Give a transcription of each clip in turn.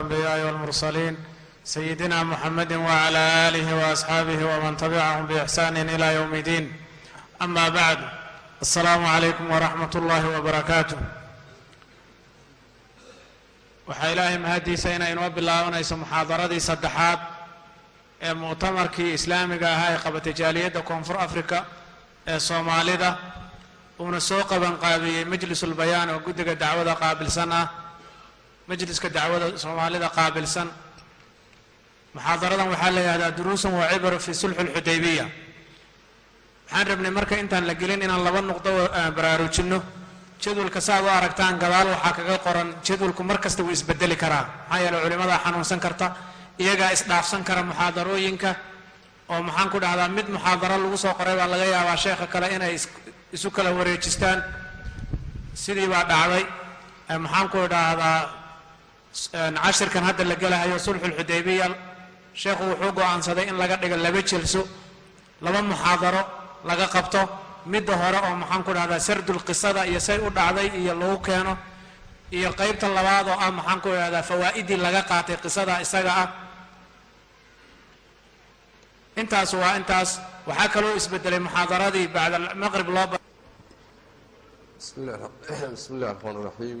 الأنبياء والمرسلين سيدنا محمد وعلى آله وأصحابه ومن تبعهم بإحسان إلى يوم الدين أما بعد السلام عليكم ورحمة الله وبركاته waxaa ilaahay mahaddiisa inay inoo bilaabanayso muxaadaradii saddexaad ee mu'tamarkii islaamiga ahaa ee qabatay jaaliyadda koonfur africa ee soomaalida uuna soo qabanqaabiyey majlisulbayaan oo guddiga dacwada qaabilsan ah majliska dacwada soomaalida qaabilsan. Muxaadaradan waxaa la yidhahdaa duruusun wa cibaru fi sulxi lxudaybiya waxaan rabnay marka intaan la gelin inaan laba nuqdo baraarujinno. Jadwalka saaad u aragtaan gadaal waxaa kaga qoran jadwalku mar kasta wuu isbedeli karaa. Maxaa yeele culimadaa xanuunsan karta iyagaa isdhaafsan kara muxaadarooyinka oo maxaan ku dhahdaa mid muxaadaro lagu soo qoray baa laga yaabaa sheekha kale inay isu kala wareejistaan. Sidii baa dhacday. Maxaan ku dhahdaa cashirkan hadda la gelahayo sulxu sulxuulxudaybiya sheekhu wuxuu go'aansaday in laga dhigo laba jelso laba muxaadaro laga qabto. Midda hore oo maxaan ku dhahdaa sardul qisada iyo say u dhacday iyo lagu keeno iyo qaybta labaad oo ah maxaan ku idhahdaa fawaa'idii laga qaatay qisada isaga ah. Intaas waa intaas. Waxaa kaloo isbedelay muxaadaradii bacda maqrib loo bismi raxmaan raxiim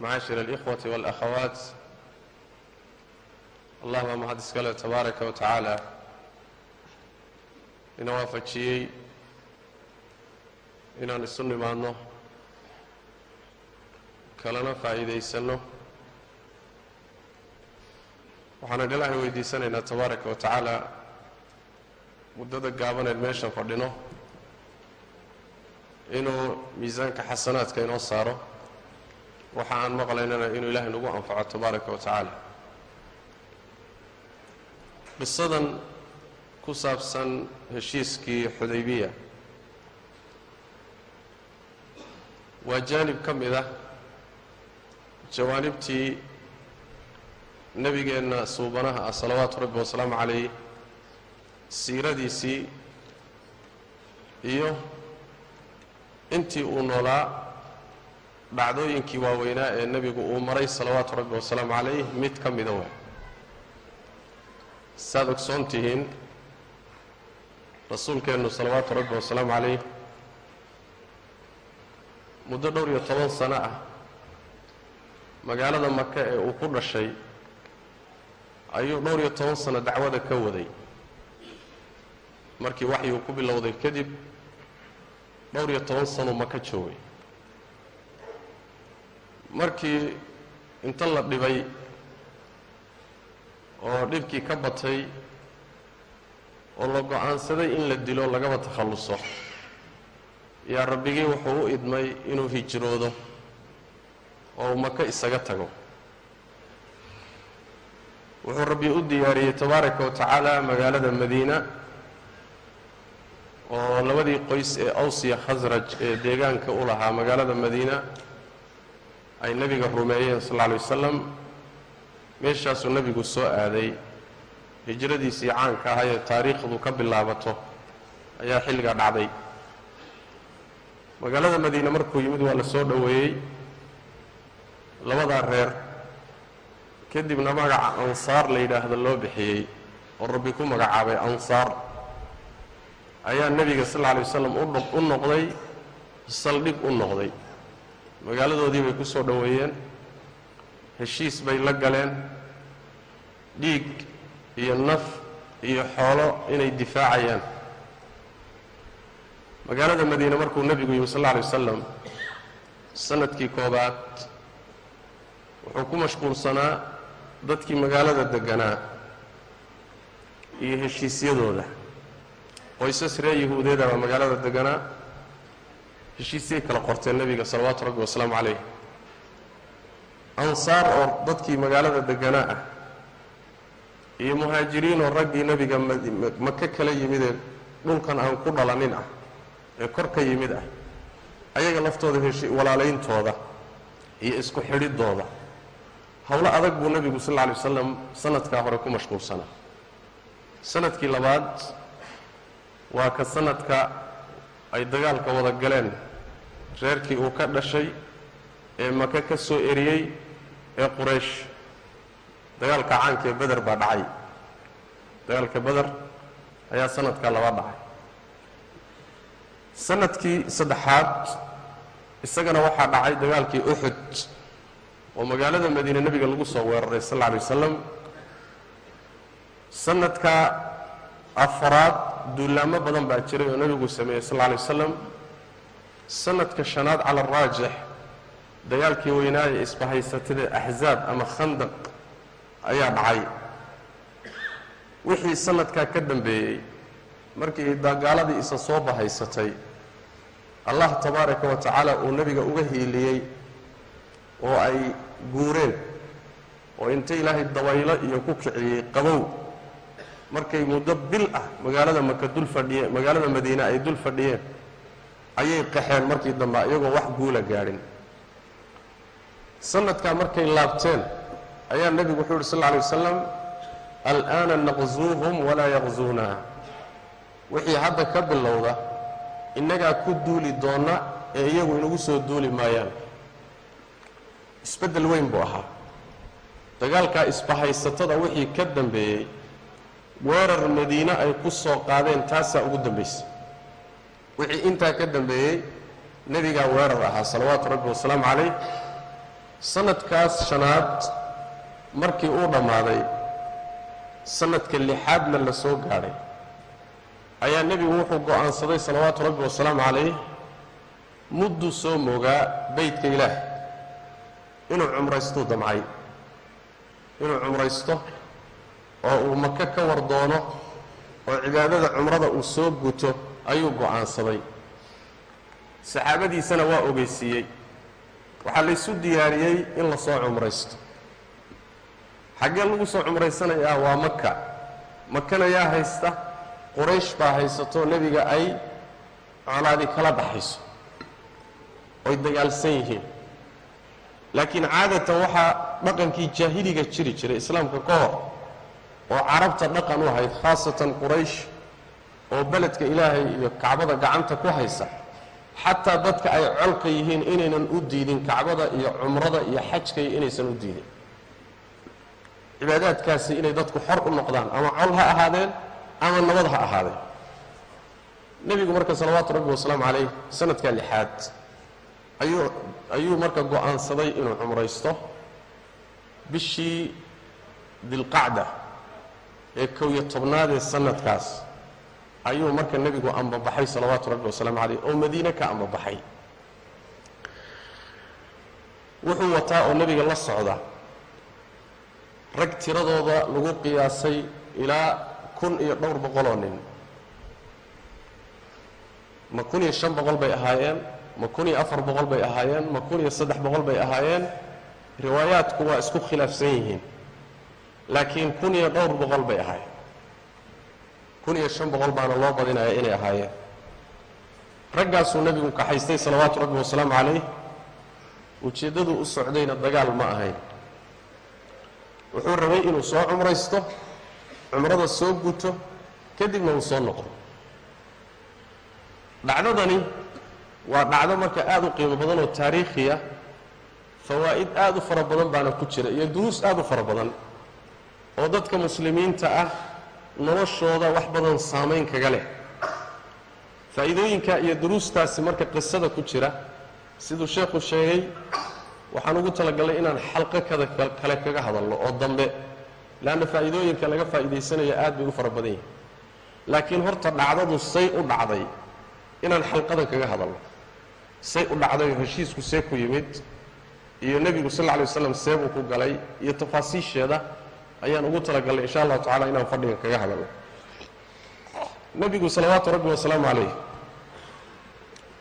macaashir alikhwati walakhawaat allah baa mahad iskale tabaaraka wa tacaala ina waafajiyey inaan isu nimaadno kalena faa'iidaysanno waxaanaan ilaahay weydiisanaynaa tabaaraka wa tacaala muddada gaabaneed meeshan fadhino inuu miisaanka xasanaadka inoo saaro waxa aan maqlaynana inuu ilaahay nagu anfaco tabaaraka wa tacaala. Qisadan ku saabsan heshiiskii xudaybiya. Waa jaanib ka mid ah jawaanibtii nebigeenna suubanaha ah salawaatu rabbi wasalaamu calayh siiradiisii iyo intii uu noolaa dhacdooyinkii waaweynaa ee nebigu uu maray salawaatu rabbi wasalaamu calayh mid ka mida waa saad ogsoon tihiin rasuulkeennu salawaatu rabbi wasalaamu calayh muddo dhowr iyo toban sano ah magaalada maka ee uu ku dhashay ayuu dhowr iyo toban sano dacwada ka waday. Markii waxyuu ku bilowday kadib dhowr iyo toban sanuu maka joogay markii inta la dhibay oo dhibkii ka batay oo la go'aansaday in la dilo lagaba takhalluso yaa rabbigii wuxuu u idmay inuu hijroodo oo uu maka isaga tago. Wuxuu rabbi u diyaariyey tabaaraka wa tacaala magaalada madiina oo labadii qoys ee awsiya khasraj ee deegaanka u lahaa magaalada madiina ay nebiga rumeeyeen sal alla alay wasalam meeshaasuu nebigu soo aaday hijradiisii caanka ahay ee taariikhdu ka bilaabato ayaa xilligaa dhacday. Magaalada madiine markuu yimid waa la soo dhoweeyey labadaa reer kadibna magaca ansaar la yidhaahdo loo bixiyey oo rabbi ku magacaabay ansaar ayaa nebiga sal alla alay wasalam u noqday saldhig u noqday magaaladoodii bay ku soo dhoweeyeen. Heshiis bay la galeen. Dhiig iyo naf iyo xoolo inay difaacayaan. Magaalada madiine markuu nebigu yimi sal alla alay wasalam sannadkii koobaad wuxuu ku mashquulsanaa dadkii magaalada degganaa iyo heshiisyadooda. Qoysas reer yahuudeeda baa magaalada degganaa heshiisyay kala qorteen nebiga salawaatu rabbi wasalaamu calayh ansaar oo dadkii magaalada degganaa ah iyo muhaajiriin oo raggii nebiga maka kala yimidee dhulkan aan ku dhalanin ah ee kor ka yimid ah. Ayaga laftooda heshi walaalayntooda iyo isku xidhiddooda. Howlo adag buu nebigu sal alla lay wasalam sanadkaa hore ku mashquulsanaa. Sanadkii labaad waa ka sanadka ay dagaalka wada galeen reerkii uu ka dhashay ee maka ka soo eriyey ee quraysh. Dagaalka caanka ee beder baa dhacay. Dagaalka beder ayaa sanadkaa labaad dhacay. Sanadkii saddexaad isagana waxaa dhacay dagaalkii uxud oo magaalada madiine nebiga lagu soo weeraray sal alla alay wasalam sanadka afaraad duulaamo badan baa jiray oo nebigu sameeyey sal alla alay wasalam sanadka shanaad cala araajix dagaalkii weynaaye isbahaysatada axzaab ama khandaq ayaa dhacay. Wixii sanadkaa ka dambeeyey markii dagaaladii isa soo bahaysatay allah tabaaraka wa tacaala uu nebiga uga hiiliyey oo ay guureen oo inta ilaahay dabaylo iyo ku kiciyey qabow. Markay muddo bil ah magaalada maka dul fadhiyeen magaalada madiine ay dul fadhiyeen ayay qaxeen markii dambe iyagoo wax guula gaadhin. Sanadkaa markay laabteen ayaa nebigu wuxuu yidhi sal lla alay wasalam al'aana naqsuuhum walaa yaqsuuna wixii hadda ka bilowda innagaa ku duuli doonna ee iyagu inagu soo duuli maayaan. Isbeddel weyn buu ahaa. Dagaalkaa isbahaysatada wixii ka dambeeyey weerar madiine ay ku soo qaadeen taasaa ugu dambaysay wixii intaa ka dambeeyey nebigaa weerar ahaa salawaatu rabbi wasalaamu calayh sanadkaas shanaad markii uu dhammaaday sanadka lixaadna la soo gaadhay ayaa nebigu wuxuu go'aansaday salawaatu rabbi wasalaamu calayh mudduu soo moogaa beytka ilaah. Inuu cumraystuu damcay. Inuu cumraysto oo uu maka ka war doono oo cibaadada cumrada uu soo guto ayuu go'aansaday. Saxaabadiisana waa ogeysiiyey. Waxaa laysu diyaariyey in la soo cumraysto. Xaggee lagu soo cumraysanayaa waa maka makana yaa haysta quraysh baa haysato nebiga ay colaadi kala dhaxayso oy dagaalsan yihiin. Laakiin caadatan waxaa dhaqankii jaahiliga jiri jiray islaamka ka hor oo carabta dhaqan u ahayd khaasatan quraysh oo beledka ilaahay iyo kacbada gacanta ku haysa xataa dadka ay colka yihiin inaynan u diidin kacbada iyo cumrada iyo xajka iyo inaysan u diidin. Cibaadaadkaasi inay dadku xor u noqdaan ama col ha ahaadeen ama nabad ha ahaadeen. Nebigu marka salawaatu rabbi wasalaamu calayh sanadka lixaad ayuu ayuu marka go'aansaday inuu cumraysto bishii dilqacda ee kow iyo tobnaadee sanadkaas ayuu marka nebigu ambabaxay salawaatu rabbi wasalaamu calayh oo madiine ka ambabaxay wuxuu wataa oo nebiga la socda. Rag tiradooda lagu qiyaasay ilaa kun iyo dhowr boqoloo nin. Ma kun iyo shan boqol bay ahaayeen ma kun iyo afar boqol bay ahaayeen ma kun iyo saddex boqol bay ahaayeen. Riwaayaadku waa isku khilaafsan yihiin laakiin kun iyo dhowr boqol bay ahaayeen kun iyo shan boqol baana loo badinaya inay ahaayeen. Raggaasuu nebigu kaxaystay salawaatu rabbi wasalaamu calayh. Ujeeddaduu u socdayna dagaal ma ahayn. Wuxuu rabay inuu soo cumraysto cumrada soo guto kadibna uu soo noqdo. Dhacdadani waa dhacdo marka aada u qiimo badan oo taariikhi ah fawaa'id aada u fara badan baana ku jira iyo duruus aada u fara badan. Oo dadka muslimiinta ah noloshooda wax badan saamayn kaga leh. Faa'iidooyinka iyo duruustaasi marka qisada ku jira siduu sheekhu sheegay waxaan ugu talagalnay inaan xalqo kada kale kaga hadalno oo dambe leanna faa'iidooyinka laga faa'iidaysanaya aad bay u fara badan yihiin laakiin horta dhacdadu say u dhacday inaan xalqadan kaga hadalno. Say u dhacday oo heshiisku see ku yimid iyo nebigu sal lla lay waslam seebuu ku galay iyo tafaasiisheeda ayaan ugu talagalnay insha allahu tacala inaan fadhigan kaga hadalno. Nebigu salawaatu rabbi wasalaamu calayh.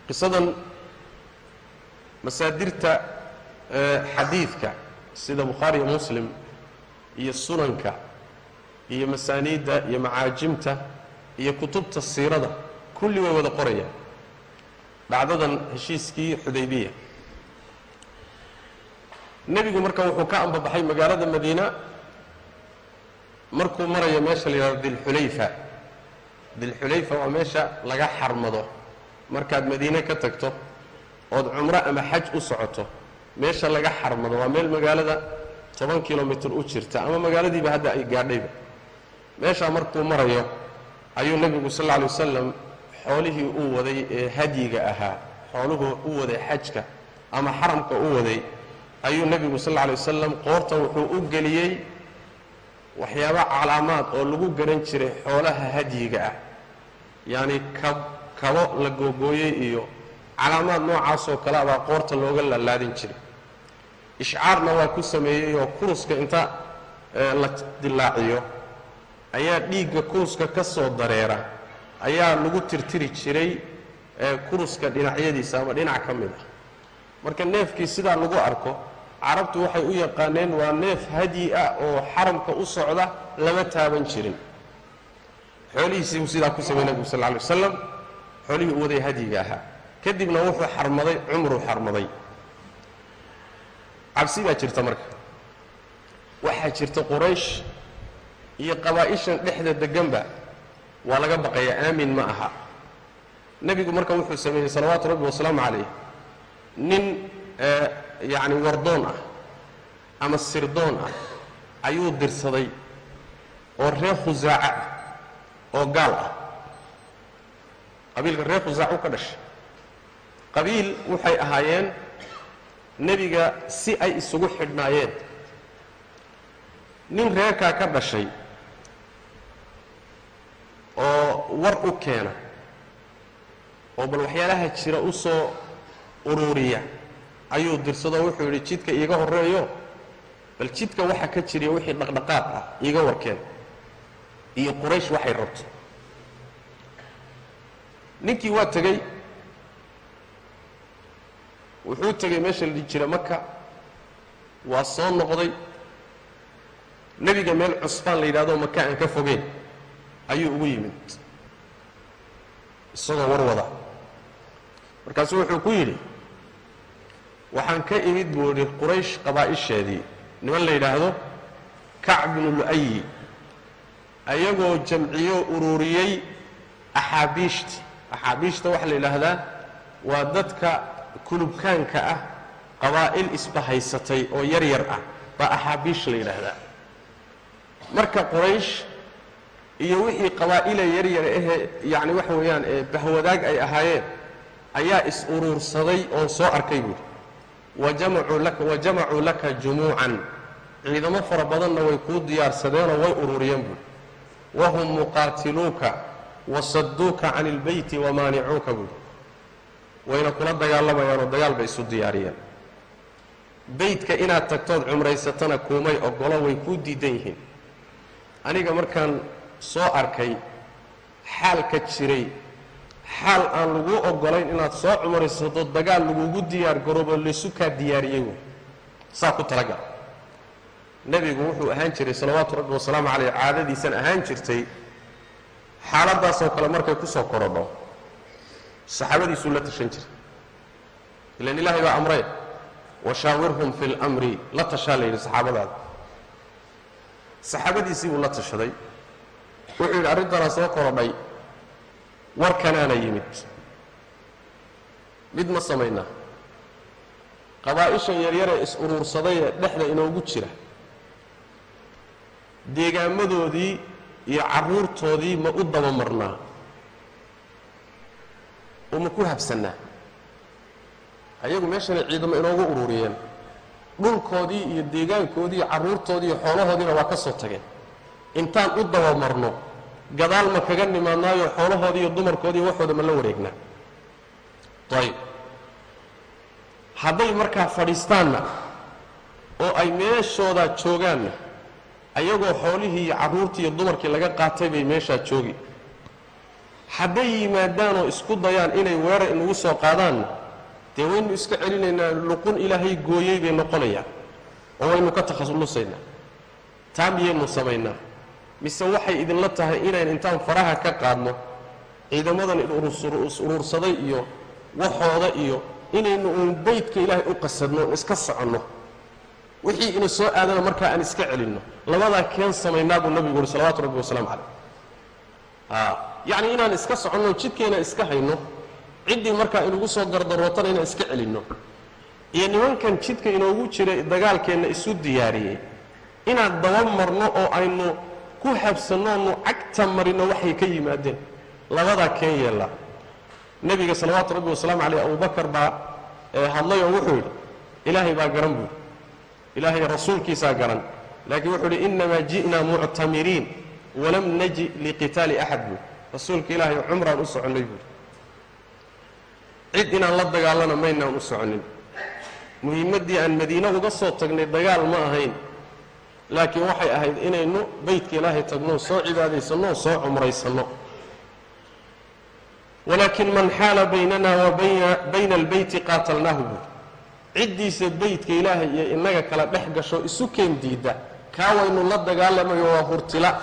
Qisadan masaadirta xadiidka sida bukhaari iyo muslim iyo sunanka iyo masaaniidda iyo macaajimta iyo kutubta siirada kulli way wada qorayaan. Dhacdadan heshiiskii xudaybiya. Nebigu marka wuxuu ka ambabaxay magaalada madiina markuu marayo meesha la yidhahdo dilxulayfa. Dilxulayfa waa meesha laga xarmado. Markaad madiine ka tagto ood cumro ama xaj u socoto meesha laga xarmado waa meel magaalada toban kilomitir u jirta ama magaaladiiba hadda ay gaadhayba. Meeshaa markuu marayo ayuu nebigu sal alla alay wasalam xoolihii uu waday ee hadyiga ahaa xooluhu u waday xajka ama xaramka u waday ayuu nebigu sal alla alay wasalam qoorta wuxuu u geliyey waxyaaba calaamaad oo lagu garan jiray xoolaha hadyiga ah. Yacni kab kabo la googooyey iyo calaamaad noocaasoo kale abaa qoorta looga laalaadin jiray. Ishcaarna waa ku sameeyey oo kuruska inta la dilaaciyo. Ayaa dhiigga kuruska ka soo dareera. Ayaa lagu tirtiri jiray kuruska dhinacyadiisa ama dhinac ka mid ah. Marka neefkii sidaa lagu arko carabtu waxay u yaqaaneen waa neef hadyi ah oo xaramka u socda lama taaban jirin. Xoolihiisii buu sidaa ku sameeyey nebigu sal alay wasalam xoolihii u waday hadyiga ahaa. Kadibna wuxuu xarmaday cumruu xarmaday. Cabsi baa jirta marka. Waxaa jirta quraysh iyo qabaa'ishan dhexda deganba waa laga baqayaa aamin ma aha. Nebigu marka wuxuu sameeyey salawaatu rabbi wasalaamu calayh. Nin yacni wardoon ah ama sirdoon ah ayuu dirsaday oo reer khusaaca ah oo gaal ah. Qabiilka reer khusaacu ka dhashay. Qabiil waxay ahaayeen nebiga si ay isugu xidhnaayeen. Nin reerkaa ka dhashay oo war u keena oo bal waxyaalaha jira u soo uruuriya ayuu dirsadoo wuxuu yidhi jidka iiga horreeyo. Bal jidka waxa ka jiriya wixii dhaqdhaqaaq ah iiga warkeen. Iyo quraysh waxay rabto. Ninkii waa tegey wuxuu tegey meesha la jira maka waa soo noqday. Nebiga meel cusbaan la yidhahdo maka aan ka fogeen. Ayuu ugu yimid. Isagoo war wada. Markaasuu wuxuu ku yidhi waxaan ka imid buu idhi quraysh qabaa'isheedii. Niman la yidhaahdo kacb binu lu'ayi ayagoo jamciyo ururiyey axaabiishti axaabiishta waxaa la yidhaahdaa waa dadka kulubkaanka ah qabaa'il isbahaysatay oo yar yar ah. Baa axaabiish la yidhaahdaa. Marka quraysh iyo wixii qabaa'ila yaryar ahee yacni waxa weeyaan ee bahwadaag ay ahaayeen ayaa is uruursaday oon soo arkay buuhi laka wajamacuu laka jumuucan. Ciidamo fara badanna way kuu diyaarsadeenoo way ururiyeen buuhi wahum muqaatiluuka wasadduuka cani ilbeyti wamaanicuuka buuhi wayna kula dagaalamayaanoo dagaal bay isu diyaariyeen. Beydka inaad tagtood cumraysatana kuumay ogolo way kuu diidan yihiin. Aniga markaan soo arkay xaalka jiray xaal aan laguu ogolayn inaad soo cumraysato dagaal lagugu diyaar garoobo laysu kaa diyaariyey wey saa ku talagal. Nebigu wuxuu ahaan jiray salawaatu rabbi wasalaamu caleyh caadadiisan ahaan jirtay. Xaaladaasoo kale markay ku soo korodho saxaabadiisuu la tashan jiray. Ilan ilaahay baa amree washaawirhum fi lmri la tashaa la yidhi saxaabadaada. Saxaabadiisii buu la tashaday. Wuxuu yidhi arrintanaa soo korodhay warkanaana yimid. Mid ma samaynaa qabaa'ishan yaryaree is-uruursaday ee dhexda inoogu jira. Deegaamadoodii iyo carruurtoodii ma u dabamarnaa oo ma ku habsannaa ayagu meeshanay ciidamo inoogu ururiyeen dhulkoodii iyo deegaankoodii iyo carruurtoodii iyo xoolahoodiina waa ka soo tageen. Intaan u dabamarno gadaal ma kaga nimaadnaayo xoolahoodii iyo dumarkoodii iyo waxooda ma la wareegnaa ayib. Hadday markaa fadhiistaanna oo ay meeshoodaa joogaanna ayagoo xoolihii iyo carruurtii iyo dumarkii laga qaatay bay meeshaa joogi. Hadday yimaadaanoo isku dayaan inay weerar inugu soo qaadaanna dee waynu iska celinaynaa luqun ilaahay gooyey bay noqonayaan oo waynu ka takhallusaynaa taa miyaynu samaynaa mise waxay idinla tahay inayn intaan faraha ka qaadno? Ciidamadan is-uruursaday iyo waxooda iyo inaynu uun baydka ilaahay u qasadno oon iska soconno. Wixii ina soo aadana markaa aan iska celinno. Labadaa keen samaynaa buu nabigu uhi salawatu rabbi wasalaamu calayh yacni inaan iska soconno jidkeena iska hayno ciddii markaa inugu soo gardarootana inaan iska celinno. Iyo nimankan jidka inoogu jira dagaalkeenna isu diyaariyey. Inaan daba marno oo aynu ku habsannoonu cagta marino waxay ka yimaadeen. Labadaa keen yeellaa nebiga salawaatu rabbi wasalaamu caleyh abubakar baa hadlay oo wuxuu yidhi ilaahay baa garan buuri ilaahay rasuulkiisaa garan. Laakiin wuxuu yidhi innamaa ji'naa muctamiriin walam naji liqitaali axad buuri rasuulka ilaahay cumraan u soconnay buuri cid inaan la dagaalana maynaan u soconnin muhiimaddii aan madiine uga soo tagnay dagaal ma ahayn laakiin waxay ahayd inaynu beytka ilaahay tagno soo cibaadaysanno soo cumraysanno. Walaakin man xaala baynana wa bayna albeyti qaatalnaahu. Buuri ciddiisa beytka ilaahay iyo innaga kala dhex gasho isu keen diidda. Kaa waynu la dagaalamayo waa hurtila.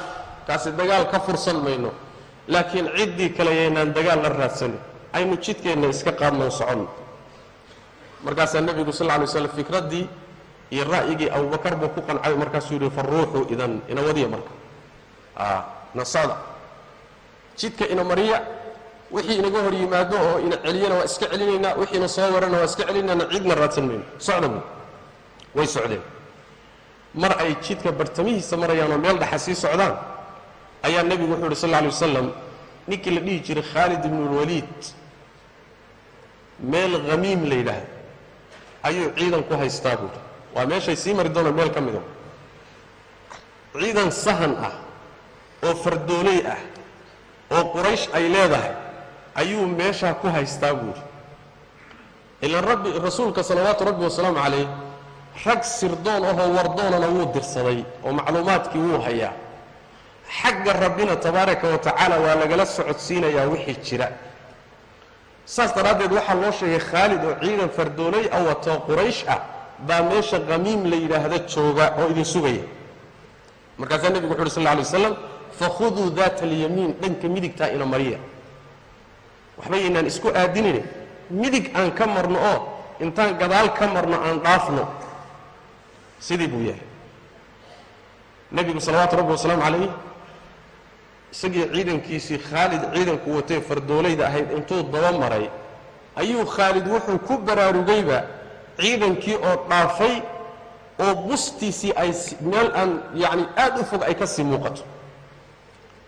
Kaasi dagaal ka fursan mayno. Laakiin ciddii kale yaynaan dagaal la raadsanin aynu jidkeenna iska qaadnoo soconno markaasaa nebigu sal ly slam fikraddii iyo ra'yigii abubakar buu ku qancay markaasuu yidhi faruuxu idan ina wadiya marka. Nasada. Jidka ina mariya wixii inaga hor yimaado oo ina celiyana waa iska celinaynaa wixiina soo warana waa iska celinayna cidna raadsan mayno. Socda buu. Way socdeen. Mar ay jidka bartamihiisa marayaan oo meel dhaxa sii socdaan ayaa nebigu wuxuu yidhi sal lla alay wasalam ninkii la dhihi jiray khaalid ibnulwaliid meel hamiim la yidhaahdo ayuu ciidan ku haystaa buuri waa meeshay sii mari doonaan meel ka mido ciidan sahan ah oo fardooley ah oo quraysh ay leedahay ayuu meeshaa ku haystaa buuri ilaan rabbi rasuulka salawaatu rabbi wasalaamu calayh rag sirdoon ahoo wardoonana wuu dirsaday oo macluumaadkii wuu hayaa. Xagga rabbina tabaaraka wa tacaala waa lagala socodsiinayaa wixii jira. Saas daraaddeed waxaa loo sheegay khaalid oo ciidan fardooley a watoo quraysh ah baa meesha khamiim la yidhaahda jooga oo idin sugaya. Markaasaa nebigu wuxu uhi sal lla alay waslam fakhuduu daata alyamiin dhanka midigtaa ina mariya. Waxba yaynaan isku aadinine midig aan ka marno oo intaan gadaal ka marno aan dhaafno. Sidii buu yahay. Nebigu salawaatu rabbi wasalaamu calayh isagii ciidankiisii khaalid ciidanku watee fardoolayda ahayd intuu daba maray ayuu khaalid wuxuu ku baraarugayba ciidankii oo dhaafay oo bustiisii ay meel aan yacni aad u fog ay ka sii muuqato.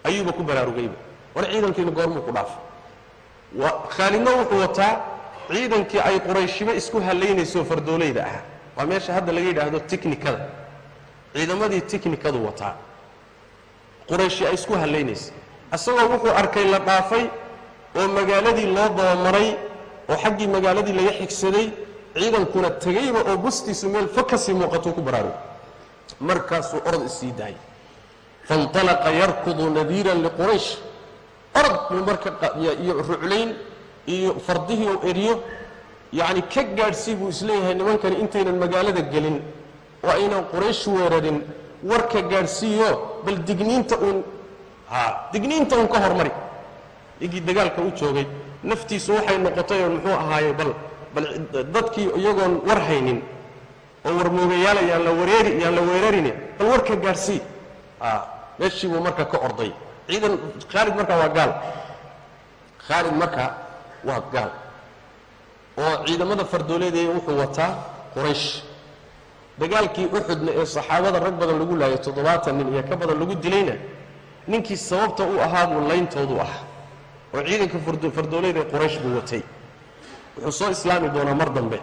Ayuuba ku baraarugayba war ciidankiina goormuu ku dhaafay. Khaalidna wuxuu wataa ciidankii ay qurayshiba isku hallaynayso fardoolayda ahaa. Waa meesha hadda laga yidhaahdo tiknikada. Ciidamadii tiknikadu wataa. Qurayshi ay isku hallaynaysa isagoo wuxuu arkay la dhaafay oo magaaladii loo dabamaray oo xaggii magaaladii laga xigsaday ciidankuna tegayba oo bustiisu meel fog ka sii ku baraarugay. Markaasuu orod issii daayay. Faintalaqa yarkudu nadiiran liquraysh orod buu marka iyo ruclayn iyo fardihii u eriyo. Yacni ka gaadhsii buu is leeyahay nimankani intaynan magaalada gelin oo aynan quraysh weerarin. Warka gaadhsiiyo bal digniinta uun ha digniinta uun ka hormari. Ninkii dagaalka u joogay naftiisu waxay noqotay oo muxuu ahaaye bal bal dadkii iyagoon war haynin oo warmoogayaala yaan la wareeri yaan la weerarine bal warka gaadhsii meeshii buu marka ka orday. Ciidan khaalid marka waa gaal. Khaalid marka waa gaal. Oo ciidamada fardooleedee wuxuu wataa quraysh. Dagaalkii uxudna ee saxaabada rag badan lagu laayay toddobaatan nin iyo ka badan lagu dilayna ninkii sababta u ahaa buu layntoodu ah oo ciidanka fardooleed ee quraysh buu watay wuxuu soo islaami doonaa mar dambe.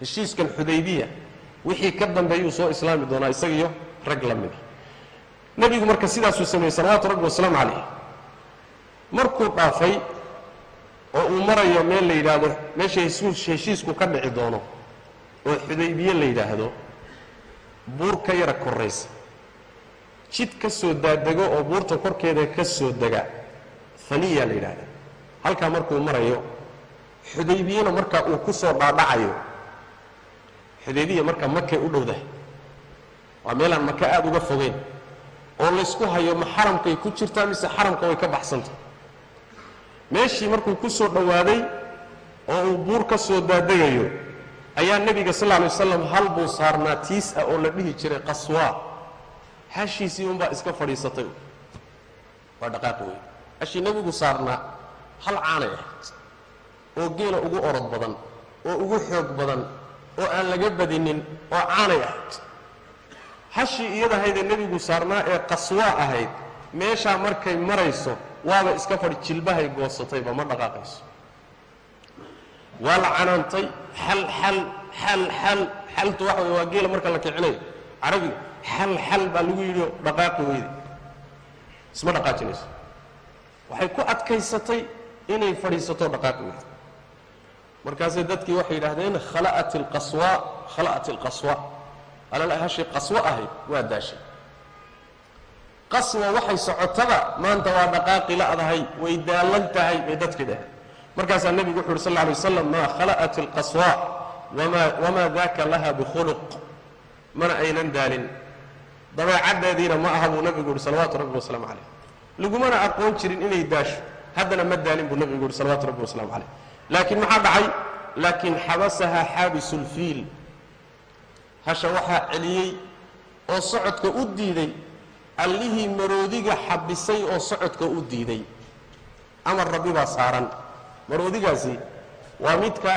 Heshiiskan xudaybiya wixii ka dambeeyuu soo islaami doonaa isagiyo rag la mida nebigu marka sidaasuu sameeyey salawaatu rabbi wasalaamu calayh markuu dhaafay oo uu marayo meel la yidhaahdo meesha heshiisku ka dhici doono oo xudaybiye la yidhaahdo buur ka yara korraysa jid ka soo daadego oo buurta korkeeda ka soo dega faniya la yidhaahda. Halkaa markuu marayo xudaybiyena markaa uu ku soo dhaadhacayo xudaybiya marka makay u dhowdahay waa meelaan maka aada uga fogeyn oo laysku hayo ma xaramkay ku jirtaa mise xaramka way ka baxsantah meeshii markuu ku soo dhowaaday oo uu buur ka soo daadegayo ayaa nebiga sal lla alay wasalam hal buu saarnaa tiis ah oo la dhihi jiray qaswaa hashiisii unbaa iska fadhiisatay. Waa dhaqaaq wey hashii nebigu saarnaa hal caanay ahayd oo geela ugu orod badan oo ugu xoog badan oo aan laga badinin oo caanay ahayd. Hashii iyadahaydee nebigu saarnaa ee qaswaa ahayd meeshaa markay marayso waaba iska fadhi jilbahay goosatayba ma dhaqaaqayso. Waa la canaantay xal xal xal xal xaltu waxa wey waa geela marka la kicinayo carabiga xal xal baa lagu yidhi dhaqaaqi weyde isma dhaqaajinayso. Waxay ku adkaysatay inay fadhiisato dhaqaaqi weyde markaasay dadkii waxay yidhaahdeen khala'at alqaswa khala'at alqaswa. Alala hashii qaswo ahayd waa daashay. Qaswa waxay socotaba maanta waa dhaqaaqi la'dahay way daallan tahay bay dadkii dhaheen markaasaa nebigu wuxu uhi sal alay waslam maa khala'at alqaswa wamaa daka laha bikhuluq. Mana aynan daalin. Dabeecaddeediina ma aha buu nebigu yuhi salawaatu rabbi wasalaamu calayh. Lagumana aqoon jirin inay daasho. Haddana ma daalin buu nebigu yuhi salawatu rabbi wasalamu calayh laakiin maxaa dhacay? Laakiin xabasahaa xaabisu lfiil hasha waxaa celiyey oo socodka u diiday allihii maroodiga xabisay oo socodka u diiday. Amar rabbi baa saaran. Maroodigaasi waa midka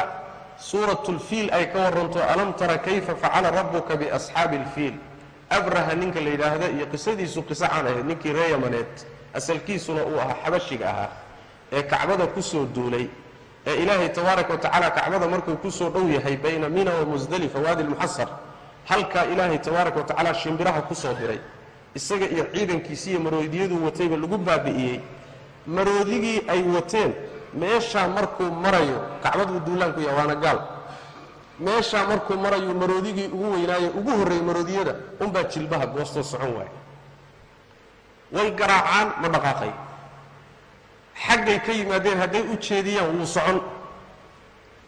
suuratulfiil ay ka warranto alam tara kayfa facala rabbuka biasxaabi alfiil abraha ninka la yidhaahda iyo qisadiisu qiso caan ahayd ninkii ree yamaneed asalkiisuna uu ahaa xabashiga ahaa ee kacbada ku soo duulay ee ilaahay tabaaraka wa tacaala kacbada markuu ku soo dhow yahay bayna mina wa musdalifa waadi lmuxasar halkaa ilaahay tabaaraka wa tacaala shimbiraha ku soo diray isaga iyo ciidankiisi iyo maroodiyaduu watayba lagu baabi'iyey. Maroodigii ay wateen meeshaa markuu marayo kacbaduu duulaanku yaha waana gaal. Meeshaa markuu marayu maroodigii ugu weynaaye ugu horreeyey maroodiyada unbaa jilbaha goostoo socon waaye. Way garaacaan ma dhaqaaqay xaggay ka yimaadeen hadday u jeediyaan wuu socon.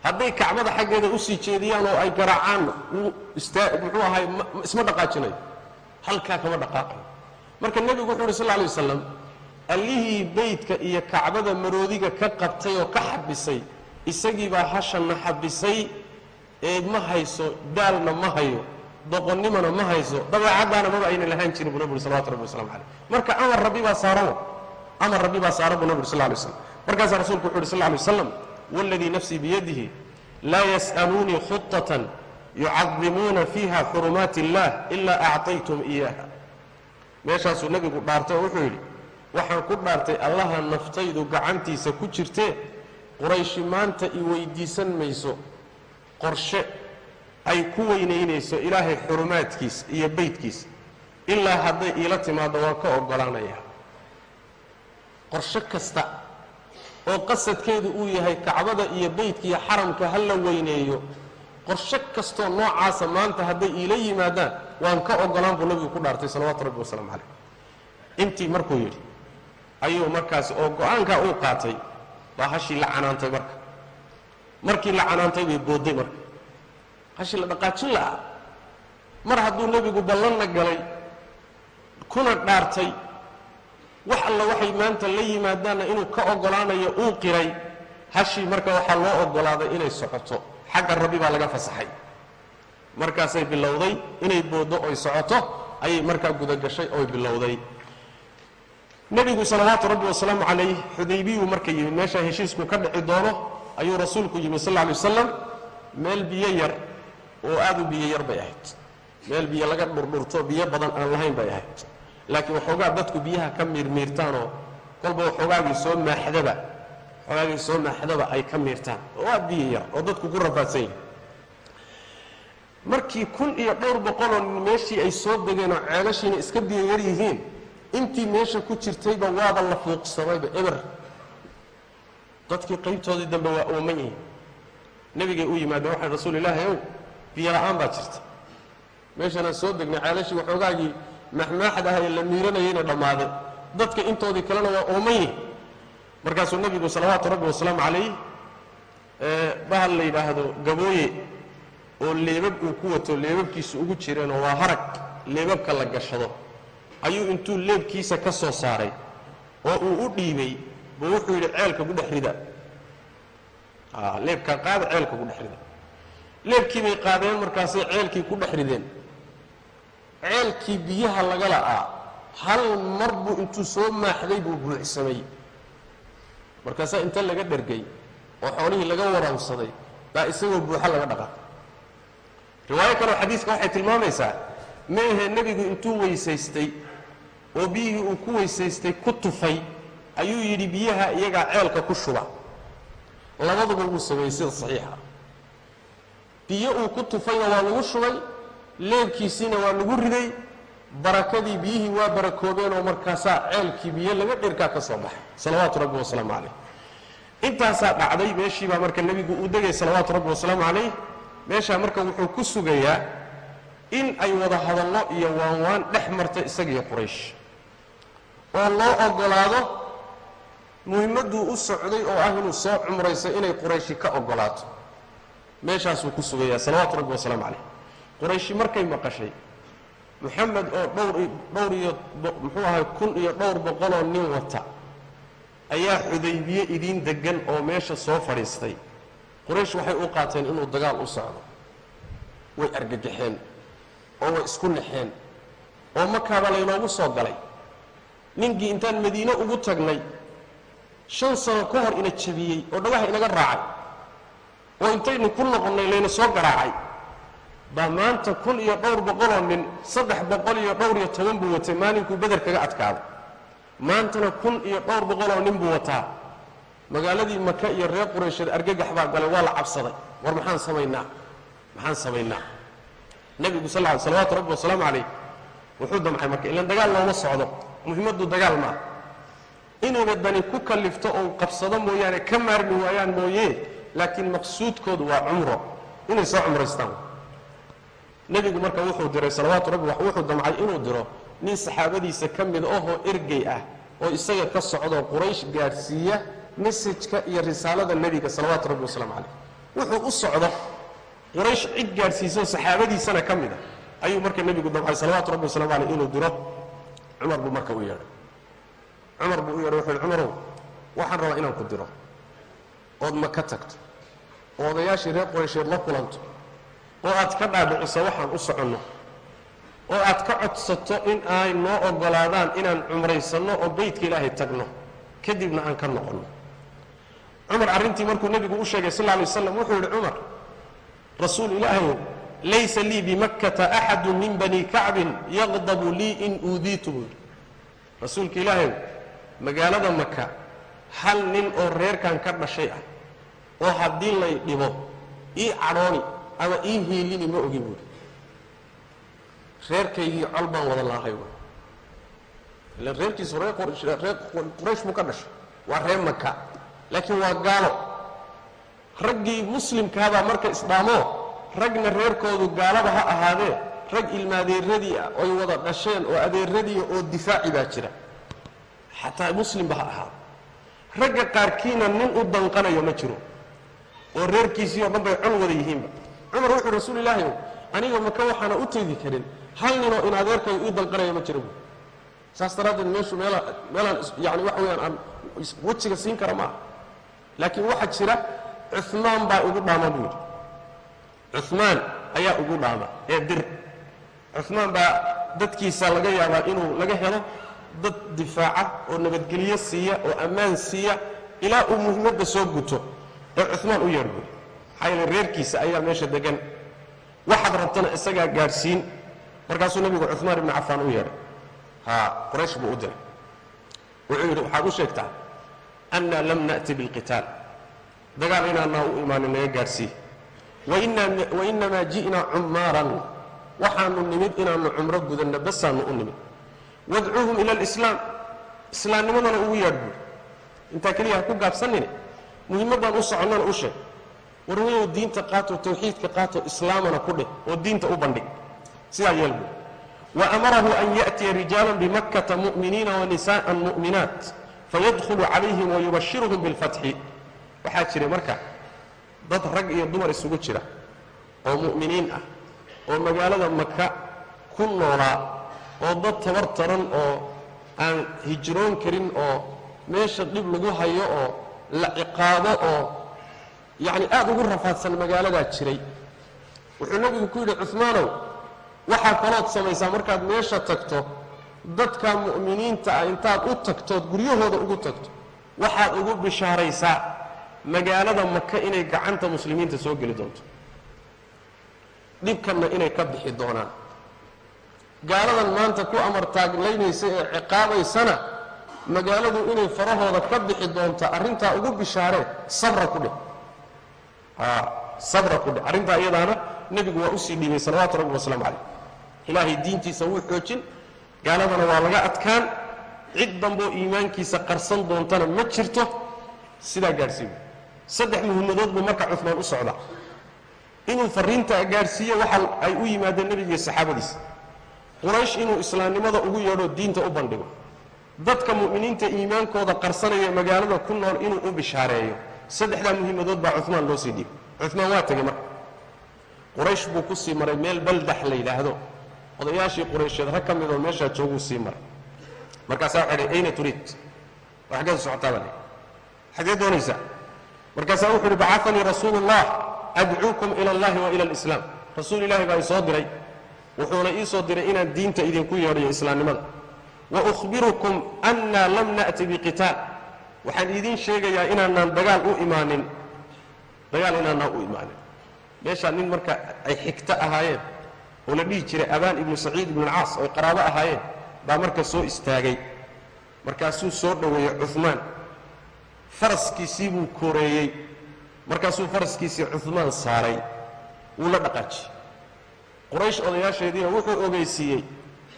Hadday kacbada xaggeeda u sii jeediyaan oo ay garaacaanna wuu istaa muxuu ahay isma dhaqaajinayo halkaa kama dhaqaaqayo marka nebigu wuxu uhi sal lla alay wasalam allihii beydka iyo kacbada maroodiga ka qabtay oo ka xabisay isagii baa hashanna xabisay ee ma hayso daalna ma hayo doqonnimona ma hayso dabeecaddaana maba ayna lahaan jirin buu nebi uri salawatu rabbi waslamu calayh marka amar rabbi baa saaran amar rabbi baa saaran buu nebi uri sal lay slam markaasaa rasuulku wuxu uhi sal lay waslam waladii nafsii biyadihi laa yas'aluunii khutatan yucadimuuna fiiha xurumaati illah ilaa acطaytum iyaha meeshaasuu nebigu dhaartay oo wuxuu yidhi waxaan ku dhaartay allaha naftaydu gacantiisa ku jirtee qurayshi maanta i weydiisan mayso qorshe ay ku weynaynayso ilaahay xurumaadkiisa iyo beydkiisa ilaa hadday iila timaaddo waan ka oggolaanayaa qorshe kasta oo qasadkeedu uu yahay kacbada iyo beydka iyo xaramka ha la weyneeyo qorshe kastoo noocaasa maanta hadday iila yimaadaan waan ka oggolaan buu nabigu ku dhaartay salawaatu rabbi wasalaamu calayh. Intii markuu yidhi ayuu markaasi oo go'aankaa uu qaatay baa hashii la canaantay marka. Markii la canaantay bay boodday marka. Hashii la dhaqaajin la'aa mar hadduu nebigu ballanna galay kuna dhaartay wax alla waxay maanta la yimaadaanna inuu ka oggolaanayo uu qiray hashii marka waxaa loo oggolaaday inay socoto. Xagga rabbi baa laga fasaxay. Markaasay bilowday inay booddo oy socoto ayay markaa gudagashay oy bilowday. Nebigu salawaatu rabbi wasalaamu calayh xudaybiyuu marka yimid meeshaa heshiisku ka dhici doono ayuu rasuulku yimid sal lla alay wasalam meel biyo yar oo aad u biyo yar bay ahayd. Meel biyo laga dhurdhurto biyo badan aan lahayn bay ahayd laakiin waxoogaa dadku biyaha ka miirmiirtaanoo kolba waxoogaagii soo maaxdaba waxoogaagii soo maaxdaba ay ka miirtaan oo biyo yar oo dadku ku rafaadsan yihiin markii kun iyo dhowr boqoloo nin meeshii ay soo degeen oo ceelashiina iska biyo yar yihiin intii meesha ku jirtayba waaba la fuuqsamayba eber. Dadkii qaybtoodii dambe waa ooman yihiin. Nebigay u yimaadeen waxay rasuul ilaahi ow biyo la'aan baa jirta. Meeshanaan soo degnay ceelashii waxoogaagii maxmaaxad ah ee la miiranayayna dhammaaday. Dadka intoodii kalena waa ooman yihiin markaasuu nebigu salawaatu rabbi wasalaamu calayh bahal la yidhaahdo gabooye oo leebab uu ku wato leebabkiisa ugu jireenoo waa harag leebabka la gashado ayuu intuu leebkiisa ka soo saaray oo uu u dhiibay buu wuxuu yidhi ceelka ku dhex rida. Leebkaa qaada ceelka ku dhex rida. Leebkii bay qaadeen markaasay ceelkii ku dhex rideen ceelkii biyaha laga la'aa hal mar buu intuu soo maaxday buu buuxsamay. Markaasaa inta laga dhergay oo xoolihii laga waraabsaday baa isagoo buuxa laga dhaqaa riwaayo kaleo xadiiska waxay tilmaamaysaa ma ahee nebigu intuu weysaystay oo biyihii uu ku weysaystay ku tufay ayuu yidhi biyaha iyagaa ceelka ku shuba. Labaduba wuu sameeyey sida saxiixa. Biyo uu ku tufayna waa lagu shubay leebkiisiina waa lagu riday barakadii biyihii waa barakoobeen oo markaasaa ceelkii biyo laga dhirkaa ka soo baxay. Salawaatu rabbi wasalaamu calayh. Intaasaa dhacday meeshii marka nebigu uu degay salawaatu rabbi wasalaamu calayh meeshaa marka wuxuu ku sugayaa in ay wada hadallo iyo waanwaan dhex marta isagiyo quraysh. Oo loo oggolaado muhimmadduu u socday oo ah inuu soo cumraysay inay qurayshi ka oggolaato meeshaasuu ku sugayaa salawaatu rabbi wasalaamu calayh qurayshi markay maqashay moxamed oo dhowr dhowr iyo muxuu ahay kun iyo dhowr boqoloo nin wata ayaa xudaybiye idiin deggan oo meesha soo fadhiistay. Quraysh waxay u qaateen inuu dagaal u socdo way argagaxeen oo way isku naxeen oo makaaba laynoogu soo galay. Ninkii intaan madiine ugu tagnay shan sano ka hor ina jabiyey oo dhawaha inaga raacay oo intaynu ku noqonnay layna soo garaacay baa maanta kun iyo dhowr boqoloo nin saddex boqol iyo dhowr iyo toban buu watay maalinkuu beder kaga adkaaday maantana kun iyo dhowr boqoloo nin buu wataa. Magaaladii maka iyo reer quraysheed argagax baa galay waa la cabsaday. War maxaan samaynaa? Maxaan samaynaa? Nebigu sal ly salawaatu rabbi wasalaamu calayh wuxuu damcay marka ilan dagaal looma socdo muhimmaddu dagaal maaha inuuna dani ku kallifto ou qabsado mooyaane ka maarmi waayaan mooye laakiin maqsuudkoodu waa cumro. Inay soo cumraystaan nebigu marka wuxuu diray salawaatu rabbi wuxuu damcay inuu diro nin saxaabadiisa ka mid ahoo ergey ah oo isaga ka socdoo quraysh gaadhsiiya mesajka iyo risaalada nebiga salawaatu rabbi wasalaamu calayh. Wuxuu u socdo quraysh cid gaadhsiisao saxaabadiisana ka mid a ayuu marka nebigu damcay salawaatu rabbi wasalamu caleyh inuu diro. Cumar buu marka u yeedhay. Cumar buu u yeedhay wuxuu yidhi cumarow waxaan rabaa inaan ku diro. Ood ma ka tagto. Oo odayaashii reer quraysheed la kulanto oo aad ka dhaadhiciso waxaan u soconno. oo aad ka codsato in ay noo oggolaadaan inaan cumraysanno oo beydka ilaahay tagno. kadibna aan ka noqonno. Cumar arrintii markuu nebigu u sheegay sal alay waslam wuxuu yidhi cumar rasuul ilaahayow laysa lii bimakkata axadu min bani kacbin yaqdabu lii in uudiitu buu yidhi. Rasuulka ilaahayow magaalada maka hal nin oo reerkan ka dhashay ah oo haddii lay dhibo ii cadhooni ama ii hiilini ma ogi buuhi reerkaygii col baan wada laahay wy ilan reerkiisu reer reer quraysh buu ka dhashay. Waa reer maka laakiin waa gaalo. Raggii muslimkaabaa marka isdhaamoo ragna reerkoodu gaalaba ha ahaadee rag ilmaadeeradii ah oy wada dhasheen oo adeeradiia oo difaaci baa jira. Xataa muslimba ha ahaado. Ragga qaarkiina nin u danqanayo ma jiro. Oo reerkiisii oo dhan bay col wada yihiinba cumar wuxuu rasuul ilaahi aniga maka waxaana u tegi karin. Hal ninoo in adeerkayo ii danqanaya ma jira buui saas daraaddeed meeshu meela meelaan yani waxa weyaan aan wejiga siin kara maaha laakiin waxaa jira cumaan baa ugu dhaama buu yidhi. Cumaan ayaa ugu dhaama ee dir. Cumaan baa dadkiisa laga yaabaa inuu laga helo dad difaaca oo nabadgelyo siiya oo ammaan siiya ilaa uu muhimadda soo guto. Ee cumaan u yeedhbuy maxaa reerkiisa ayaa meesha degan waxaad rabtana isagaa gaadhsiin markaasuu nebigu cumaan ibnu cafaan u yeedhay. Ha quraysh buu u diray. Wuxuu yidhi waxaad u sheegtaa annaa lam na'ti bilqitaal. Dagaal inaanaa u imaanin naga gaadhsii wainamaa ji'naa cumaaran. Waxaanu nimid inaannu cumro gudanna basaannu u nimid. Wadcuuhum ila alislaam. Islaamnimadana ugu yaadh buuri intaa keliya ha ku gaabsanine muhimmaddaan u soconnana u sheeg warwayow diinta qaato tawxiidka qaato islaamana ku dheh oo diinta u bandhig. Sidaa yeel buuri wa amarahu an ya'tiya rijaalan bimakkata mu'miniina wa nisaa'an mu'minaat fayadkhulu calayhim wayubashiruhum bilfatxi waxaa jiray marka dad rag iyo dumar isugu jira oo mu'miniin ah oo magaalada maka ku noolaa oo dad tabar taran oo aan hijroon karin oo meesha dhib lagu hayo oo la ciqaabo oo yacni aad ugu rafaadsan magaaladaa jiray. Wuxuu nebigu ku yidhi cumaanow waxaa kalood samaysaa markaad meesha tagto dadka mu'miniinta ah intaad u tagtood guryahooda ugu tagto waxaad ugu bishaaraysaa magaalada maka inay gacanta muslimiinta soo geli doonto. Dhibkanna inay ka bixi doonaan. Gaaladan maanta ku amartaaglaynaysa ee ciqaabaysana magaaladu inay farahooda ka bixi doonto arrintaa ugu bishaaree sabra ku dheh sabra ku dheh arrintaa iyadaana nebigu waa u sii dhiibay salawaatu rabbi wasalaamu calayh ilaahay diintiisa wuu xoojin gaaladana waa laga adkaan. Cid damboo iimaankiisa qarsan doontana ma jirto. Sidaa gaadhsiiyo saddex muhimadood buu marka cumaan u socdaa. Inuu fariinta gaadhsiiyo waxa ay u yimaadeen nebigiiyo saxaabadiisa. Quraysh inuu islaamnimada ugu yeedho diinta u bandhigo. Dadka mu'miniinta iimaankooda qarsanaya magaalada ku nool inuu u bishaareeyo saddexdaa muhimadood baa cumaan loo sii dhiibay. Cumaan waa tegey marka. Quraysh buu ku sii maray meel baldax la yidhaahdo. Odayaashii quraysheed rag ka midoo meeshaa jooguu sii maray. Markaasaa dhi ayna turiid waa xaggeed socotaa baa xaggee doonaysaa markaasaa wuxu uhi bacafanii rasuulu ullah adcuukum ila allahi wa ila alislaam. Rasuul ilaahi baa isoo diray. Wuxuuna ii soo diray inaan diinta idinku yeedhayo islaamnimada. Wa uhbirukum annaa lam na'ti biqitaal waxaan idiin sheegayaa inaanaan dagaal u imaanin. Dagaal inaanaan u imaanin. Meeshaa nin marka ay xigto ahaayeen oo la dhihi jiray abaan ibnu saciid ibnu alcaas oo qaraabo ahaayeen baa marka soo istaagay. Markaasuu soo dhoweeyey cumaan faraskiisii buu koreeyey markaasuu faraskiisii cumaan saaray. Wuu la dhaqaajiyey quraysh odayaasheediina wuxuu ogeysiiyey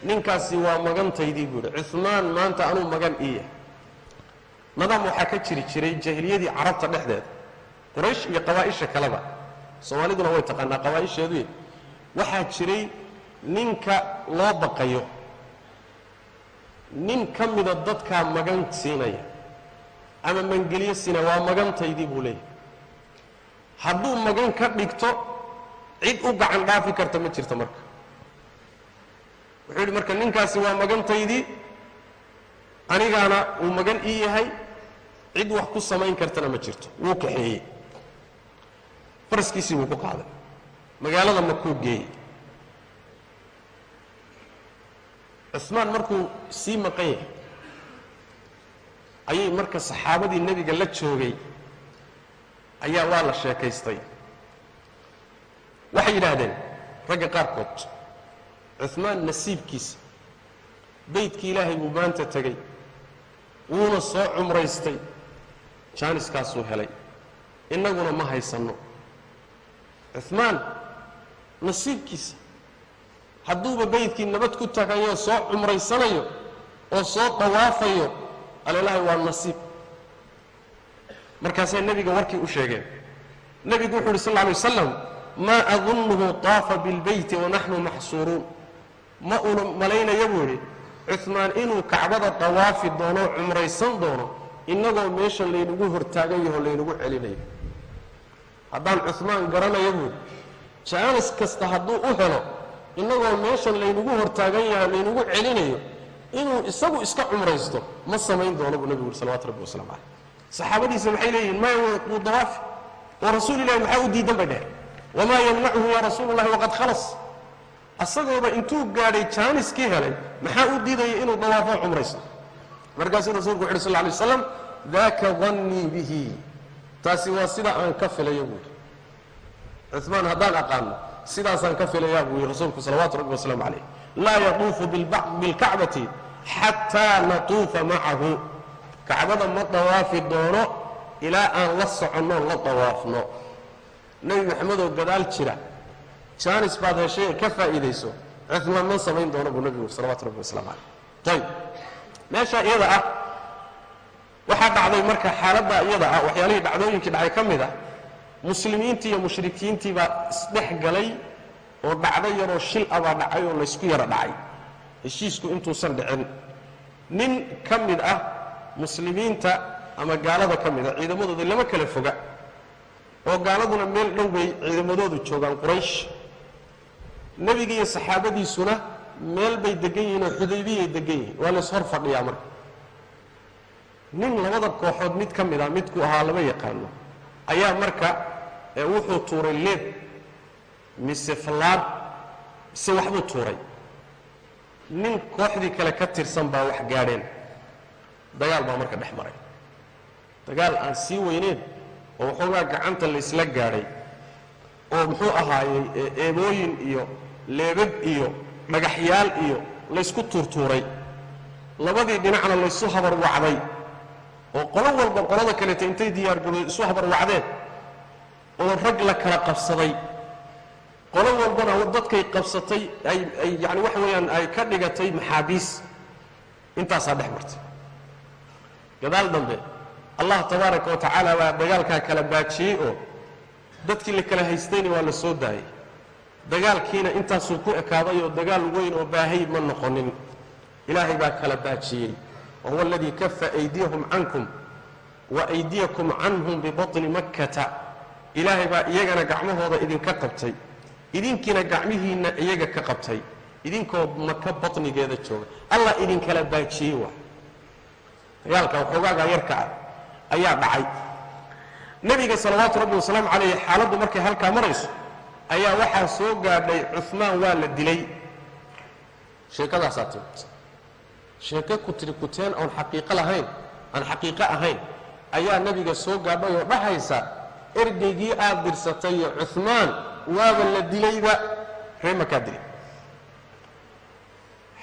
ninkaasi waa magantaydii buu yidhi cumaan maanta anuu magan ii yahay nadaam waxaa ka jiri jiray jaahiliyadii carabta dhexdeeda quraysh iyo qabaa'isha kaleba. Soomaaliduna way taqaanaa qabaa'isheedu waxaa jiray ninka loo baqayo nin ka mida dadkaa magan siinaya ama mangelyo siina waa magantaydii buu leeyahay. Hadduu magan ka dhigto cid u gacan dhaafi karta ma jirto marka. Wuxuu yidhi marka ninkaasi waa magantaydii anigaana uu magan ii yahay cid wax ku samayn kartana ma jirto. Wuu kaxeeyey. Faraskiisii buu ku qaaday. Magaalada makuu geeyey. Cusmaan markuu sii maqan yahay ayay marka saxaabadii nebiga la joogay ayaa waa la sheekaystay. Waxay yidhaahdeen ragga qaarkood cumaan nasiibkiisa beydkii ilaahay buu maanta tegey wuuna soo cumraystay jaaniskaasuu helay. Innaguna ma haysanno. Cumaan nasiibkiisa. Hadduuba beydkii nabad ku tagayo soo cumraysanayo oo soo dawaafayo alilaahay waa nasiib. Markaasay nebiga warkii u sheegeen. Nebigu wuxu uhi sal lla alay wasalam maa adunnuhu taafa bilbeyti wanaxnu maxsuuruun. Ma una malaynaya buu yidhi cumaan inuu kacbada dawaafi doono cumraysan doono innagoo meeshan laynagu hortaagan yaho laynagu celinayo haddaan cumaan garanayo buuhi jaanis kasta hadduu u helo innagoo meeshan laynagu hortaagan yaho laynagu celinayo inuu isagu iska cumraysto ma samayn doono buu nebigu yuri salawatu rabbi waslamu caleyh saxaabadiisa maxay leeyihiin maya wuu dawaafi oo rasuul ilahi maxaa u diidan bay dheheen wamaa yamnacuhu ya rasuulu llahi waqad khalas. Asagooba intuu gaadhay jaaniskii helay maxaa u diidaya inuu dawaafo cumraysto markaasuu rasuulku wuxu uhi sal lay waslam daaka dannii bihi. Taasi waa sida aan ka filayo buuri cumaan haddaan aqaano sidaasaan ka filayaa buu yihi rasuulku salawaatu rabbi wasalaamu calayh. Laa yatuufu bilkacbati xataa natuufa macahu. Kacbada ma dawaafi doono ilaa aan la soconno la dawaafno. Nebi maxamedoo gadaal jira jaanis baad heshay ee ka faa'iidayso cumaan ma samayn doono buu nebigu salawatu rabbi wasalaamu calayh. Ayb meeshaa iyada ah waxaa dhacday marka xaaladda iyada ah waxyaalihii dhacdooyinkii dhacay ka mid ah muslimiintii iyo mushrikiintii baa isdhex galay oo dhacdo yaroo shil a baa dhacay oo laysku yaro dhacay. Heshiisku intuusan dhicin. Nin ka mid ah muslimiinta ama gaalada ka mid a ciidamadooda lama kala foga oo gaaladuna meel dhow bay ciidamadoodu joogaan quraysh. Nebiga iyo saxaabadiisuna meel bay degan yihiin oo xudaybiyay degan yihiin. Waa lays hor fadhiyaa marka. Nin labada kooxood mid ka mid a midku ahaa lama yaqaano. Ayaa marka wuxuu tuuray leeb mise fallaad mise waxbuu tuuray. Nin kooxdii kale ka tirsan baa wax gaadheen. Dagaal baa marka dhex maray. Dagaal aan sii weyneyn oo waxoogaa gacanta laysla gaadhay oo muxuu ahaayey eebooyin iyo leebab iyo dhagaxyaal iyo laysku tuurtuuray. Labadii dhinacna laysu habarwacday oo qolo walba qolada kaleeta intay diyaargarooy isu habarwacdeen oo rag la kala qabsaday. Qolo walbana dadkay qabsatay ay ay yani waxa weeyaan ay ka dhigatay maxaabiis. Intaasaa dhex martay. Gadaal dambe allah tabaaraka wa tacaala baa dagaalkaa kala baajiyey oo dadkii la kala haystayna waa la soo daayay dagaalkiina intaasuu ku ekaaday dagaal weyn oo baahay ma noqonin. Ilaahay baa kala baajiyey. Wahuwa aladii kafa aydiyahum cankum wa aydiyakum canhum bibatni makkata. Ilaahay baa iyagana gacmahooda idinka qabtay. Idinkiina gacmihiinna iyaga ka qabtay. Idinkoo maka batnigeeda jooga. Allah idinkala baajiyey waa. Dagaalka waxoogaagaa yarka ah ayaa dhacay. Nebiga salawaatu rabbi wasalaamu calayh xaaladdu markay halkaa marayso ayaa waxaa soo gaadhay cumaan waa la dilay. Sheekadaasaa timid sheeke ku kuteen oon xaqiiqo lahayn aan xaqiiqo ahayn ayaa nebiga soo gaadhay oo dhahaysa ergeygii aad dirsatay iyo cumaan waaba la dilayba ree dilay.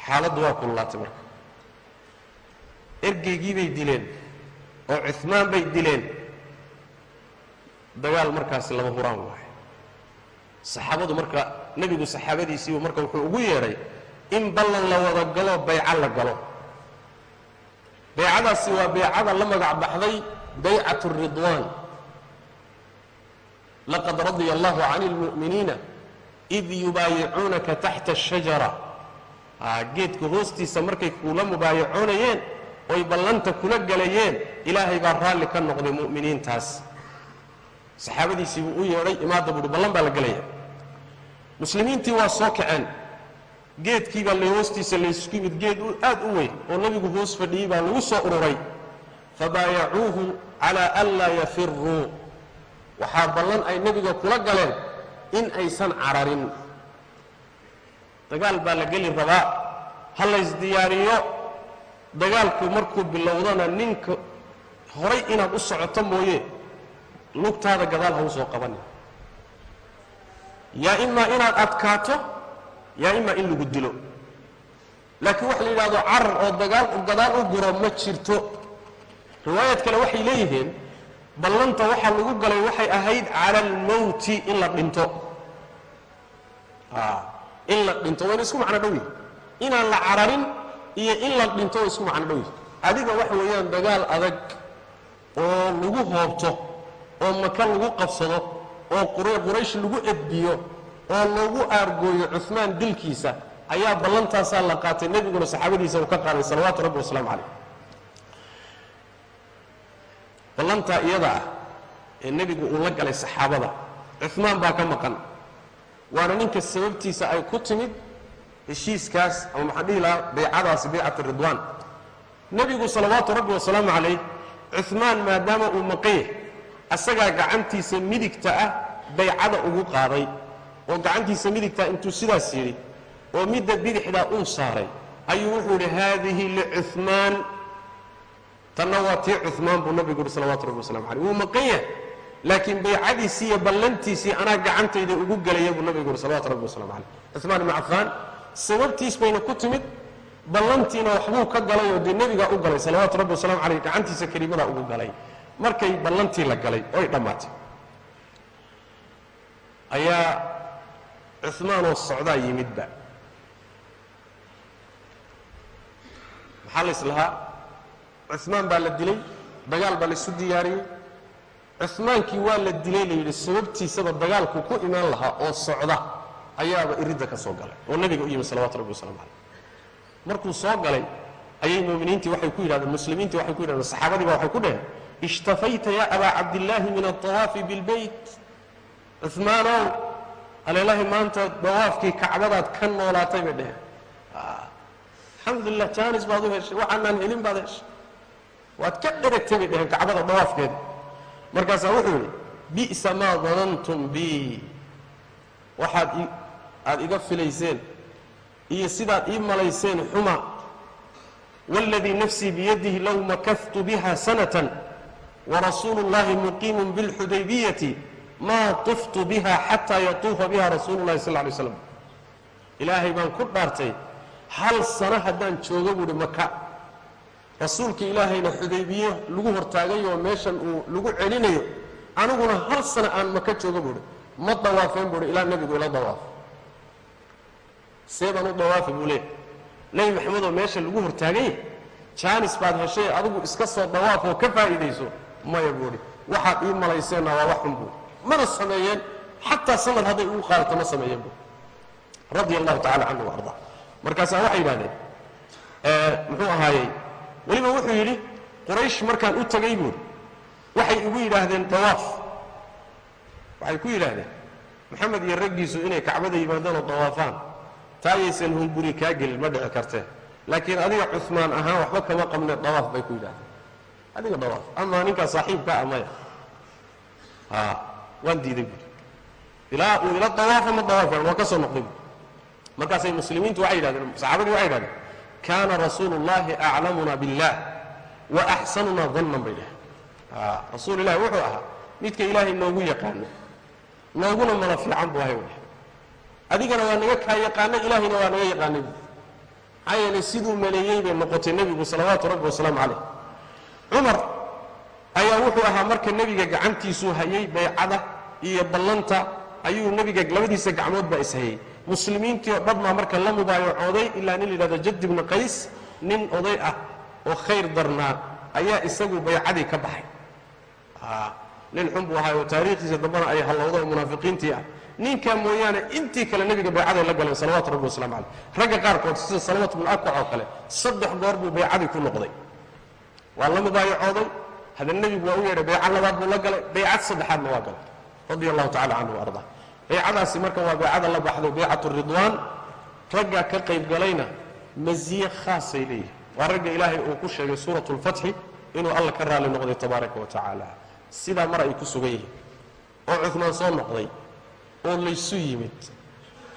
Xaaladdu waa kululaatay marka. Ergeygii bay dileen oo cumaan bay dileen. Dagaal markaasi lama huraan waayo saxaabadu marka nebigu saxaabadiisiibu marka wuxuu ugu yeedhay in ballan la wada galo bayco la galo. Baycadaasi waa baycada la magac baxday baycat ridwaan. Laqad radia allahu can اlmu'miniina id yubaayicuunaka taxta ashajara geedka hoostiisa markay kula mubaayacoonayeen oy ballanta kula galayeen ilaahay baa raalli ka noqday mu'miniintaas saxaabadiisii buu u yeedhay imaadda buuhi ballan baa la gelaya muslimiintii waa soo kaceen. Geedkii baa la hoostiisa laysku yimid geed aad u weyn oo nebigu hoos fadhiyey baa lagu soo ururay. Fabaayacuuhu calaa an laa yafiruu waxaa ballan ay nebiga kula galeen in aysan cararin. Dagaal baa la geli rabaa. Ha laysdiyaariyo dagaalku markuu bilowdana ninka horay inaad u socoto mooye lugtaada gadaal ha u soo yaa imaa inaad adkaato yaa imaa in lagu dilo. Laakiin waxa la yidhahdo carar oo dagaal gadaal u guro ma jirto. Riwaayad kale waxay leeyihiin ballanta waxaa lagu galay waxay ahayd cala almowti in la dhinto. In la dhinto wayna isku macno dhow. Inaan la cararin iyo in la dhinto way isku macno dhow. Adiga waxa weeyaan dagaal adag oo lagu hoobto oo maka lagu qabsado oo quraysh lagu edbiyo oo loogu aargooyo cumaan dilkiisa ayaa ballantaasaa la qaatay nebiguna saxaabadiisa uu ka qaaday salawaatu rabbi wasalaamu calayh. Ballantaa iyada ah ee nebigu uu la galay saxaabada cumaan baa ka maqan. Waana ninka sababtiisa ay ku timid heshiiskaas ama maxaan dhihi lahaa baycadaasi baycat ridwaan. Nebigu salawaatu rabbi wasalaamu calayh cumaan maadaama uu maqanyah asagaa gacantiisa midigta ah baycada ugu qaaday oo gacantiisa midigta intuu sidaas yidhi oo midda bidixdaa uu saaray ayuu wuxuu yidhi haadihi licumaan tanna waa tii cumaan buu nabigu yidhi salawatu rabbi waslamu caleyh wuu maqan yahay laakiin baycadiisii iyo ballantiisii anaa gacantayda ugu gelaya buu nabigu yidhi salawatu rabbi waslamu caleyh cumaan ibnu cafaan sababtiis bayna ku timid ballantiina waxbuu ka galay oo dee nebigaa u galay salawaatu rabbi wasalaamu caleyh gacantiisa kelimadaa ugu galay markay ballantii la galay oy dhammaatay. Ayaa cumaanoo socdaa yimidba. Maxaa la islahaa? Cumaan baa la dilay dagaal baa laisu diyaariyey. Cumaankii waa la dilay la yidhi sababtiisaba dagaalku ku imaan lahaa oo socda ayaaba iridda ka soo galay oo nebiga u yimid salawatu rabbi waslamu caleyh markuu soo galay ayay muminiintii waxay ku yidhahdeen muslimiintii waxay ku yidhahdeen saxaabadii baa waxay ku dheheen ishtafayta ya abaa cabdillaahi min altawaafi bilbeyt cumaanow aleelahi maanta dawaafkii kacbadaad ka noolaatay bay dheheen alxamdulilah jaanis baad u heshay waxaanaan helin baad heshay waad ka dheragtay bay dheheen kacbada dawaafkeeda markaasaa wuxuu yidhi bi'sa maa danantum bi waxaad aad iga filayseen iyo sidaad ii malayseen xuma wاladii nafsii biyadihi low makaftu biha sanatan warasuulu llahi muqiimun bilxudaybiyati maa tuftu biha xataa yatuufa biha rasuulu llahi sal lay slam ilaahay baan ku dhaartay hal sano haddaan joogo buuhi maka. Rasuulka ilaahayna xudaybiye lagu hortaagay oo meeshan uu lagu celinayo aniguna hal sano aan maka joogo buuhi ma dawaafeen buuhi ilaa nebigu ila dawaafo see baan u dawaafa buu leeyahy nebi maxamedoo meesha lagu hortaagay jaanis baad heshay adigu iska soo dawaaf ka faa'iidayso maya buuhi waxaad ii malayseenna waa wax xun buui mana sameeyeen xataa sanad hadday ugu qaadato ma sameeyeen buui radia allahu tacala canhu wa ardaa markaasaa waxay yidhahdeen muxuu ahaayey weliba wuxuu yidhi quraysh markaan u tegay buuri. Waxay igu yidhaahdeen dawaaf waxay ku yidhaahdeen maxamed iyo raggiisu inay kacbada yimaadaanoo dawaafaan taayaysan hunguri kaa gelin ma dhici kartee laakiin adiga cumaan ahaan waxba kama qabne dawaaf bay ku yidhahdeen adiga dawaaf amaa ninkaa saaxiibka a maya. Waan diiday buuri ilaa uu ila dawaafa ma dawaafan waa ka soo noqday buuri markaasay muslimiintu waxay yidhahdeen saxaabadii waxay yidhahdeen kaana rasuulu اllahi aclamuna biاllah wa axsanuna dannan bay dhaheen rasuul ilahi wuxuu ahaa midka ilaahay noogu yaqaano nooguna mala fiican buu ahay dheh adigana waa naga kaa yaqaana ilaahayna waa naga yaqaanay bu maxaa yeelay siduu maleeyey bay noqotay nebigu salawaatu rabbi wasalaamu calayh cumar ayaa wuxuu ahaa marka nebiga gacantiisuu hayay baycada iyo ballanta ayuu nebiga labadiisa gacmood baa ishayey muslimiintii oo dhan baa marka la mubaayacooday ilaa nin layidhahdo jadd ibnu qays nin oday ah oo khayr darnaa ayaa isagu baycadii ka baxay. Nin xun buu ahaa oo taariikhdiisa dambana ay hallowdo oo munaafiqiintii ah. Ninkaa mooyaane intii kale nebiga baycaday la galeen salawatu rabbi waslamu caleyh ragga qaarkood sida salamat bnu akwac oo kale saddex goor buu baycadii ku noqday waa la mubaayacooday haddana nebigu waa u yeedhay bayca labaad buu la galay baycad saddexaadna waa galay. Radia allahu tacala canhu wa ardaa baycadaasi marka waa baycada la baxday baycatu ridwaan. Ragga ka qayb galayna masiye khaasay leeyihiin waa ragga ilaahay uu ku sheegay suuratu lfatxi inuu alla ka raali noqday tabaaraka wa tacaala sidaa mar ay ku sugan yihiin. Oo cumaan soo noqday oo laysu yimid.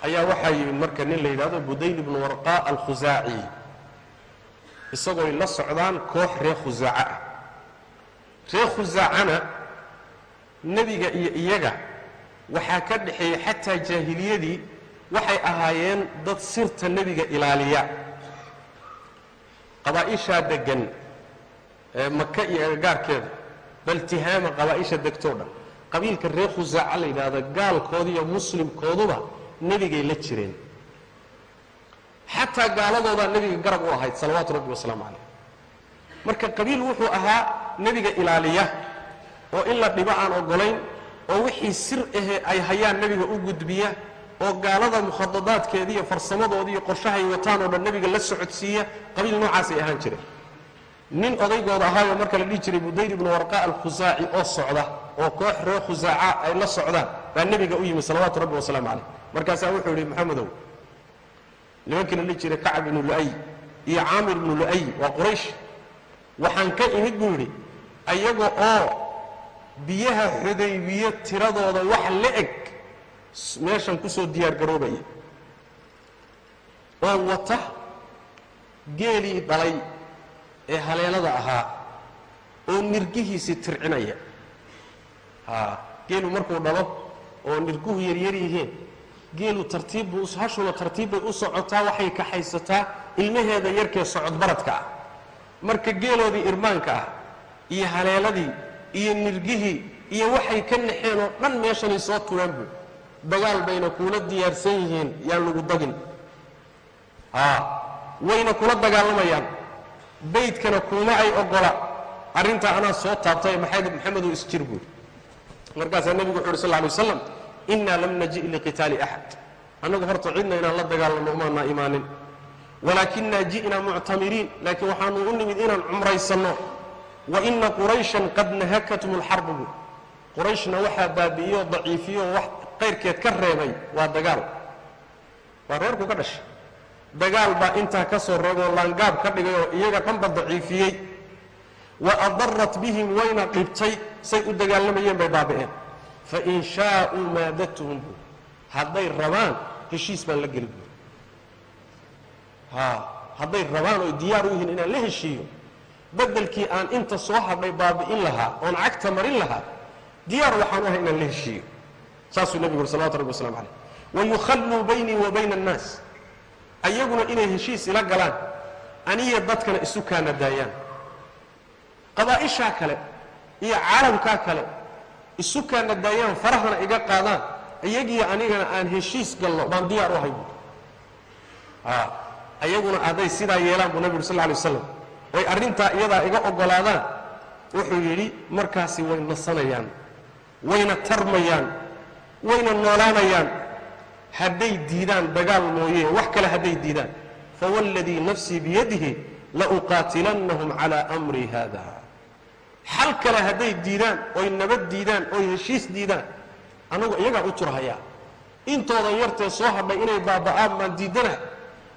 Ayaa waxaa yimid marka nin la yidhahdo budayl ibnu warqa alkhusaaci isagooy la socdaan koox reer khusaaca ah. Reer khusaacana nebiga iyo iyaga waxaa ka dhexeeyey xataa jaahiliyadii waxay ahaayeen dad sirta nebiga ilaaliya. Qabaa'ishaa deggan ee maka iyo agagaarkeeda bal tihaama qabaa'isha degtoo dhan. Qabiilka reer khusaaca la yidhaahdo gaalkooda iyo muslimkooduba nebigay la jireen xataa gaaladoodaa nebiga garab u ahayd salawaatu rabbi wasalaamu calayh. Marka qabiil wuxuu ahaa nebiga ilaaliya oo in la dhibo aan ogolayn oo wixii sir ahe ay hayaan nebiga u gudbiya oo gaalada mukhadadaadkeeda iyo farsamadooda iyo qorshahay wataan oo dhan nebiga la socodsiiya qabiil noocaasay ahaan jireen. Nin odaygooda ahaayoo marka la dhihi jiray budayr ibnu warqa alkhusaaci oo socda oo koox reer khusaaca ay la socdaan baa nebiga u yimid salawaatu rabbi wasalaamu calayh. Markaasaa wuxuu yidhi maxamedow nimankii la dhihi jiray kacab ibnu lu'ay iyo caamir ibnu lu'ay waa quraysh. Waxaan ka imid buu yidhi ayaga oo biyaha xudaybiye tiradooda wax la eg meeshan ku soo diyaar garoobaya. Oo wata geelii dhalay ee haleelada ahaa oo nirgihiisii tircinaya. Geelu markuu dhalo oo nirguhu yaryar yihiin geelu tartiibbuu hashuna tartiibbay u socotaa waxay kaxaysataa ilmaheeda yarkee socod baradka ah. Marka geeloodii irmaanka ah iyo haleeladii iyo nirgihii iyo waxay ka naxeen oo dhan meeshanay soo tureen buu. Dagaal bayna kuula diyaarsan yihiin yaan lagu dagin. Wayna kula dagaalamayaan baydkana kuuma ay ogola. Arrintaa anaa soo taabtay maxamed maxameduu isjir buuri markaasaa nebigu wuxu uhi sal ly waslam innaa lam naji liqitaali axad annagu horta cidna inaan la dagaalanno umaanaa imaanin. Walaakinaa ji'naa muctamiriin laakiin waxaanu u nimid inaan cumraysanno. Wa ina qurayshan qad nahakatum alxarbu buur qurayshna waxaa baabi'iyoo daciifiyoo wax qayrkeed ka reebay waa dagaal. Waa reerku ka dhashay. Dagaal baa intaa ka soo reeboo laangaab ka dhigay oo iyaga dhanba daciifiyey. Wa adarat bihim wayna dhibtay say u dagaalamayeen bay baabi'een fain shaa'uu maadatuhum buur hadday rabaan heshiis baan la geli buur haa hadday rabaan oy diyaar u yihiin inaan la heshiiyo beddelkii aan inta soo hadhay baabi'in lahaa oon cagta marin lahaa diyaar waxaan u ahay inaan la heshiiyo saasuu nebigu uri salawatu rabbi waslamu calayh wayukhalluu baynii wa bayna annaas ayaguna inay heshiis ila galaan aniya dadkana isu kaana daayaan qabaa'ishaa kale iyo caalamkaa kale isu kaana daayaan farahana iga qaadaan iyagiyo anigana aan heshiis galno baan diyaar u ahay. Buui aa ayaguna hadday sidaa yeelaan buu nebi uri sal alay waslam oy arrintaa iyadaa iga oggolaadaan wuxuu yidhi markaasi way nasanayaan wayna tarmayaan wayna noolaanayaan. Hadday diidaan dagaal mooye wax kale hadday diidaan. Fawalladii nafsii biyadihi lauqaatilannahum calaa amri haada xal kale hadday diidaan oy nabad diidaan oy heshiis diidaan annagu iyagaa u turhayaa intoodan yartee soo hadhay inay baaba'aan baan diidana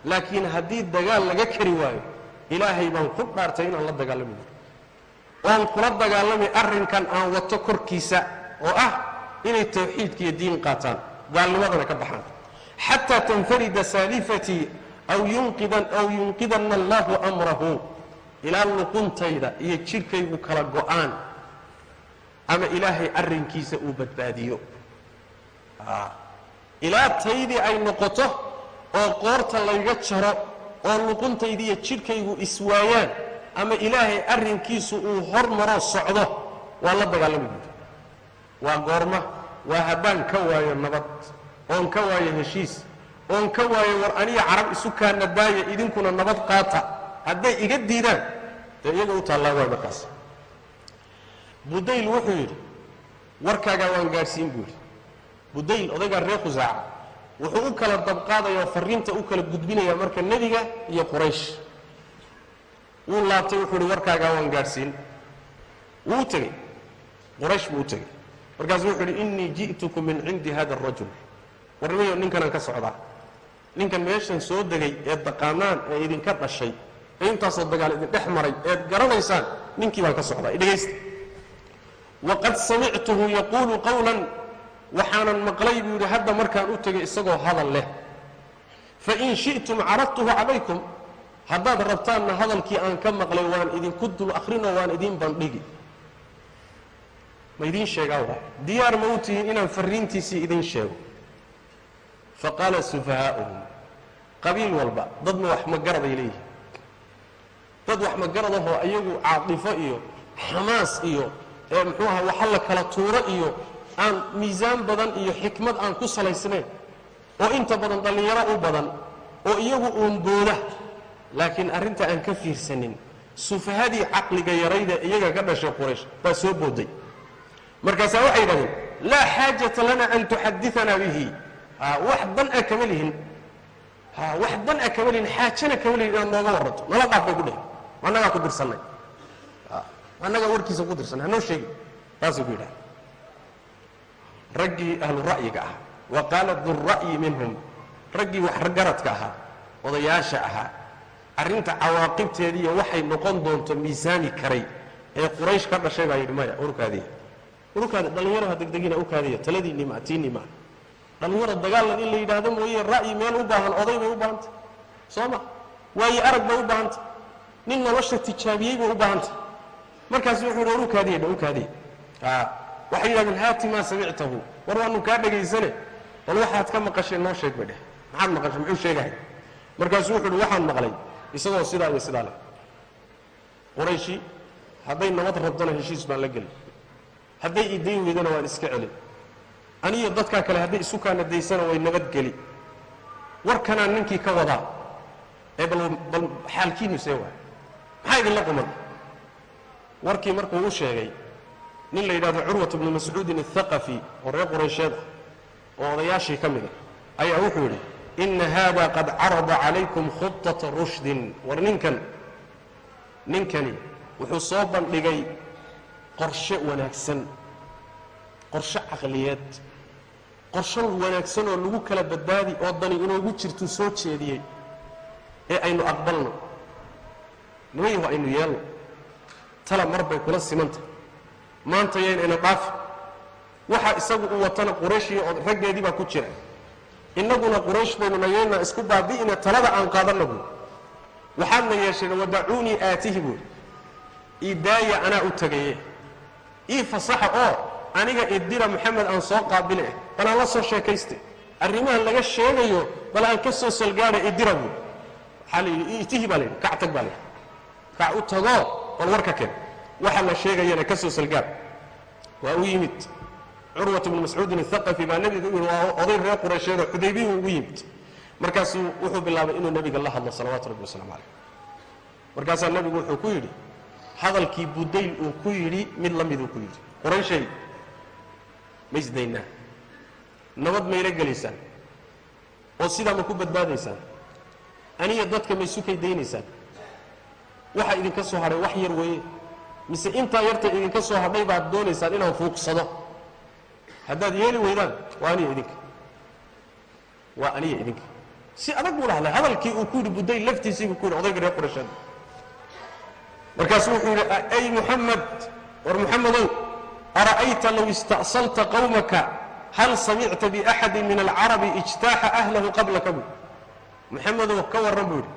laakiin haddii dagaal laga kari waayo ilaahay baan ku dhaartay inaan la dagaalami. Oon kula dagaalamay arrinkan aan wato korkiisa oo ah inay tawxiidkiiyo diin qaataan. Gaalnimadana ka baxaan. Xataa tanfarida saalifatii aw yunqidan aw yunqidanna allahu amrahu ilaa luquntayda iyo jidhkaygu kala go'aan ama ilaahay arrinkiisa uu badbaadiyo. Ilaa taydii ay noqoto oo qoorta layga jaro oo luquntayda iyo jidhkaygu iswaayaan ama ilaahay arrinkiisu uu hormaroo socdo waa la dagaalami buuri waa goorma waa haddaan ka waayo nabad oon ka waayo heshiis oon ka waayo war aniya carab isu kaana daaya idinkuna nabad qaata hadday iga diidaan dee iyaga u taallaa waay markaas. Budayl wuxuu yidhi warkaagaa waan gaadhsiin buu yidhi. Budayl odaygaa reer khusaaca wuxuu u kala dabqaadaya oo farriinta u kala gudbinaya marka nebiga iyo quraysh. Wuu laabtay wuxuu yidhi warkaagaa waan gaadhsiin. Wuu u tegey. Quraysh buu u tegey. Markaasuu wuxuu yidhi innii ji'tukum min cindi hada arajul warnimayo ninkanaan ka socdaa. Ninkan meeshan soo degay eed daqaanaan ee idinka dhashay. ee intaasoo dagaal idin dhex maray eed garanaysaan ninkii baan ka socdaa idhegaysta waqad samictuhu yaquulu qawlan waxaanan maqlay buu yidhi hadda markaan u tegay isagoo hadal leh. Fain shi'tum caradtuhu calaykum haddaad rabtaanna hadalkii aan ka maqlay waan idinku dul akhrinoo waan idiin bandhigi. Ma idiin sheegaa waa? Diyaar ma u tihiin inaan farriintiisii idiin sheego? Faqaala sufahaa'uhum qabiil walba dadna wax magaraday leeyihiin dad wax magaradahoo iyagu caatifo iyo xamaas iyo ee muxuu aha waxa la kala tuuro iyo aan miisaan badan iyo xikmad aan ku salaysnayn oo inta badan dhallinyaro u badan oo iyagu uun booda laakiin arrinta aan ka fiirsanin sufahadii caqliga yarayda iyaga ka dhashay quraysh baa soo booday. Markaasaa waxay yidhahdeen laa xaajata lana an tuxadianaa bihi. Wax dan a kama lihin. Wax dan a kama lihin. Xaajana kama lihin inaad nooga warranto nala dhaaf bay ku dheh annagaa ku dirsannay annagaa warkiisa ku dirsanay. Hanoo sheegi. Taasay ku yidhaha raggii ahlu ra'yiga ah wa qaala dura'yi minhum. Raggii waxgaradka ahaa odayaasha ahaa arrinta cawaaqibteediiyo waxay noqon doonto miisaami karay ee quraysh ka dhashay baa yidhi maya urkaadiya urkaadi dhallinyaro ha degdegina ukaadiya taladiinni ma tiinni ma dhallinyaro dagaalan in la yidhaahdo mooye ra'yi meel u baahan oday bay u baahantay. Soo ma? Waayo arag bay u baahanta nin nolosha tijaabiyey bay u baahanta markaasu wuxuu yidhi war u kaadiye dha u kaadiye waxay yidhahdeen haati maa samictahu. War waanu kaa dhegaysane. Bal waxaad ka maqasheen noo sheeg bay dheh maxaad maqashay? Muxuu sheegahay? Markaasuu wuxuu uhi waxaan maqlay isagoo sidaa iyo sidaa leh. Qurayshi hadday nabad rabtona heshiis baan la geli hadday idayn weydana waan iska celin. Aniyo dadkaa kale hadday isu kaana daysana way nabadgeli warkanaan ninkii ka wadaa. Ee bal xaalkiinu see waay maxaa idinla quman warkii markuu u sheegay nin la yidhahdo curwat bnu mascuudin athaqafi oo reer quraysheed oo odayaashii ka mida ayaa wuxuu yidhi ina haada qad carada calaykum khudata rushdin. War ninkan ninkani wuxuu soo bandhigay qorshe wanaagsan qorshe caqliyeed qorshe wanaagsan oo lagu kala badbaadi oo dani inoogu jirtuu soo jeediyey ee aynu aqbalno nimayahu aynu yeelno tala mar bay kula simanta. Maanta yaynayna dhaafi waxa isagu u watana qurayshii oo raggeedii baa ku jira. Innaguna quraysh baynu nayeynaa isku baabi'ina talada aan qaadanna buuri waxaadna yeesheen wadacuunii aatihi buuri idaaya anaa u tegaye ii fasaxa oo aniga idira maxamed aan soo qaabile eh bal aan la soo sheekayste. Arrimahan laga sheegayo bal aan ka soo salgaadha idira buuri waxaa la yidhi itihi baa la yidhi kac tag baa la yidhi kac u tagoo bal warka ken waxa la sheegayana ka soo salgaad waa u yimid. Curwat bnu mascuudin athaqafi baa nebigu u yidhi waa oday reer quraysheedoo xudaybiyuu ugu yimid. Markaasuu wuxuu bilaabay inuu nebiga la hadlo salawaatu rabbi wasalaamu calayh. Markaasaa nebigu wuxuu ku yidhi hadalkii budayl uu ku yidhi mid la miduu ku yidhi. Qurayshay ma nabad mayla gelaysaan. Oo sidaa ma ku badbaadaysaan. Aniya dadka ma isu kay waxa idinka soo hadhay wax yar weeye. Mise intaa yarta idinka soo hadhay baad doonaysaan inaan fuuqsado haddaad yeeli weydaan waa aniya idinka. Waa aniya idinka. Si adag buu dhahlay hadalkii uu ku yidhi budayl laftiisii buu ku yidhi odayga reer qurasheed markaasuu wuxuu yidhi ay muxamed war muxamedow ara'ayta low ista'salta qawmaka hal samicta biaxadin min alcarabi ijtaaxa ahlahu qablaka? Buu muxamedow ka warran buu yidhi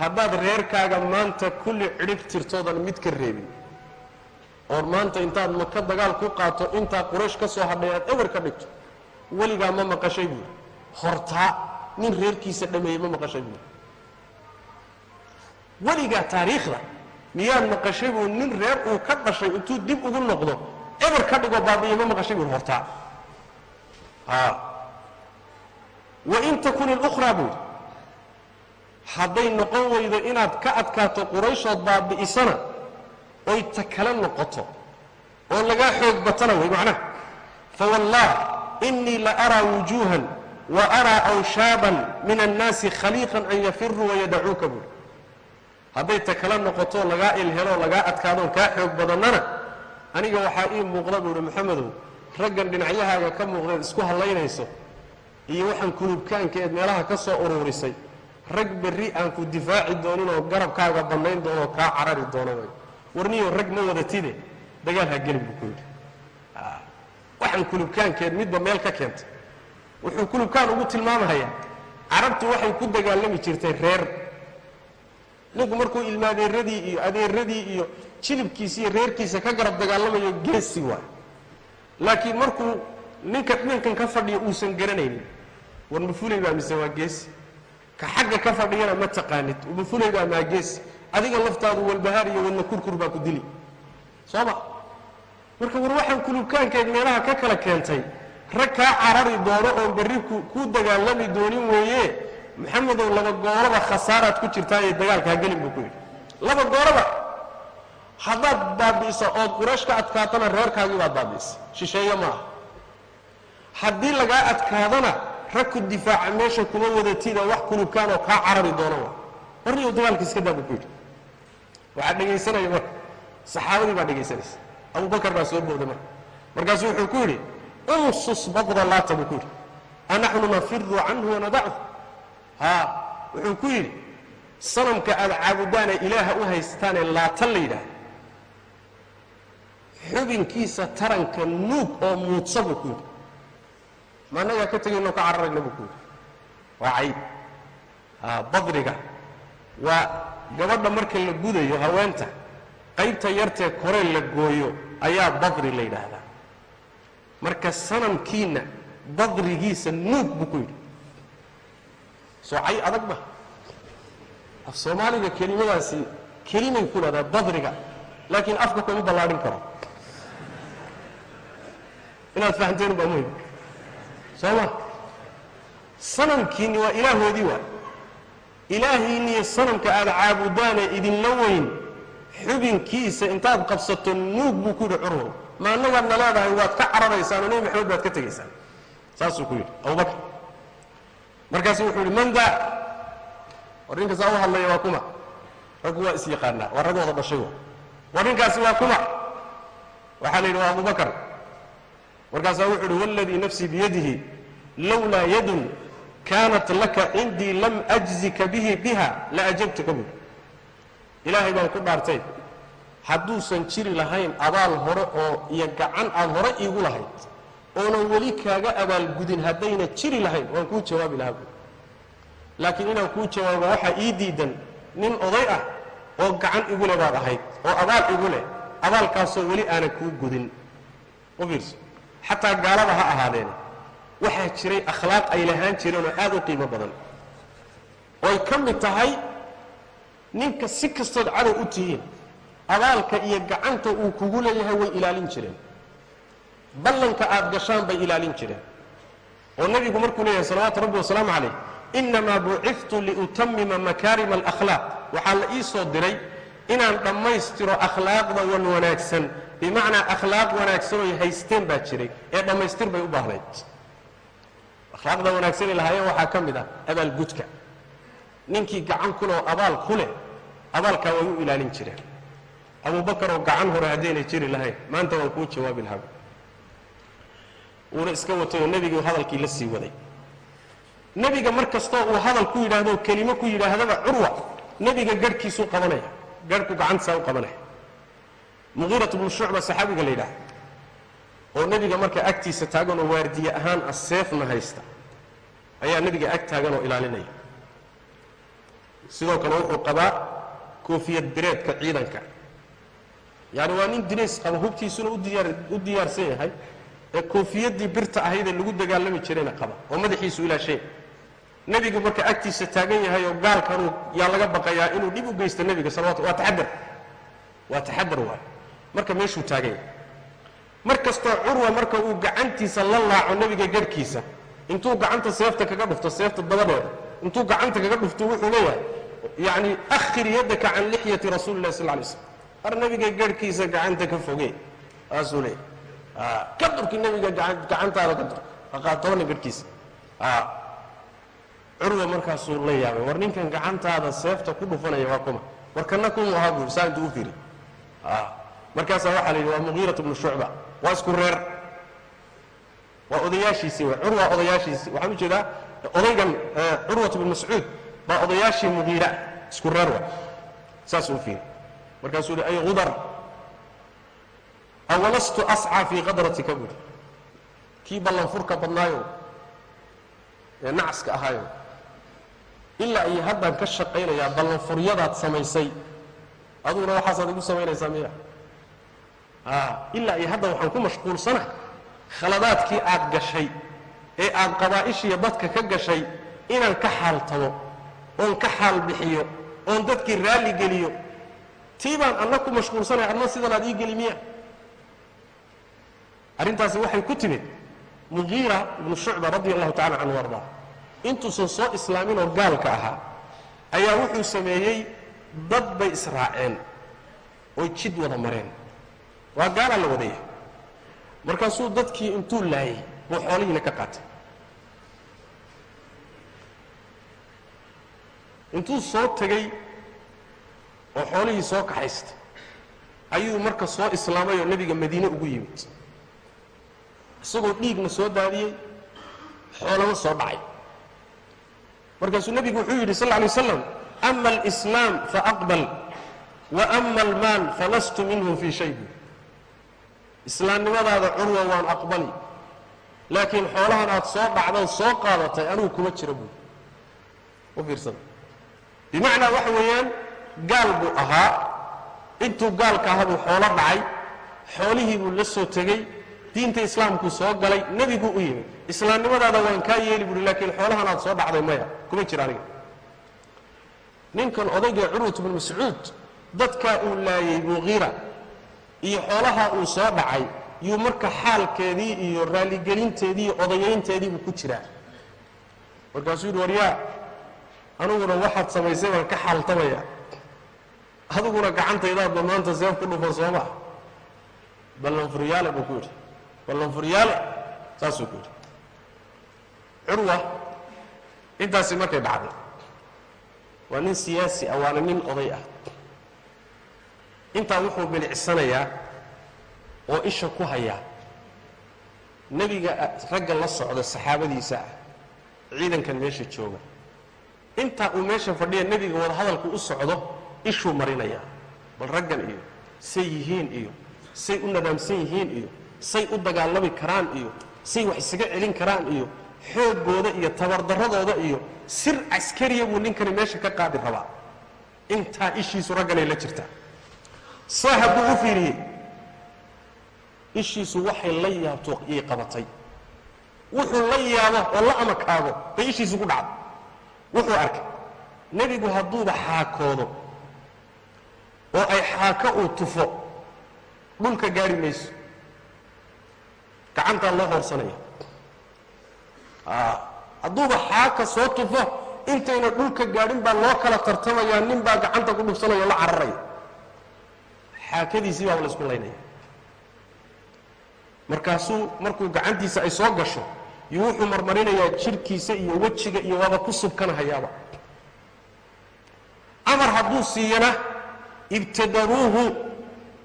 haddaad reerkaaga maanta kulli cidhib tirtoodan mid ka reebin. Oon maanta intaad maka dagaal ku qaato intaa quraysh ka soo hadhay aad ewer ka dhigto. Weligaa ma maqashay buuri hortaa nin reerkiisa dhameeyey ma maqashay buuri weligaa taariikhda miyaad maqashay buu nin reer uu ka dhashay intuu dib ugu noqdo eber ka dhigoo baabi'iye ma maqashay buuri hortaa a wain takun ilukhraa buuri hadday noqon weydo inaad ka adkaato qurayshood baabi'isana oy ta kale noqoto oo lagaa xoog batana way macnaha fawallah inii la araa wujuuhan wa araa awshaaban min annaasi khaliiqan an yafiruu wayadacuuka buuri hadday ta kale noqoto lagaa ilheloo lagaa adkaadoon kaa xoog badannana aniga waxaa ii muuqda buuhi maxamedow raggan dhinacyahaaga ka muuqdeed isku hallaynayso iyo waxaan kulubkaankeed meelaha ka soo uruurisay rag berri aan ku difaaci doonin oo garabkaaga bannayn doonoo kaa carari doono way. Warniyo rag ma wadatide dagaal ha gelin buu ku yidhi. Waxaan kulubkaankeed midba meel ka keentay wuxuu kulubkaan ugu tilmaamahayaa carabtu waxay ku dagaalami jirtay reer. Ninku markuu ilmaadeeradii iyo adeeradii iyo jilibkiisa iyo reerkiisa ka garab dagaalamayo geesi waay laakiin markuu ninka ninkan ka fadhiya uusan garanaynin war mafulay baa mise waa geesi ka xagga ka fadhiyana ma taqaanid. Maa geesi adiga laftaadu walbahaar iyo wadna kurkur baa ku dili. Soo ma marka war waxaan kulubkaankeed meelaha ka kala keentay rag kaa carari doono oon berri ku dagaalami doonin weeye maxamedow laba gooraba khasaaraad ku jirtaaye dagaalkaa gelin buu ku yidhi. Laba gooraba haddaad baabi'iso ood quraysh ka adkaatana reerkaagii baad baabi'isa. Shisheeye ma aha. Haddii lagaa adkaadana rag ku difaaca meesha kuma wadatida wax kulubkaanoo kaa carari doono wa warniyow dagaalka iska daa buu ku yidhi. Waxaa dhegaysanaya marka. Saxaabadii baa dhegaysanaysa abubakar baa soo booda marka. Markaasuu wuxuu ku yidhi unsus badda laata buu ku yidhi. Anaxnu nafiru canhu wanadachu haa wuxuu ku yidhi sanamka aad caabudaanee ilaaha u haystaanee laatan la yidhaah xubinkiisa taranka nuug oo muudsa buu ku yidhi ma annagaa ka tegayno ka cararayna buu ku waa haa badriga. Waa gabadha marka la gudayo haweenta qaybta yartee koree la gooyo ayaa badri la yidhaahdaa. Marka sanamkiinna badrigiisa nuug buu ku yidhi. Soocay adag ma af soomaaliga kelimadaasi kelimay ku dhahdaa badriga laakiin afka kuma ballaadhin karo. Inaad fahamteen baa muhiim soo ma sanamkiinni waa ilaahoodii waa. Ilaahiinniyo sanamka aada caabudaane idinla weyn xubinkiisa intaad qabsato nuug buu ku yidhi curwo ma annagaad na leedahay waad ka cararaysaan oo nebi maxamed baad ka tegaysaan. Saasuu ku yidhi abubakr markaasu wuxuu yidhi man daa war ninkaasaa u hadlaya waa kuma. Raggu waa is yaqaanaa waa rag wada dhashay wa war ninkaasi waa kuma. Waxaa la yidhi waa abubakar markaasaa wuxuu yidhi waladii nafsii biyadihi lowlaa yadun kaanat laka cindii lam ajzika bihi biha la ajabtuka buuri ilaahay baan ku dhaartay hadduusan jiri lahayn abaal hore oo iyo gacan aad hore iigu lahayd oonan weli kaaga abaalgudin haddayna jiri lahayn. Waan kuu jawaabi lahaa buuri laakiin inaan kuu jawaabo waxaa ii diidan nin oday ah oo gacan igu leh baad ahayd oo abaal igu leh abaalkaasoo weli aanan kuu gudin. U fiirso xataa gaalada ha ahaadeen. Waxaa jiray akhlaaq ay lahaan jireen oo aad u qiimo badan. Oy ka mid tahay ninka si kastood cadow u tihiin abaalka iyo gacanta uu kugu leeyahay way ilaalin jireen. Ballanka aad gashaan bay ilaalin jireen. Oo nebigu markuu leeyahay salawaatu rabbi wasalaamu calayh innamaa buciftu liutamima makaarima alakhlaaq waxaa la ii soo diray inaan dhammaystiro akhlaaqda wan wanaagsan bimacnaa akhlaaq wanaagsan oy haysteen baa jiray ee dhammaystir bay u baahnayd akhlaaqda wanaagsanay lahaayeen waxaa ka mid ah abaalgudka ninkii gacan ku leh oo abaal ku leh abaalkaa way u ilaalin jireen. Abubakar oo gacan hore haddaynay jiri lahayn maanta waan kuu jawaabi lahaa. Wuuna iska watay oo nebigii hadalkii la sii waday. Nebiga mar kastoo uu hadal ku yidhaahdo kelimo ku yidhaahdaba curwa nebiga garhkiisuu qabanaya garhku gacantisaa u qabanaya muqiirat bnu shucba saxaabiga la yidhaahdo oo nebiga markaa agtiisa taagan oo waardiye ahaan ah seefna haysta ayaa nebiga ag taagan oo ilaalinaya. Sidoo kale wuxuu qabaa koofiyad bireedka ciidanka. Yaani waa nin dinays qaba hubtiisuna u diyaarsan yahay ee koofiyaddii birta ahaydee lagu dagaalami jirayna qaba oo madaxiisu ilaasheen nebigu marka agtiisa taagan yahay oo gaalkanuu yaa laga baqayaa inuu dhib u geysto nebiga salawatu waa taxadar waa taxadar waay marka meeshuu taagan yahay mar kastoo curwa marka uu gacantiisa la laaco nebiga garhkiisa intuu gacanta seefta kaga dhufto seefta dabadeeda intuu gacanta kaga dhufto wuxuu leeyahay yacni akhir yaddaka can lixyati rasuuli sal lay slam har nebiga garhkiisa gacanta ka fogee saasuu leeyahay. Ka durki nebiga gacantaada ka dur haqaatoona garhkiisa. Curwa markaasuu la yaabay war ninkan gacantaada seefta ku dhufanaya waa kuma. War kana kumu ahaa buu saa intuu u fiiri markaasaa waxaa la yidhi waa muqiirat bnu shucba waa isku reer. Waa odayaashiisii w curwa odayaashiisii waxaan u jeedaa odaygan curwat bn mascuud baa odayaashii muqiira isku reer wa saasuu u fiiri. Markaasuu yidhi ay udar awalastu ascaa fii qadratika buuri kii ballanfurka badnaayo ee nacaska ahaayo ilaa iyo haddaan ka shaqaynayaa ballanfuryadaad samaysay. Aduguna waxaasaad igu samaynaysaa miya ilaa iyo hadda waxaan ku mashquulsana. Khaladaadkii aad gashay ee aad qabaa'ishiiyo dadka ka gashay inaan ka xaaltamo oon ka xaal bixiyo oon dadkii raalli geliyo tii baan anna ku mashquulsanaya adna sidan aad ii geli miya. Arrintaasi waxay ku timid muqiira ibnu shucba radi allahu tacala canhu ardaa intuusan soo islaamin oo gaalka ahaa ayaa wuxuu sameeyey dad bay israaceen oo jid wada mareen waa gaalaa la wadaya markaasuu dadkii intuu laayay buu xoolihiina ka qaatay. Intuu soo tegey oo xoolihii soo kaxaystay ayuu marka soo islaamay oo nebiga madiine ugu yimid. Isagoo dhiigna soo daadiyey xoolama soo dhacay. Markaasuu nebigu wuxuu yidhi sal alay waslam ama alislaam faaqbal wa ama almaal falastu minhu fii shay buui islaamnimadaada curwa waan aqbali. Laakiin xoolahan aad soo dhacdood soo qaadatay anigu kuma jira buui u fiirsada bimacnaa waxa weeyaan gaal buu ahaa. Intuu gaalka aha buu xoolo dhacay. Xoolihii buu la soo tegey. Diinta islaamkuu soo galay. Nebiguu u yimid islaamnimadaada waan kaa yeeli buuhi laakiin xoolahan aad soo dhacday maya. Kuma jira aniga. Ninkan odayga curwat bnu mascuud dadkaa uu laayey muqiira iyo xoolaha uu soo dhacay yuu marka xaalkeedii iyo raaligelinteedii iyo odayaynteedii buu ku jiraa. Markaasuu yidhi waryaa aniguna waxaad samaysay baan ka xaaltamaya. Adiguna gacantaydaadba maanta seef ku dhufan soo maa ballanfuryaale buu ku yidhi. Ballanfuryaale saasuu ku yidhi. Curwa intaasi markay dhacday. Waa nin siyaasi ah waana nin oday ah intaa wuxuu bilicsanayaa oo isha ku hayaa. Nebiga ragga la socda saxaabadiisa ah ciidankan meesha jooga. Intaa uu meesha fadhiya nebiga wadahadalku u socdo ishuu marinayaa bal raggan iyo say yihiin iyo say u nadaamsan yihiin iyo say u dagaalami karaan iyo say wax isaga celin karaan iyo xooggooda iyo tabardarradooda iyo sir caskariya buu ninkani meesha ka qaadi rabaa. Intaa ishiisu ragganay la jirtaa saa hadduu u fiiriyey ishiisu waxay la yaabto iyay qabatay. Wuxuu la yaabo oo la amakaago bay ishiisu ku dhacday wuxuu arkay nebigu hadduuba xaakoodo oo ay xaako uu tufo dhulka gaari mayso. Gacantaa loo hoorsanaya hadduuba xaaka soo tufo intayna dhulka gaadhin baa loo kala tartamayaa nin baa gacanta ku dhufsanaya o la cararaya xaakadiisii baaba la isku laynaya. Markaasuu markuu gacantiisa ay soo gasho iyo wuxuu marmarinayaa jidhkiisa iyo wejiga iyo waaba ku subkanahayaaba. Amar hadduu siiyana ibtadaruuhu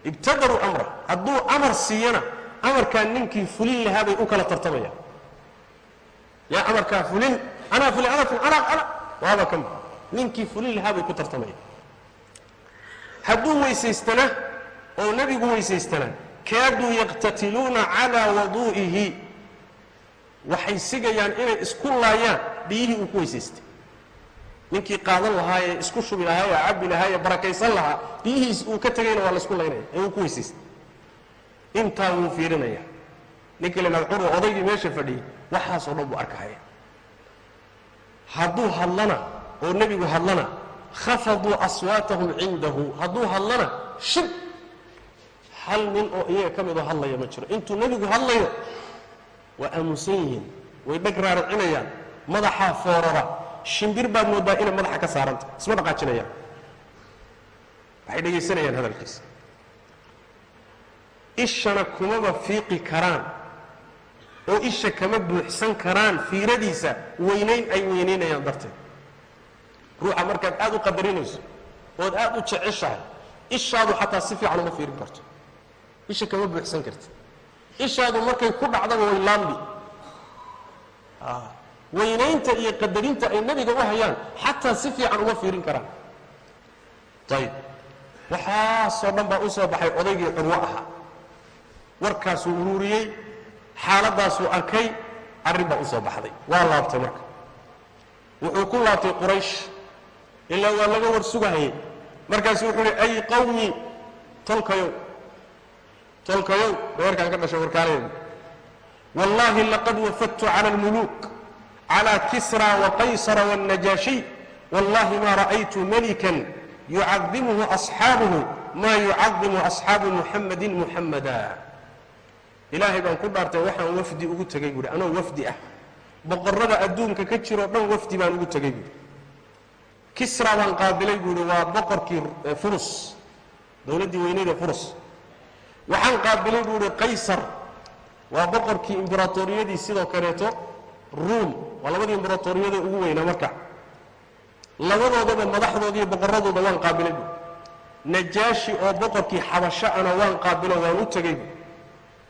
ibtadaruu amra hadduu amar siiyana amarkaa ninkii fulin lahaa u kala tartamayaan. Yaa amarkaa fulin anaa fulin anaa fulin anaa ana waaba kan ninkii fulin lahaa ku tartamayaan. Hadduu weysaystana oo nebigu weysaystana kaaduu yaqtatiluuna calaa waduu'ihi waxay sigayaan inay isku laayaan biyihii uu ku weysaystay ninkii qaadan lahaa ee isku shubi lahaa ee cabbi lahaa barakaysan lahaa biyihiis uu ka tegayna waa la isku laynaya ee uu ku weysaystay intaa wuu fiirinaya. Ninkii la curwa odaygii meesha fadhiyey waxaasoo dhan buu arkahaya. Hadduu hadlana oo nebigu hadlana khafaduu aswaatahum cindahu. Hadduu hadlana shib hal nin oo iyaga ka midoo hadlaya ma jiro. Intuu nebigu hadlayo waa aamusan yihiin. Way dheg raaracinayaan madaxaa foorara. Shimbir baad mooddaa inay madaxa ka saaranta. Isma dhaqaajinayaan. Waxay dhegaysanayaan hadalkiisa ishana kumaba fiiqi karaan oo isha kama buuxsan karaan fiiradiisa weynayn ay weynaynayaan darteed. Ruuxa markaad aad u qadarinayso ood aad u jeceshahay ishaadu xataa si fiican uma fiirin karto isha kama buuxsan karti. Ishaadu markay ku dhacdaba way laambi weynaynta iyo qadarinta ay nebiga u hayaan xataa si fiican uma fiirin karaan. Ayib waxaasoo dhan baa u soo baxay odaygii curwo ahaa warkaasuu uruuriyey xaaladdaasuu arkay arrin baa u soo baxday. Waa laabtay marka. Wuxuu ku laabtay quraysh. Ilaa waa laga war sugahayay markaasu wuxuu uhi ay qawmi tolkayow tolkayow reerkaan ka dhashay warkaaladeeda. Wallaahi laqad wafadtu cala almuluuk cala kisra waqaysara wاlnajaashiy wallahi ma ra'aytu melikan yucadimuhu asxaabuhu maa yucadimu asxaabu muxamadin muxamada ilaahay baan ku dhaartay waxaan wafdi ugu tegay buuhi anoo wafdi ah. Boqorrada adduunka ka jiroo dhan wafdi baan ugu tegay buuhi kisra baan qaabilay buuhi waa boqorkii furus. Dowladdii weyneyda furus waxaan qaabilay buuhi qaysar waa boqorkii imberatoriyadii sidoo kaleeto ruum waa labadii imberatoriyada ugu weynaa marka. Labadoodaba madaxdoodiiyo boqorradooda waan qaabilay buuhi najaashi oo boqorkii xabasho ana waan qaabilo waan u tegay buui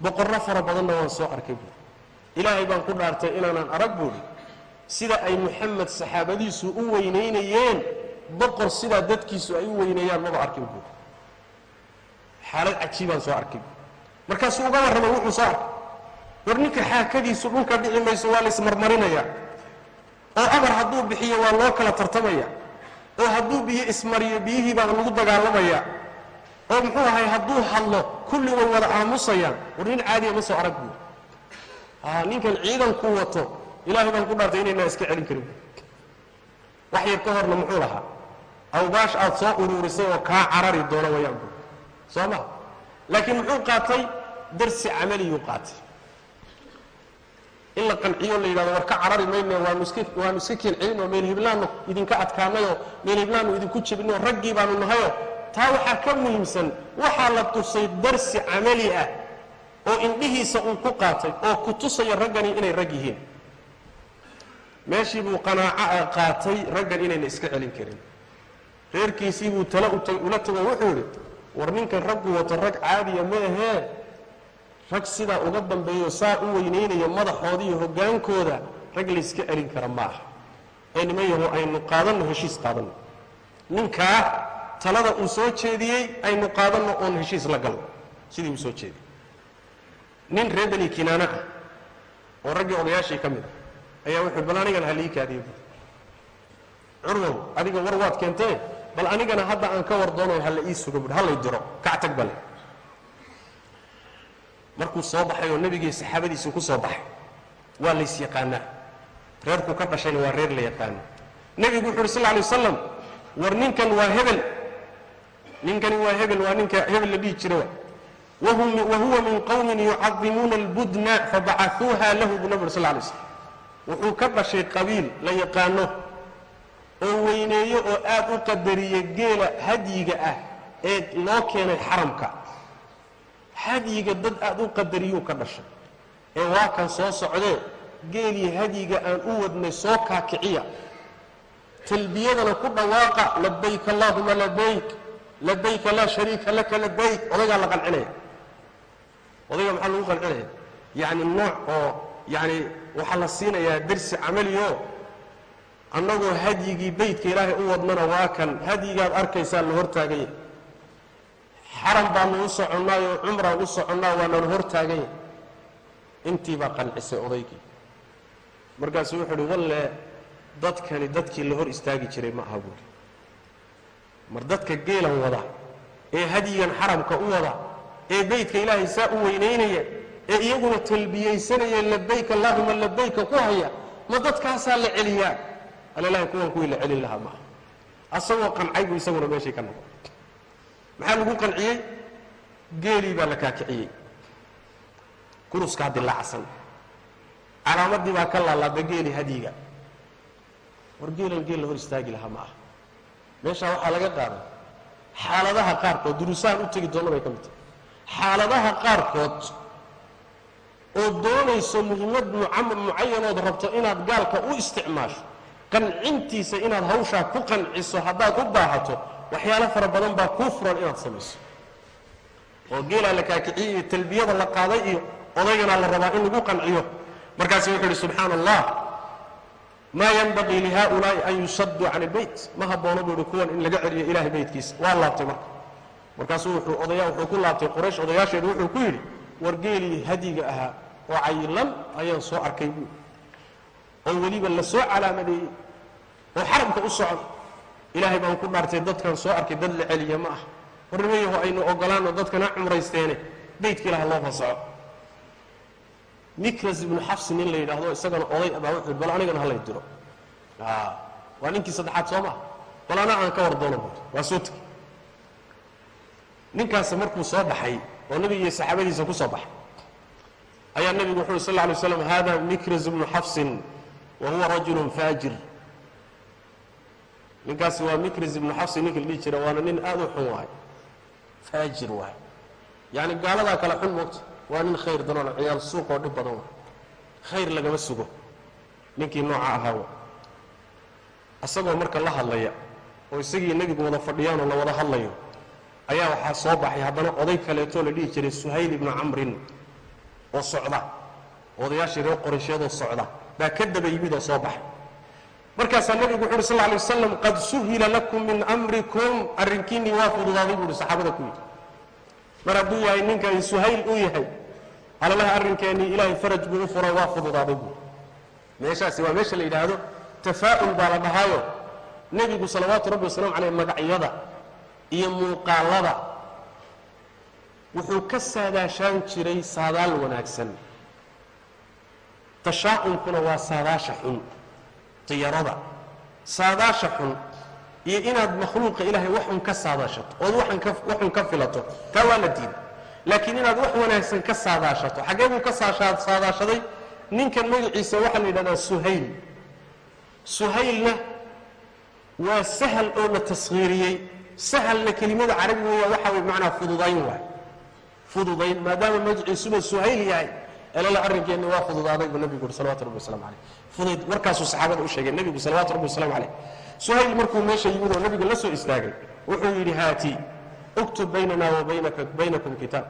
boqorro fara badanna waan soo arkay buui ilaahay baan ku dhaartay inaanaan arag buuhi sida ay muxamed saxaabadiisu u weynaynayeen boqor sidaa dadkiisu ay u weyneeyaan maba arkin buui xaalad cajiibaan soo arkay markaasuu uga warramay wuxuu soo arkay. War ninka xaakadiisu dhulka dhici mayso waa laysmarmarinayaa oo amar hadduu bixiyo waa loo kala tartamaya. Oo hadduu biyo ismariyo biyihii baa lagu dagaalamaya. Oo muxuu ahay hadduu hadlo kulli way wada aamusayaan. War nin caadiya ma soo arag buuri a ninkan ciidankuu wato ilaahay baan ku dhaartay inaynaa iska celin karin wax yar ka horna muxuu lahaa awbaash aad soo uruurisay oo kaa carari doona wayaan buuri soo ma laakiin muxuu qaatay? Darsi camaliyuu qaatay. In la qanciyo la yidhahdo war ka carari mayne waanu iska waanu iska keen celin oo meel hiblaannu idinka adkaanayoo meel hiblaannu idinku jebinoo raggii baanu nahayoo taa waxaa ka muhiimsan waxaa la tusay darsi camali ah oo indhihiisa uu ku qaatay oo ku tusaya raggani inay rag yihiin. Meeshii buu qanaaco qaatay raggan inayna iska celin karin. Reerkiisii buu tala ula tago wuxuu idhi war ninkan raggu wato rag caadiya ma ahee rag sidaa uga dambeeyo saa u weynaynaya madaxooda hoggaankooda rag layska celin kara ma aha. Ee niman aynu qaadanno heshiis qaadanno. Ninkaa talada uu soo jeediyey aynu qaadanno oon heshiis la galno. Sidii uu soo jeediyey. Nin reer bani kinaana ah oo raggii odayaashii ka mid ah ayaa wuxuu bal anigana ha lii kaadiyo curwow adiga war waad keentee bal anigana hadda aan ka war doonayo ha la ii sugo buhi ha lay diro kactag bale. Markuu soo baxay oo nebigii saxaabadiisii ku baxay waa lays yaqaanaa. Reerkuu ka dhashayna waa reer la yaqaano nebigu wuxu uhi sal alay wasalam war ninkan waa hebel. Ninkani waa hebel waa ninka hebel la dhihi jira wa wahuwa min qowmin yucadimuuna albudna fabacaثuuha lahu buu nabig ur sal lay slam wuxuu ka dhashay qabiil la yaqaano oo weyneeyo oo aad u qadariya geela hadyiga ah ee loo keenay xaramka. Hadyiga dad aad u qadariyuu ka dhashay. Ee waa kan soo socdee geelii hadyiga aan u wadnay soo kaakiciya. Talbiyadana ku dhawaaqa labayk allaahuma labayk labayka laa shariika laka labayk odaygaa la qancinaya odayga maxaa lagu qancinaya yacni nooc oo yacni waxaa la siinayaa darsi camalioo annagoo hadyigii beytka ilaahay u wadnana waa kan. Hadyigaad arkaysaa la hortaaganya xaram baanu u soconnaayoo cumraan u soconnaa waananu hortaaganya intii baa qancisay odaygii markaasuu wuxuu uhi walle dadkani dadkii la hor istaagi jiray ma aha buuri mar dadka geelan wada ee hadyigan xaramka u wada ee beytka ilaahay saa u weynaynaya ee iyaguna talbiyaysanaya labayk allaahuma labayka ku haya ma dadkaasaa la celiyaa alalahi kuwan kuwii la celin lahaa maaha. Asagoo qancay buu isaguna meeshii ka noqon. Maxaa lagu qanciyey? Geelii baa la kaakiciyey. Kuruskaa dilaacsan calaamadii baa ka laalaada geeli hadyiga war geelan geel la hor istaagi lahaa ma aha meeshaa waxaa laga qaaday. Xaaladaha qaarkood duruusahan u tegi doonna bay ka mid tahay. Xaaladaha qaarkood oo doonayso muhimmad mucayanood rabto inaad gaalka u isticmaasho qancintiisa inaad hawshaa ku qanciso haddaad u baahato waxyaalo fara badan baa kuu furan inaad samayso. Oo geelaa la kaakiciyey iyo talbiyada la qaaday iyo odaygana la rabaa in lagu qanciyo. Markaasu wuxuu yidhi subxaana allah maa yanbaqii lihaulaai an yusaduu can ilbeyt ma haboono buu ihi kuwan in laga celiyo ilahay beytkiisa. Waa laabtay marka. Markaasuu wuxuu odaya wuxuu ku laabtay quraysh odayaasheedu wuxuu ku yidhi war geelii hadyiga ahaa oo cayilan ayaan soo arkay buu. Oo weliba la soo calaamadeeyey oo xaramka u socda ilaahay baan ku dhaartay dadkan soo arkay dad la celiya ma ah. Warnimayaho aynu ogolaano dadkana cumraysteene. Beytka ilaah loo fasaco nikras ibnu xafsi nin la yidhaahdo isagana oday abaa wuxuu bal anigana halay diro waa ninkii saddexaad soo maa bal ana aan ka war doono waa soo tegey ninkaas markuu soo baxay oo nebiga iyo saxaabadiisa ku soo baxay ayaa nebigu wuxu sal lla alay slam hada mikras ibnu xafsin wa huwa rajulun faajir ninkaasi waa mikras ibnu xafsin ninka la dhihi jira waana nin aad u xun waay faajir waay. Yacni gaaladaa kale xun moogta waa nin khayr danoona ciyaal suuq oo dhib badan wa khayr lagama sugo ninkii nooca ahaa wa isagoo marka la hadlaya oo isagii nebigu wada fadhiyaanoo la wada hadlayo ayaa waxaa soo baxay haddana oday kaleetoo la dhihi jiray suhayl ibnu camrin oo socda. Odayaashii reer qorayshyadoo socda. Baa ka daba yimid oo soo baxay markaasaa nebigu wuxu uhi sal lay waslam qad suhila lakum min amrikum. Arrinkiinnii waa fududaaday buu uhi saxaabada ku yidhi. Mar hadduu yahay ninkani suhayl uu yahay alalaha arrinkeennii ilaahay faraj buu u furay waa fududaaday buu meeshaasi waa meesha la yidhaahdo tafaa'ul baa la dhahaayo. Nebigu salawaatu rabbi wasalamu caleyh magacyada iyo muuqaalada wuxuu ka saadaashaan jiray saadaal wanaagsan. Tashaa'umkuna waa saadaasha xun diyarada saadaasha xun iyo inaad makhluuqa ilaahay waxun ka saadaashato ood waxun ka filato taa waa la diiday. Laakiin inaad wax wanaagsan ka saadaashato xaggee buu ka saadaashaday? Ninkan magaciisa waxaa la yidhahdaa suhayl. Suhaylna waa sahal oo la taskhiiriyey sahalna kelimada carabiga waa waxa way macnaa fududayn waay. Fududayn maadaama magaciisuba suhayl yahay elala arrinkeenna waa fududaaday buu nabigu uhi salawatu rabbi waslamu caleyh fudud markaasuu saxaabada u sheegay nebigu salawatu rabbi waslamu caleyh suhayl markuu meesha yimid oo nabiga la soo istaagay wuxuu yidhi haati uktub baynana wa baynakum kitaab.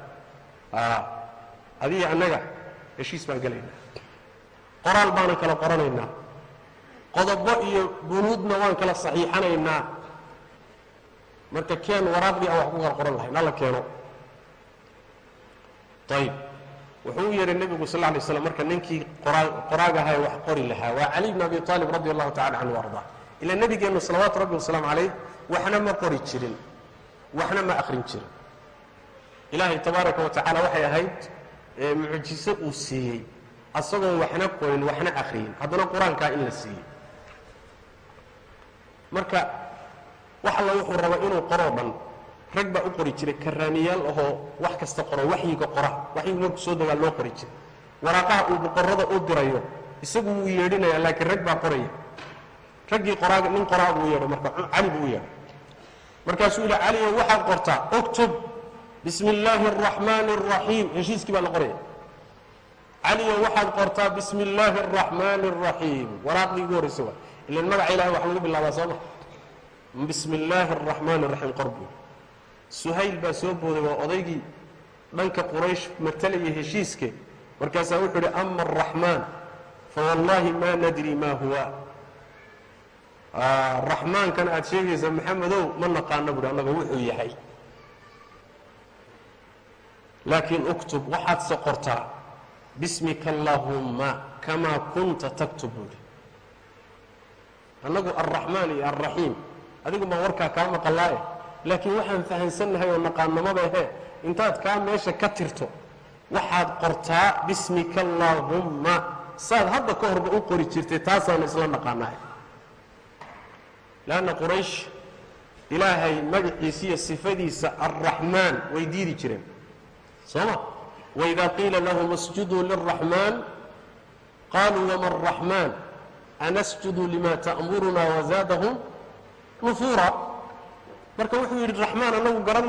Adiga annaga heshiis baan gelaynaa qoraal baanan kala qoranaynaa. Qodobo iyo bunuudna waan kala saxiixanaynaa. Marka keen waraaqdii aan wax ku kala qoran lahayn alla keeno. Ayib wuxuu u yeedhay nebigu sal lay slam marka ninkii qoraagaha wax qori lahaa. Waa cali bn abi aalib radi allahu tacala canhu ardaa ilaa nebigeennu salawaatu rabbi wasalaamu calayh waxna ma qori jirin waxna ma akhrin jirin. Ilaahay tabaaraka wa tacala waxay ahayd mucjiso uu siiyey. Asagoon waxna qorin waxna akhriyin. Haddana qur'aankaa in la siiyey. Marka wax alla wuxuu raba inuu qoroo dhan rag baa u qori jiray karaaniyaal ahoo wax kasta qoro waxyiga qora waxyigu markuu soo degaa loo qori jiray. Waraaqaha uu boqorrada u dirayo isagu wuu yeedhinayaa laakiin rag baa qoraya. Raggii qoraaga nin qoraa buu yeedhay marka cali buu u markaasuu yidhi caliyow waxaad qortaa? Uktub bismi illaahi araxmaani araxiim heshiiskii baa la qoraya. Caliyow waxaad qortaa? Bismi illaahi araxmaani araxiim waraaqdii ugu horraysa waa ilan magaca ilahay wax lagu bilaabaa soo ma bismi illaahi araxmaani araxiim qorbu suhayl baa soo booday waa odaygii dhanka quraysh matalaya heshiiske markaasaa wuxuu idhi ama araxmaan fawallaahi ma nadri ma huwa. Raxmaankan aad sheegaysa maxamedow ma naqaano buhi annaga wuxuu yahay. Laakiin uktub waxaadse qortaa bismika allaahumma kamaa kunta taktub buuhi annagu alraxmaan iyo alraxiim adigu baan warkaa kaa maqallaaye laakiin waxaan fahansannahay oo naqaanamada ahe intaad kaa meesha ka tirto waxaad qortaa bismika allaahumma. Saad hadda ka horba u qori jirtay taasaanu isla naqaanahay leanna quraysh ilaahay magaciisa iyo sifadiisa alraxmaan way diidi jireen. Soo ma waidaa qiila lahum isjuduu lilraxmaan qaluu wama araxmaan anasjudu lima ta'muruna wazaadahum nufuura marka wuxuu yidhi raxmaan annagu garan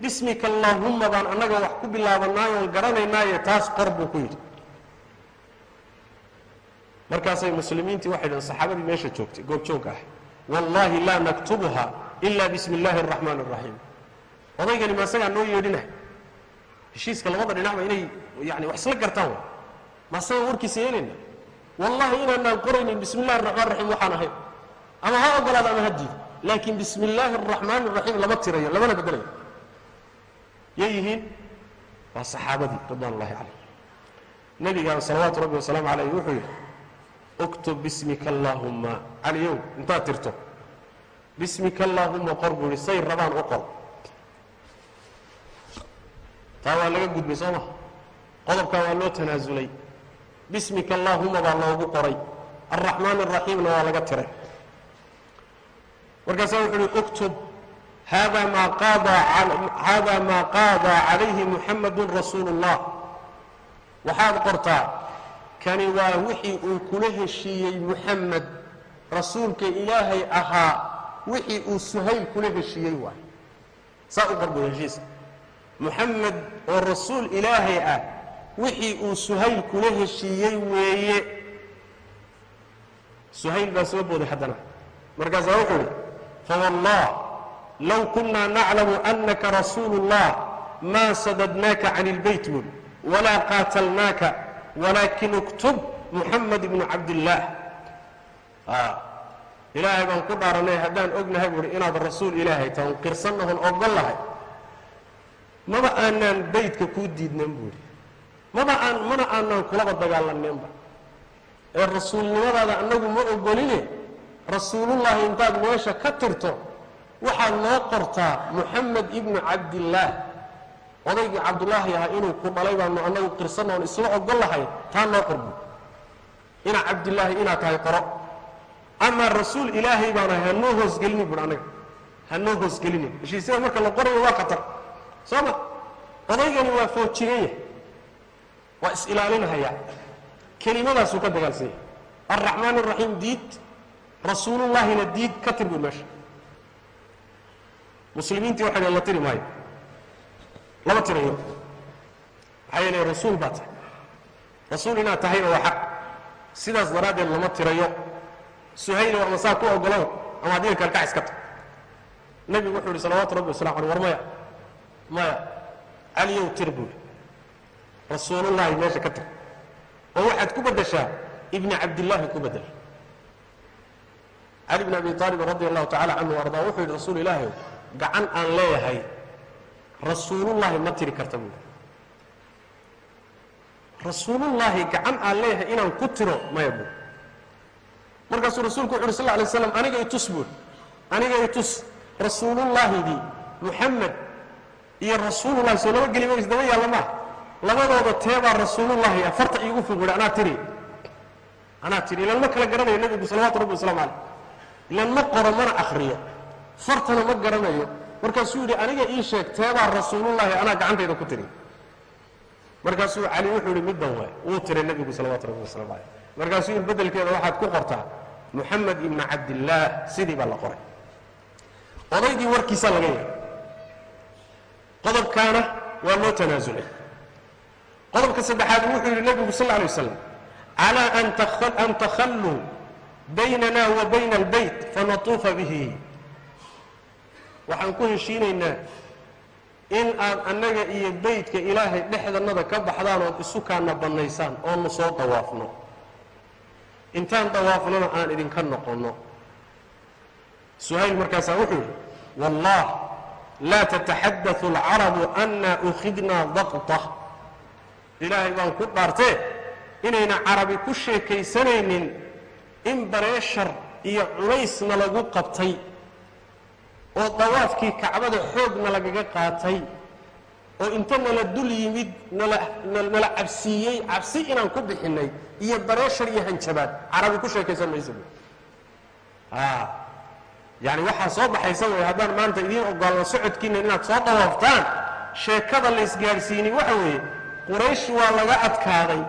bismika allaahumma baan annaga wax ku bilaabanaay oon garanaynaaye taas qor buu ku yidhi. Markaasay muslimiintii waxay dhaheen saxaabadii meesha joogtay goobjoogga ah. Wallaahi laa naktubuha ila bismi illaahi araxmaan araxiim odaygani ma asagaa noo yeedhinah heshiiska labada dhinacba inay yani wax isla gartaan ma asagaan warkiisa yeelayna wallahi inaanaan qoraynin bismi illahi araxmaan raxiim waxaan ahayn ama ha ogolaada ama ha diido laakiin bismi illaahi araxmaan araxiim lama tirayo lamana bedelayo. Yay yihiin? Waa saxaabadii ridwaan ullahi calayh nebigaan salawaatu rabbi wasalaamu calayh wuxuu yidhi uktub bismika allaahumma caliyow intaad tirto. Bismika allaahumma qor buu yidhi say rabaan u qor. Taa waa laga gudbay soo ma? Qodobkaa waa loo tanaasulay. Bismika allaahumma baa loogu qoray. Alraxmaan araxiimna waa laga tiray markaasaa wuxuu uhi uktub hada maa qaada maa qaadaa calayhi muxamadun rasuulu اllah waxaad qortaa kani waa wixii uu kula heshiiyey muxamed rasuulka ilaahay ahaa wixii uu suhayl kula heshiiyey waay saa u qor buy heshiiska muxamed oo rasuul ilaahay ah wixii uu suhayl kula heshiiyey weeye. Suhayl baa soo booday haddana. Markaasaa wuxuu idhi fawallah low kunaa naclamu anaka rasuulu اllah maa sadadnaaka can اlbeyt bul walaa qaatalnaaka walaakin uktub muxamed ibnu cabdillaah ilaahay baan ku dhaaranay haddaan ognahay buuhi inaad rasuul ilaahay tahay on qirsannahon ogol lahay maba aanaan beydka kuu diidnan buuhi maba aan mana aanaan kulaba dagaalaneenba ee rasuulnimadaada annagu ma ogoline rasuulullaahi intaad meesha ka tirto waxaad noo qortaa muxamed ibnu cabdillaah. Odaygii cabdullaahi ahaa inuu ku dhalay baanu annagu qirsanna oon isla ogol lahay taa noo qorbu. Inaa cabdillaahi inaad tahay qoro. Amaa rasuul ilaahay baana hanoo hoosgelini buhi annaga hanoo hoosgelini heshiisyada marka la qorayo waa khatar. Soo ma? Odaygani waa foojiganya waa is-ilaalinahaya kelimadaasuu ka dagaalsanya. Alraxmaan araxiim diid rasuulullaahina diid ka tir buy meesha. Muslimiintii waxay dhn la tiri maayo. Lama tirayo maxaa yeele rasuul baa tahay. Rasuul inaad tahayna waa xaq. Sidaas daraaddeed lama tirayo. Suhayli war masaa ku ogolow ama adiga kalkac iska tag. Nebigu wuxuu yidhi salawaatu rabbi wasalam aleh war maya. Maya. Caliyow tir buuli rasuulullaahi meesha ka tag. Oo waxaad ku beddeshaa ibni cabdillaahi ku beddel cali bn abi aalib radi allahu tacala canhu ardaa wuxuu yidhi rasuul ilaahi gacan aan leeyahay rasuulullaahi ma tiri karta buuli rasuulullaahi gacan aan leeyahay inaan ku tiro maya buuli markaasuu rasuulku wuxu uhi sal lay slam aniga itus buuli aniga itus rasuulullaahidii muxamed iyo rasuulullahi soo laba gelima isdaba yaalla maa labadooda teebaa rasuulullaahi ah farta iigu fog anaa tiri. Anaa tiri ilan ma kala garanayo nebigu salawatu rabbi waslamu caleyh ilan ma qoro mana akhriyo. Fartana ma garanayo. Markaasuu yidhi aniga ii sheeg teebaa rasuulullaahi anaa gacantayda ku tiri. Markaasuu cali wuxuu yidhi middan waay. Wuu tiray nebigu salawatu rabbi waslamu caleyh markaasuu yidhi beddelkeeda waxaad ku qortaa muxamed ibna cabdillaah sidii baa la qoray. Odaygii warkiisaa laga yahay qodobkaana waa loo tanaasulay. Qodobka saddexaad wuxuu yidhi nebigu sal alay waslam calaa an takhalluu baynana wa bayna albeyt fanatuufa bihi. Waxaan ku heshiinaynaa in aad annaga iyo beytka ilaahay dhexdannada ka baxdaan ood isu kaana bannaysaan oonu soo dawaafno. Intaan dawaafnona aan idinka noqonno. Suhayl markaasaa wuxuu yidhi wallah laa tataxadau alcarabu anna ukhidnaa daqta. Ilaahay baan ku dhaartee inayna carabi ku sheekaysanaynin in bareeshar iyo culaysna lagu qabtay oo dawaafkii kacbada xoogna lagaga qaatay oo inta nala dul yimid nala cabsiiyey cabsi inaan ku bixinnay iyo bareeshar iyo hanjabaad. Carabi ku sheekaysan maysa yani waxaa soo baxaysa wey haddaan maanta idiin ogolno socodkiina inaad soo dawaaftaan sheekada la isgaadhsiini waxa weeye quraysh waa laga adkaaday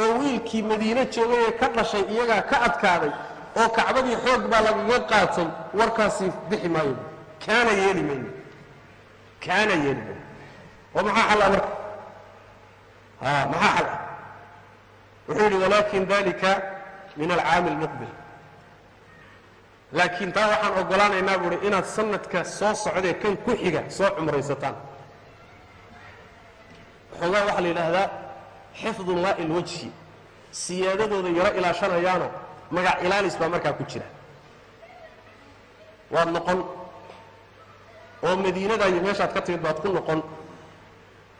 oo wiilkii madiine joogay ee ka dhashay iyagaa ka adkaaday oo kacbadii xoog baa lagaga qaatay warkaasi bixi maayo. Kaana yeeli mayno. Kaana yeeli mayno. Oo maxaa xal ah marka? A maxaa xal ah? Wuxuu yidhi walaakin dalika min alcaami almuqbil laakiin taa waxaan ogolaanaynaa buuhi inaad sanadka soo socdee kan ku xiga soo cumraysataan. Xoogaa waxaa la yidhaahdaa xifdu maa'i ilwajhi siyaadadooda yaro ilaashanayaano magac ilaalis baa markaa ku jira. Waad noqon oo madiinada iyo meeshaad ka timid baad ku noqon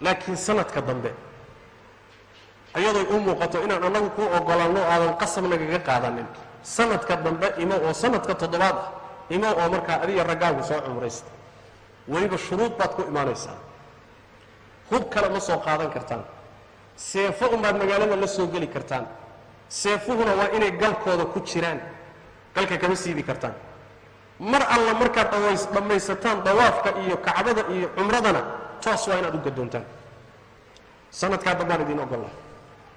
laakiin sanadka dambe iyadoy u muuqato inaan annagu kuu ogolanno aadan qasab nagaga qaadanin. Sanadka dambe imo oo sanadka toddobaad ah imo oo markaa adiga raggaagu soo cumraysta. Weliba shuruud baad ku imaanaysaa. Hub kale ma soo qaadan kartaan seefo unbaad magaalada la soo geli kartaan. Seefuhuna waa inay galkooda ku jiraan galka kama siibi kartaan. Mar alla markaad dhammaysataan dawaafka iyo kacbada iyo cumradana toos waa inaad u gadoontaan sanadkaa dambaan idiin ogolla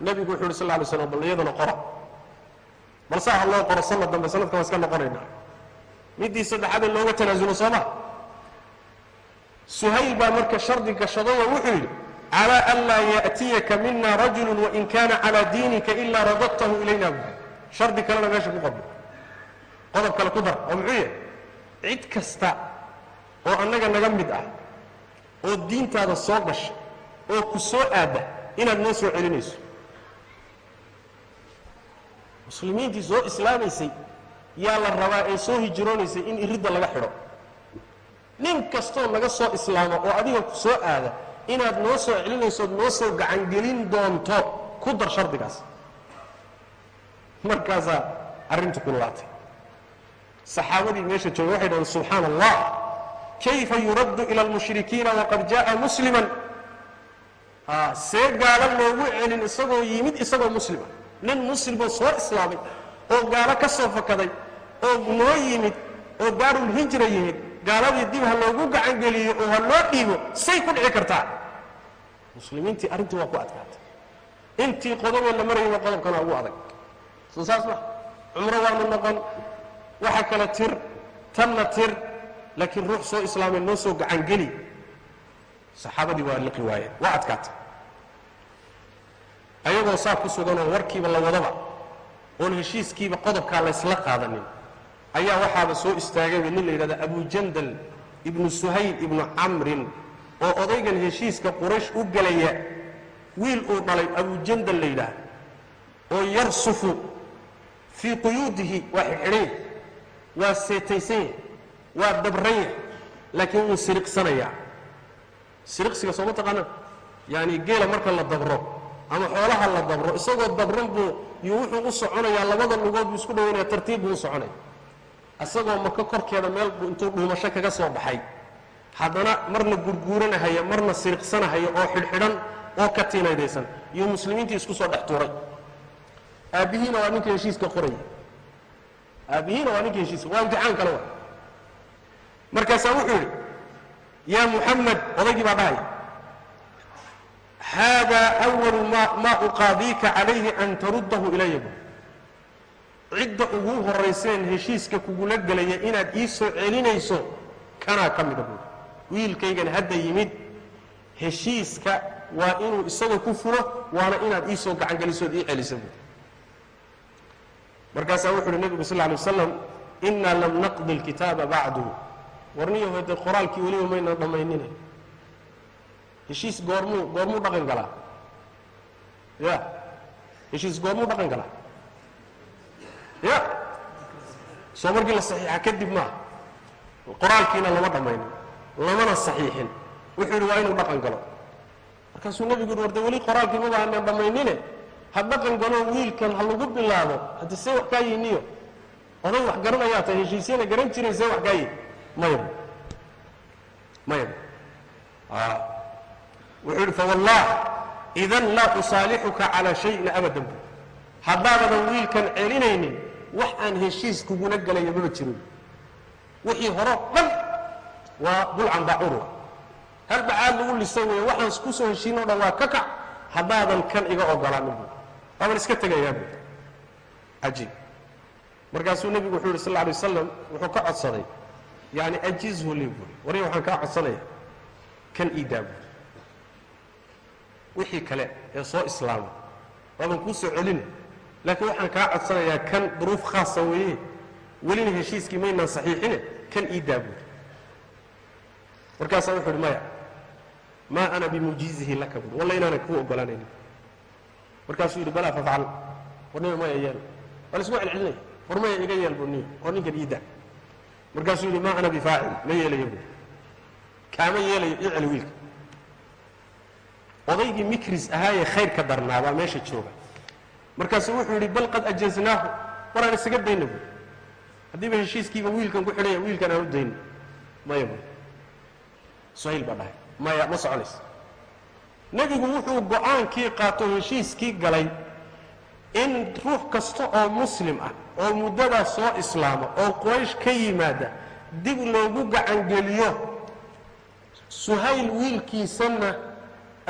nebigu wuxu uhi sal lay slam bal iyadana qora balse ha loo qoro sanad dambe sanadka waa iska noqonaynaa middii saddexaadee looga tanaasulo soo ma? Suhayl baa marka shardi gashadayoo wuxuu yidhi calaa an laa ya'tiyaka mina rajulu wain kana calaa diinika ilaa radadtahu ilayna bu shardi kalena meesha ku qorno qodob kale ku dar oo muxuu yahay cid kasta oo annaga naga mid ah oo diintaada soo gasha oo ku soo aadda inaad noo soo celinayso muslimiintii soo islaamaysay yaa la rabaa ee soo hijroonaysay in iridda laga xidho nin kastoo naga soo islaamo oo adiga ku soo aada inaad noo soo celinaysood noo soo gacangelin doonto ku dar shardigaas. Markaasaa arrintu kululaatay saxaabadii meesha joogay waxay dhahdeen subxaana allah kayfa yuraddu ila almushrikiina waqad ja'a musliman? See gaalo loogu celin isagoo yimid isagoo muslima. Nin muslimoo soo islaamay oo gaalo ka soo fakaday oo noo yimid oo daarulhijra yimid gaaladii dib ha loogu gacangeliyo oo ha loo dhiibo say ku dhici kartaa muslimiintii arrintii waa ku adkaatay. Intii qodoboo la marayaba qodobkana ugu adag. Soo saas ma cumro waanu noqon waxa kale tir tanna tir laakiin ruux soo islaamay noo soo gacangeli. Saxaabadii waa liqi waayeen waa adkaatay. Ayagoo saa ku suganoo warkiiba la wadaba oon heshiiskiiba qodobkaa laysla qaadanin ayaa waxaaba soo istaagayba nin la yidhahda abujandal ibnu suhayl ibnu camrin oo odaygan heshiiska quraysh u gelaya wiil uu dhalay abujandal la yidhaah oo yarsufu fii quyuudihi waa xidhxidhanya waa seetaysan yahay waa dabran yahay laakiin wuu siriqsanayaa siriqsiga sooma taqaana yaani geela marka la dabro ama xoolaha la dabro isagoo dabran buu yuu wuxuu u soconayaa labada lugood buu isku dhawaynaya tartiib buu u soconaya. Isagoo maka korkeeda meel intuu dhuumasho kaga soo baxay haddana marna gurguuranahaya marna siriqsanahaya oo xidhxidhan oo ka tiinaydaysan iyo muslimiintii isku soo dhex tuuray. Aabbihiina waa ninka heshiiska qoraya aabbihiina waa ninka heshiiska waa imtixaan kale wa markaasaa wuxuu yidhi yaa muxamed odaygii baa dhahaya haadaa awalu ma maa uqaadiika calayhi an taruddahu ilaya bu cidda ugu horrayseen heshiiska kugula gelaya inaad ii soo celinayso kanaa ka mida buuri wiilkaygan hadda yimid heshiiska waa inuu isaga ku fulo waana inaad ii soo gacangelisood ii celisa buuri markaasaa wuxu uhi nebigu sal lla alay innaa lam naqdi alkitaaba bacdu. Warniyo hode qoraalkii weliba maynan dhammaynine heshiis goormuu goormuu dhaqan galaa ya heshiis goormuu dhaqan galaa ya soo markii la saxiixa kadib maaha qoraalkiina lama dhammaynin lamana saxiixin. Wuxuu yidhi waa inuu dhaqan galo. Markaasuu nebigu yidhi warde weli qoraalkii maba aanan dhammaynine. Ha dhaqan galo wiilkan ha lagu bilaabo. Haddi see wax kaa yiniyo. Oday wax garanayaa tahay heshiisyana garan jiray see wax kaa yihi maya maya wuxuu yidhi fawallah idan laa usaalixuka calaa shayin abadan. Bu haddaadadan wiilkan celinaynin wax aan heshiis kuguna gelaya maba jirin. Wixii horo dhan waa bulcan bacurwa hal bacaad lagu lisay weeye waxaan ku soo heshiinoo dhan waa ka kac haddaadan kan iga ogolaanin bu waaban iska tegayaa bu cajiib markaasuu nebigu wuxuu yidhi sal lla alay wasalam wuxuu ka codsaday. Yani ajizhu lii buuri wariga waxaan kaa codsanaya. Kan ii daa buuri wixii kale ee soo islaama waaban kuu soo celina laakiin waxaan kaa codsanayaa kan duruuf khaasa weeye. Welina heshiiskii maynaan saxiixine kan ii daa buuri markaasaa wuxuu uhi maya maa ana bimujiizihi laka buuri walla inaanan kuu ogolaanaynin markaasuu yidhi balaa fafcal warniba maya yeel waa la isku celcelinaya war maya iga yeel buu niyo oo ninkan ii daa markaasuu yidhi maa ana bifaacil ma yeelayo buuri kaama yeelayo ii celi wiilka. Odaygii mikris ahaayee khayrka darnaa baa meesha jooga. Markaasuu wuxuu yidhi bal qad ajaznaahu waraan isaga dayna buuri haddiiba heshiiskiiba wiilkan ku xidhaya wiilkan aan u dayno maya buuri suhayl baa dhahay. Maya ma soconaysa nebigu wuxuu go'aankii qaato heshiiskii galay in ruux kasta oo muslim ah oo muddadaas soo islaama oo quraysh ka yimaada dib loogu gacangeliyo suhayl wiilkiisanna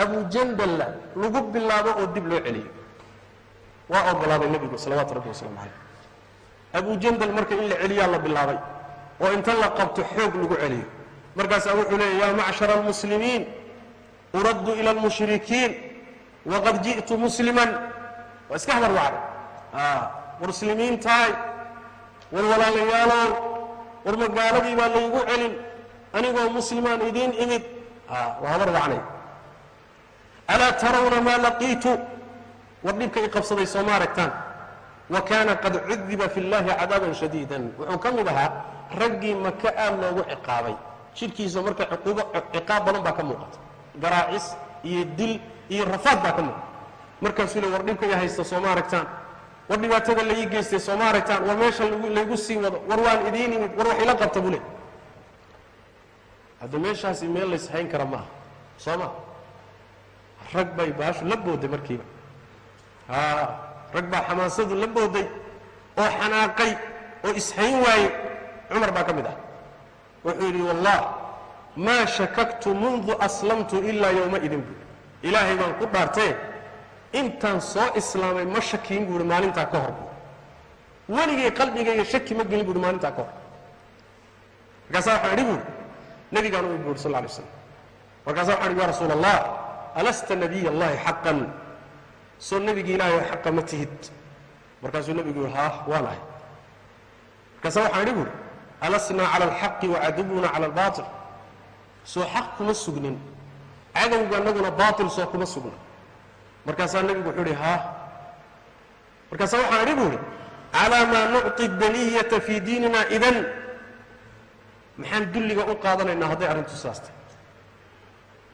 abujandalla lagu bilaabo oo dib loo celiyo. Waa ogolaaday nebigu salawaatu rabbi wasalaamu calayh abujandal marka in la celiyaa la bilaabay oo inta la qabto xoog lagu celiyo markaasaa wuxuu leeya yaa macshara almuslimiin uraddu ila almushrikiin waqad ji'tu musliman. Waa iska hadar wacday muslimiintahay war walaalayaalow war magaaladii baa laygu celin anigoo muslimaan idiin imid. Waa hadar wacnay alaa tarawna maa laqiitu? War dhibka i qabsaday sooma aragtaan. Wa kaana qad cudiba fi llahi cadaaban shadiidan. Wuxuu ka mid ahaa raggii maka aad loogu ciqaabay jidhkiisa marka ciqaab badan baa ka muuqata. Garaacis iyo dil iyo rafaad baa ka muuqata. Markaasuu war dhibka i haysta sooma aragtaan? War dhibaatada la ii geystay sooma aragtaan? War meesha laygu sii wado? War waan idiin imid? War wax ila qabta buu hadda meeshaasi meel lays hayn kara maaha soo ma? Rag bay baashu la booday markiiba. Haa rag baa xamaasadu la booday oo xanaaqay oo ishayn waaye. Cumar baa ka mid ah wuxuu yidhi wallah maa shakaktu mundu aslamtu ilaa yowmaidin buui ilaahay baan ku dhaartee intaan soo islaamay ma shakiin buuhi maalintaa ka hor buui weligay qalbigayga shaki ma gelin buuhi maalintaa ka hor. Markaasaa waxaan idhi buuhi nabigaan u buuhi sal alay slam markaasaa waxaan idhi ya rasuula allah alasta nabiy allahi xaqan? Soo nebigi ilaahay xaqa ma tihid. Markaasuu nebigu yihi haa waan ahay markaasaa waxaan idhi buuhi alasnaa cala alxaqi wacadubuna cala albaatil. Soo xaq kuma sugnin. Cadowga annaguna baatil soo kuma sugna markaasaa nebigu wuxuu idhi haa markaasaa waxaan idhi buu idhi calaa maa nucطi daniyata fii diinina idan. Maxaan dulliga u qaadanaynaa hadday arrintu saas tahay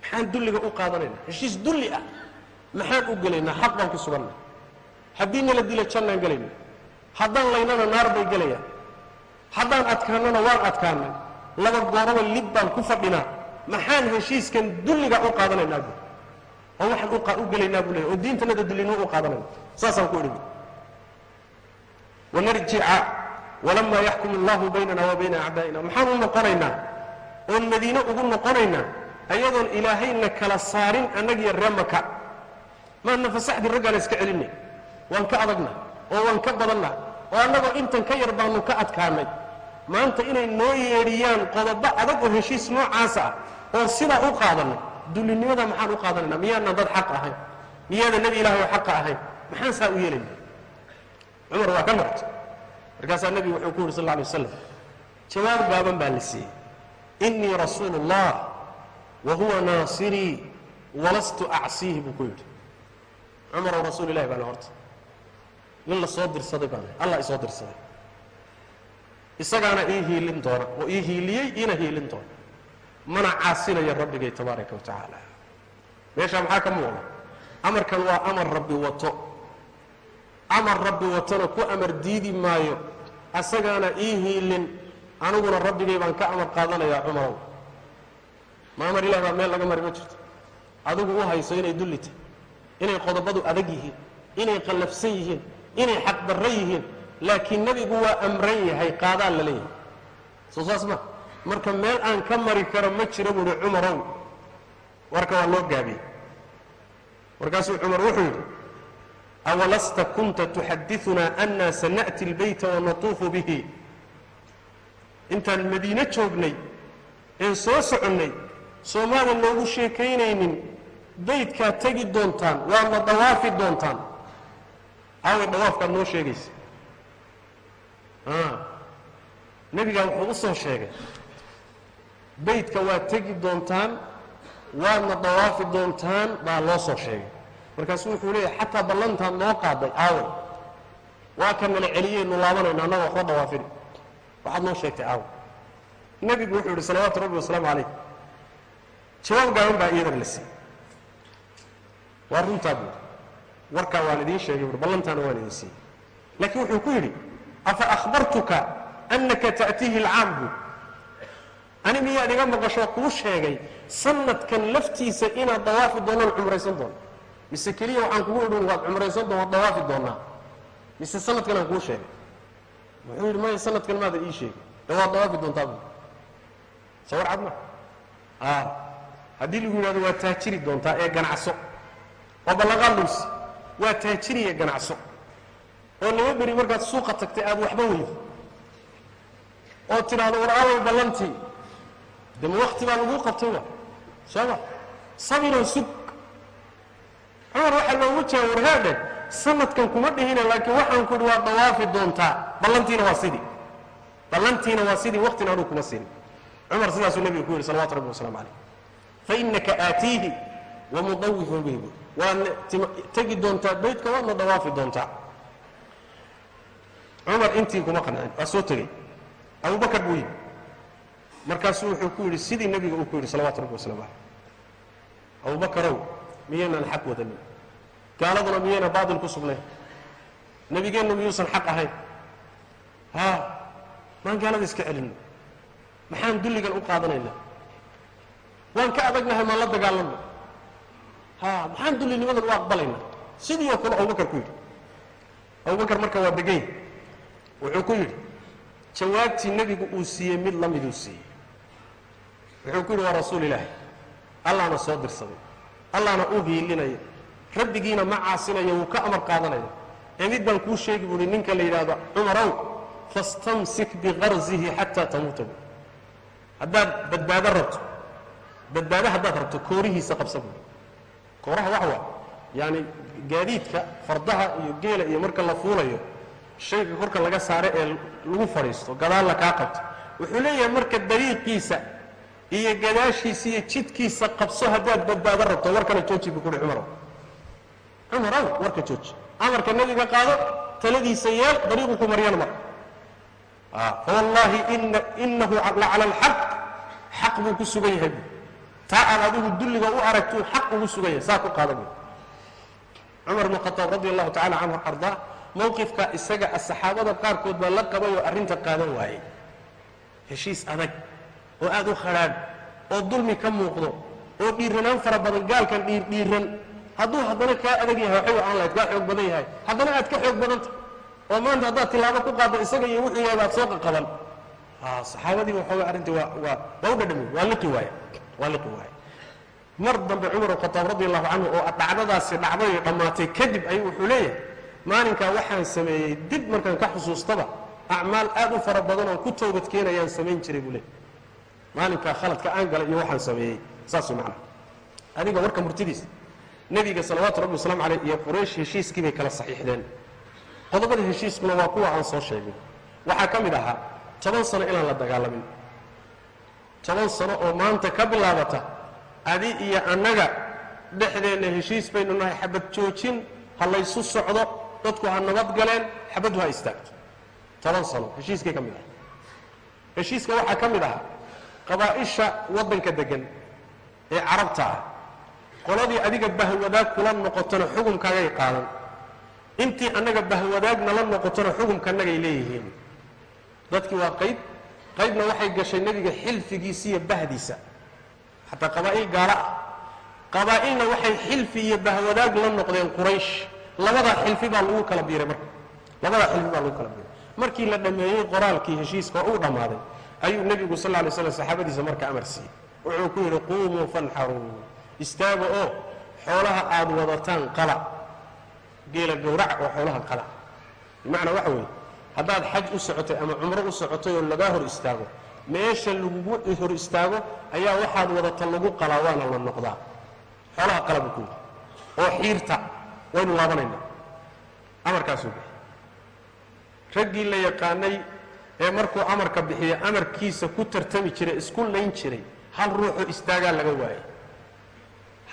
maxaan dulliga u qaadanaynaa? Heshiis dulli ah. Maxaan u gelaynaa? Xaq baan ku sugannay haddii nala dila jannaan gelayna haddaan laynana naar bay gelayaan haddaan adkaannana waan adkaanay. Laba gooraba lib baan ku fadhinaa. Maxaan heshiiskan dulliga u qaadanaynaa bu oo waxaan u gelaynaa buu leey oo diintanada dullinimo u qaadanayna saasaan ku idhi. Wanarjica walamaa yaxkum allahu baynana wa bayna acdaa'ina maxaan u noqonaynaa? Oon madiine ugu noqonaynaa? Ayadoon ilaahayna kala saarin annagiyo ree maka maana fasaxdii raggaan iska celinay. Waan ka adagna oo waan ka badanna oo annagoo intan ka yar baanu ka adkaanay maanta inay noo yeedhiyaan qodobo adag oo heshiis noocaasa ah oo sidaa u qaadanay dullinimada maxaan u qaadanayna? Miyaanan dad xaq ahayn? Miyaadan nebi ilahay oo xaqa ahayn? Maxaan saa u yeelayna cumar waa ka nartay markaasaa nebigu wuxuu ku yidhi sal lla alay wasalam jawaab gaaban baa la siiyey. Innii rasuulu ullah wa huwa naasirii walastu acsiihi buu ku yidhi. Cumarow rasuul ilahi baana horta nin la soo dirsaday baana allah isoo dirsaday isagaana ii hiilin doona oo ii hiiliyey iina hiilin doona mana caasinaya rabbigay tabaaraka wa tacaala. Meeshaa maxaa ka muuqda? Amarkan waa amar rabbi wato. Amar rabbi watona ku amar diidi maayo. Asagaana ii hiilin. Aniguna rabbigay baan ka amar qaadanayaa cumarow ma amar ilahi baa meel laga mari ma jirto. Adigu u hayso inay dullita inay qodobadu adag yihiin. Inay qallafsan yihiin. Inay xaqdarro yihiin laakiin nebigu waa amran yahay qaadaan la leeyahay. Soo saas ma marka meel aan ka mari karo ma jiro buuhi cumarow warka waa loo gaabiyey. Markaasuu cumar wuxuu yidhi awalasta kunta tuxadiunaa anna sana'ti اlbayta wanatuufu bihi. Intaan madiine joognay een soo soconnay soomaadan noogu sheekaynaynin baydkaad tegi doontaan waadna dawaafi doontaan. Aaway dawaafkaad noo sheegaysa nebigaa wuxuu u soo sheegay baydka waad tegi doontaan waadna dawaafi doontaan baa loo soo sheegay. Markaasuu wuxuu leeyahay xataa ballantaad noo qaaday aaway waa ka nala celiyeynu laabanayno annaga waxba dawaafini waxaad noo sheegtay aaway nebigu wuxuu yidhi salawaatu rabbi wasalaamu calayh. Jawaab gaaban baa iyadana la siiyey. Waa runtaa buuri warkaa waan idiin sheegay buuri ballantaana waan idin siiyey. Laakiin wuxuu ku yidhi afa akhbartuka annaka ta'tiihi alcaam buuri ani miyaad iga maqashoo kuu sheegay sanadkan laftiisa inaad dawaafi doonaan cumraysan doono mise keliya waxaan kugu idhin waad cumraysan doon waad dawaafi doonaa. Mise sanadkan aan kuu sheegay? Wuxuu yidhi maya sanadkan maada ii sheegay. Ee waad dawaafi doontaa buuri sawar cad ma. A haddii lagu yidhahdo waa taajiri doontaa ee ganacso. Oo ballanqaad luus. Waa taajiriya ganacso oo laba beri markaad suuqa tagtay aad waxba weydo. Oo tidhaahdo war ballantii. De ma wakti baa laguu qabtay wa soo ma sabiran sug. Cumar waxaa loogu jawa warhaadhe sanadkan kuma dhihina laakiin waxaan ku idhi waa dawaafi doontaa. Ballantiina waa sidii. Ballantiina waa sidii waktina anuu kuma siin. Cumar sidaasuu nebiga ku yidhi salawatu rabbi wasalaamu calayh. Fainaka aatiihi wamudawifun bihi. Waadna tegi doontaa baydka waadna dawaafi doontaa cumar intii kuma qancin waa soo tegey. Abubakar buu yimi markaasuu wuxuu ku yidhi sidii nebiga uu ku yidhi salawatu rabbi waslamu calayh abubakarow miyaynaan xaq wadanin gaaladuna miyayna baatil ku sugnayn nebigeennu miyuusan xaq ahayn? Ha maan gaalada iska celinno maxaan dulligan u qaadanaynaa? Waan ka adagnahay maan la dagaalanno? Ha maxaan dullinimadan u aqbalaynaa? Sidii oo kale abubakar ku yidhi. Abubakar marka waa degany wuxuu ku yidhi jawaabtii nebigu uu siiyey mid la miduu siiyey. Wuxuu ku yidhi waa rasuul ilaahi allaana soo dirsaday allaana u hiilinaya rabbigiina ma caasinayo wuu ka amar qaadanaya. Ee mid baan kuu sheegi buuhi ninka la yidhaahdo cumarow fastamsik biqarzihi xataa tamuuta buui haddaad badbaado rabto badbaado haddaad rabto koorihiisa qabsa buui kooraha waxa waa yaani gaadiidka fardaha iyo geela iyo marka la fuulayo shayga korka laga saare ee lagu fadhiisto gadaalla kaa qabto. Wuxuu leeyahay marka dariiqiisa iyo gadaashiisa iyo jidkiisa qabso haddaad badbaado rabto warkana jooji buu kuhi cumarow cumarow warka jooji. Amarka nebiga qaado taladiisa yeel dariiqu ku maryana mar. Fawallaahi ina inahu lacala alxaq xaq buu ku sugan yahay. Buu taa aad adigu dulliga u aragtuu xaq ugu sugan yahay saa ku qaada buu cumar bn khataab radi allahu tacala canhu ardaa mowqifka isaga saxaabada qaarkood baa la qabay oo arrinta qaadan waayey. Heshiis adag oo aad u khadhaadh oo dulmi ka muuqdo oo dhiiranaan fara badan gaalkan dhiirdhiiran hadduu haddana kaa adag yahay waxay aan lahayd kaa xoog badan yahay. Haddana aad ka xoog badanta oo maanta haddaad tilaabo ku qaaddo isaga iyo wuxuu yahay baad soo qaqaban. Saxaabadii waxooga arrintii waa waa waa u dhadhami waa liqi waaya waa liqi waaya mar dambe cumar khataab radi allahu canhu oo dhacdadaasi dhacday dhammaatay kadib ayuu wuxuu leeyahay maalinkaa waxaan sameeyey dib markaan ka xusuustaba acmaal aad u fara badan oo ku toobad keenayaan samayn jiray buu leeyahy maalinkaa khaladka aan galay iyo waxaan sameeyey saasuu macna. Adiga warka murtidiisa nebiga salawaatu rabbi wasalaamu caleyh iyo quraysh heshiiskii bay kala saxiixdeen. Qodobada heshiiskuna waa kuwa aan soo sheegay. Waxaa ka mid ahaa toban sano inaan la dagaalamin toban sano oo maanta ka bilaabata adi iyo annaga dhexdeenna heshiis baynu nahay xabad joojin ha laysu socdo dadku ha nabad galeen xabaddu ha istaagto. Toban sano heshiiskay ka mid aha heshiiska waxaa ka mid ahaa qabaa'isha waddanka deggan ee carabta ah. Qoladii adiga bahwadaag kula noqotona xukumkaagay qaadan. Intii annaga bahwadaag nala noqotona xukumkanagay leeyihiin. Dadkii waa qayb qaybna waxay gashay nebiga xilfigiisa iyo bahdiisa. Xataa qabaa'il gaala ah. Qabaa'ilna waxay xilfi iyo bahwadaag la noqdeen quraysh labadaa xilfi baa lagu kala biiray marka. Labadaa xilfi baa lagu kala biiray. Markii la dhammeeyey qoraalkii heshiiska oo uu dhammaaday ayuu nebigu sal lay slam saxaabadiisa marka amar siiyey. Wuxuu ku yidhi quumuu fanxaruu istaaga oo xoolaha aad wadataan qala. Geela gowrac oo xoolaha qala. Bimacnaa waxa weeye haddaad xaj u socotay ama cumro u socotay oo lagaa hor istaago meesha lagugu hor istaago ayaa waxaad wadata lagu qalaa waana la noqdaa. Xoolaha qala buu ku yidhi oo xiirta waynu laabanaynaa. Amarkaasuu bixi. Raggii la yaqaanay ee markuu amarka bixiyo amarkiisa ku tartami jiray isku layn jiray hal ruuxoo istaagaa laga waayay.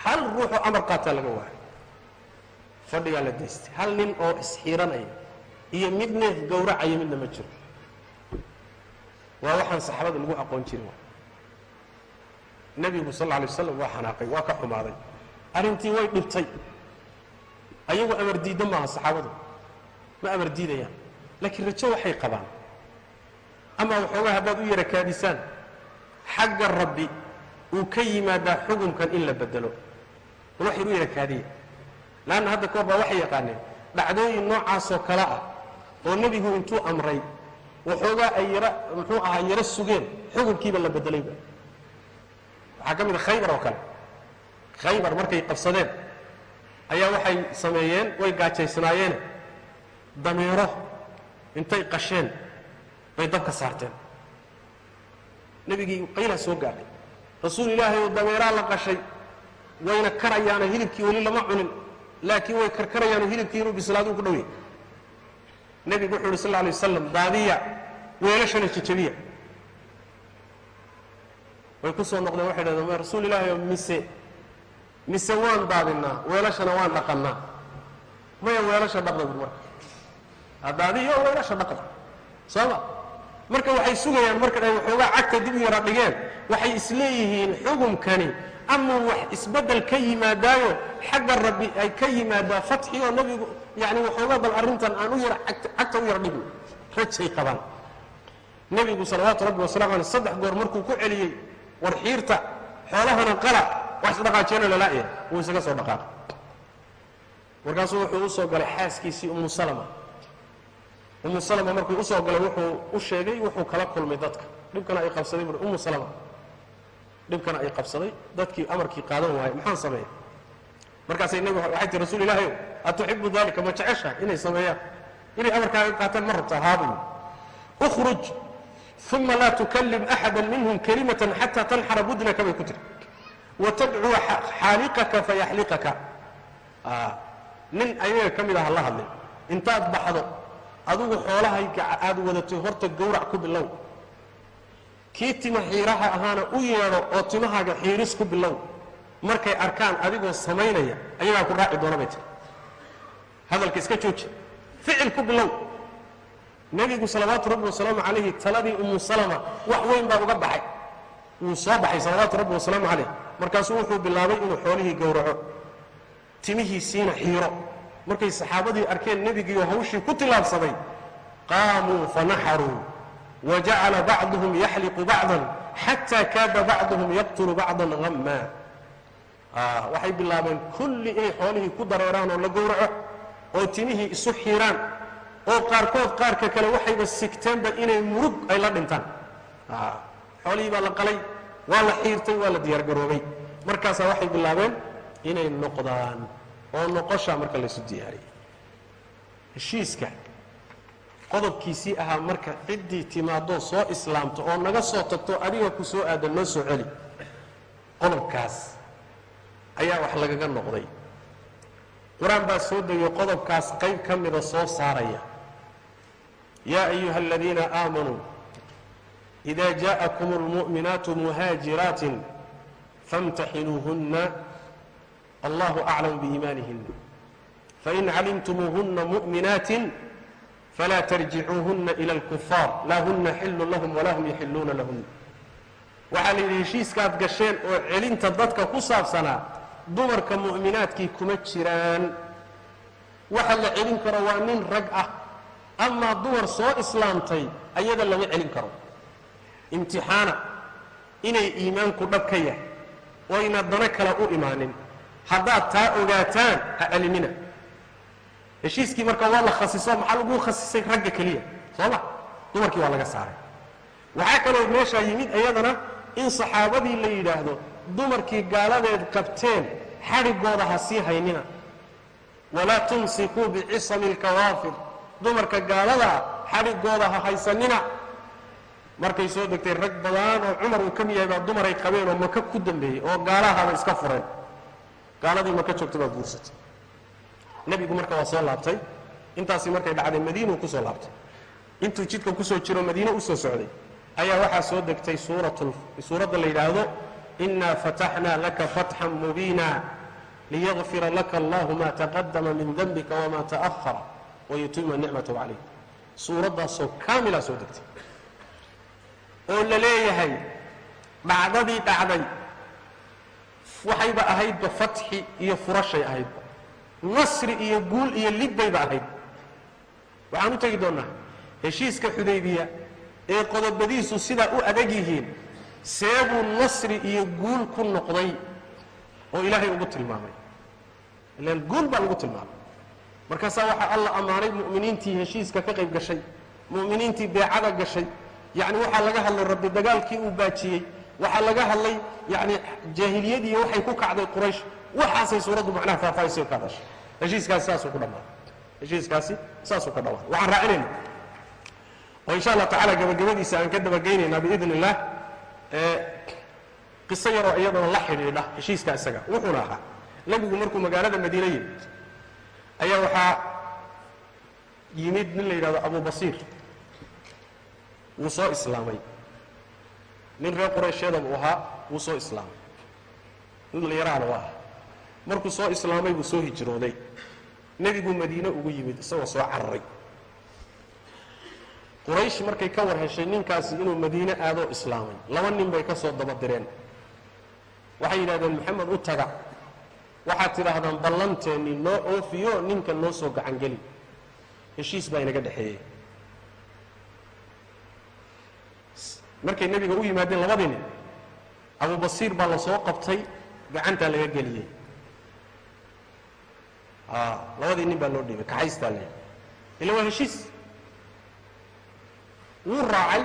Hal ruuxoo amar qaataa laga waayay. Fadhigaa la daystay. Hal nin oo isxiiranaya iyo mid neef gowracaya midna ma jiro. Waa waxaan saxaabada lagu aqoon jirin nebigu sal alay waslam waa xanaaqay waa ka xumaaday. Arrintii way dhibtay ayagu amar diidda maaha saxaabadu. Ma amar diidayaan. Laakiin rajo waxay qabaan. Ama waxoogaa haddaad u yara kaadisaan xagga rabbi uu ka yimaadaa xukunkan in la bedelo. Bal waxay u yara kaadiya leanna hadda kahor baa waxay yaqaaneen dhacdooyin noocaasoo kale ah oo nebigu intuu amray waxoogaa ay yara muxuu ahaa yaro sugeen xukunkiiba la bedelayba waxaa ka mid a khaybar oo kale. Khaybar markay qabsadeen ayaa waxay sameeyeen way gaajaysnaayeene dameero. Intay qasheen bay dabka saarteen. Nebigii qaylaa soo gaadhay. Rasuul ilaahay oo dameeraa la qashay wayna karayaano hilibkii weli lama cunin. Laakiin way karkarayaano hilibkii inuu bislaaduu ku dhowyahy nebigu wuxuu uhi sal alay wasalam daadiya weelashana jajabiya way ku soo noqdeen waxay dhahdeen rasuul ilaahay oo mise mise waan daadinaa weelashana waan dhaqannaa. Maya weelasha dhaqda bur marka hadaadiyo weelasha dhaqda sooma marka waxay sugayaan marka ay waxoogaa cagta dib u yara dhigeen waxay isleeyihiin xukumkani amuu wax isbeddel ka yimaadaayo xagga rabbi ay ka yimaadaa fatxi oo nebigu yacni waxooga bal arrintan aan u yar cagta u yar dhigno rajay qabaan. Nebigu salawaatu rabbi wasalamu aleyh saddex goor markuu ku celiyey war xiirta xoolahana qala wax isdhaqaajiyana lala'ya wuu isaga soo dhaqaaqa markaasuu wuxuu u soo galay xaaskiisii ummu salama. Ummu salama markuu u soo galay wuxuu u sheegay wuxuu kala kulmay dadka. Dhibkana ay qabsaday buui ummu salama dhibkana ay qabsaday. Dadkii amarkii qaadan waayey maxaan sameeya markaasay nebigu waxay tii rasuul ilaahayow atuxibu dalika ma jeceshahay inay sameeyaan? Inay amarkaaga qaataan ma rabtaa haabuy ukhruj uma laa tukallim axada minhum kalimatan xataa tanxara budnaka bay ku tiri watadcuu xaaliqaka fayaxliqaka nin ayaga ka mid ah la hadlay. Intaad baxdo adigu xoolahayga aad wadatay horta gawrac ku bilow. Kii tima xiiraha ahaana u yeedho oo timahaaga xiiris ku bilow. Markay arkaan adigoo samaynaya ayagaa ku raaci doona bay tiri. Hadalka iska jooji. Ficil ku bilow. Nebigu salawaatu rabbi wasalaamu calayhi taladii ummu salama wax weyn baa uga baxay wuu soo baxay salawaatu rabbi wasalaamu calayh. Markaasuu wuxuu bilaabay inuu xoolihii gowraco timihiisiina xiiro. Markay saxaabadii arkeen nebigiioo hawshii ku tilaabsaday qaamuu fanaxaruu wajacala bacduhum yaxliqu bacdan xataa kaada bacduhum yaqtulu bacdan hamma waxay bilaabeen kulli inay xoolihii ku dareeraan oo la gowraco oo timihii isu xiiraan oo qaarkood qaarka kale waxayba sigteenba inay murug ay la dhintaan xoolihii baa la qalay waa la xiirtay waa la diyaargaroobay. Markaasaa waxay bilaabeen inay noqdaan oo noqoshaa marka laysu diyaariyay heshiiska qodobkiisii ahaa marka ciddii timaadoo soo islaamto oo naga soo tagto adiga ku soo aadan noo soo celi qodobkaas ayaa wax lagaga noqday. Qur'aan baa soo degay qodobkaas qayb ka mida soo saaraya. Yaa ayuha aladiina aamanuu ida jaءakum اlmu'minaatu muhaajiraatin famtaxinuuhunna allahu aclam biiimaanihina fain calimtumuuhuna mu'minaatin falaa tarjicuuhuna ila اlkufaar laa huna xilu lahum walaa hum yaxiluuna lahuna waxaa la yidhi heshiiskaad gasheen oo celinta dadka ku saabsanaa dumarka mu'minaadkii kuma jiraan waxa la celin karo waa nin rag ah amaa dumar soo islaamtay ayada lama celin karo imtixaana inay iimaanku dhab ka yahay oyna dano kale u imaanin. Haddaad taa ogaataan ha celinina. Heshiiskii marka waa la khasiso maxaa lagu khasisay ragga keliya? Soo ma? Dumarkii waa laga saaray. Waxaa kaloo meeshaa yimid iyadana in saxaabadii la yidhaahdo dumarkii gaaladeed qabteen xadhigooda ha sii haynina. Walaa tumsikuu bicisami lkawaafir. Dumarka gaaladaa xadhigooda ha haysanina markay soo degtay rag badan oo cumar uu ka mid baa dumaray qabeen oo maka ku dambeeyey oo gaalahaba iska fureen gaaladii maka joogtay baa guursatay. Nebigu marka waa soo laabtay. Intaasi markay dhacday madiinuu ku soo laabtay. Intuu jidka ku soo jiro madiine u soo socday. Ayaa waxaa soo degtay suuradda la yidhaahdo inaa fataxnaa laka fatxan mubiina liyakfira laka allahu ma taqadama min denbika wama ta'ahara wayutima nicmatahu calayk suuraddaasoo kaamilaa soo degtay oo la leeyahay dhacdadii dhacday. Waxayba ahaydba fatxi iyo furashay ahaydba nasri iyo guul iyo libbayba ahayd. Waxaan u tegi doonnaa heshiiska xudaybiya ee qodobadiisu sidaa u adag yihiin seebuu nasri iyo guul ku noqday oo ilaahay ugu tilmaamay. Ilaan guul baa lagu tilmaamay. Markaasaa waxaa alla ammaanay mu'miniintii heshiiska ka qayb gashay mu'miniintii beecada gashay yacni waxaa laga hadlay rabbi dagaalkii uu baajiyey. Waxaa laga hadlay yacni jaahiliyadii waxay ku kacday quraysh. Waxaasay suuraddu macnaha faahfaahisay ka hadashay heshiiskaasi saasuu ku dhammaaday heshiiskaasi saasuu ka dhammaaday waxaan raacinayna oo insha allah tacala gabagabadiisa aan ka dabageynaynaa biidn illah qiso yaroo iyadana la xidhiidha heshiiska isaga. Wuxuuna ahaa nebigu markuu magaalada madiine yimid ayaa waxaa yimid nin la yidhahdo abu basiir wuu soo islaamay. Nin reer quraysheeda buu ahaa wuu soo islaamay. Nin dhallinyarahana waa aha markuu soo islaamay buu soo hijrooday. Nebiguu madiine ugu yimid isagoo soo cararay quraysh markay ka war heshay ninkaasi inuu madiine aadoo islaamay. Laba nin bay ka soo daba direen waxay yidhahdeen maxamed u taga. Waxaad tidhaahdaan ballanteennii noo oofiyo ninka noo soo gacangeli heshiis baa inaga dhexeeyey markay nebiga u yimaadeen labadii nin abubasiir baa la soo qabtay gacantaa laga geliyey. Labadii nin baa loo dhiibay kaxaystaa la ila waa heshiis. Wuu raacay.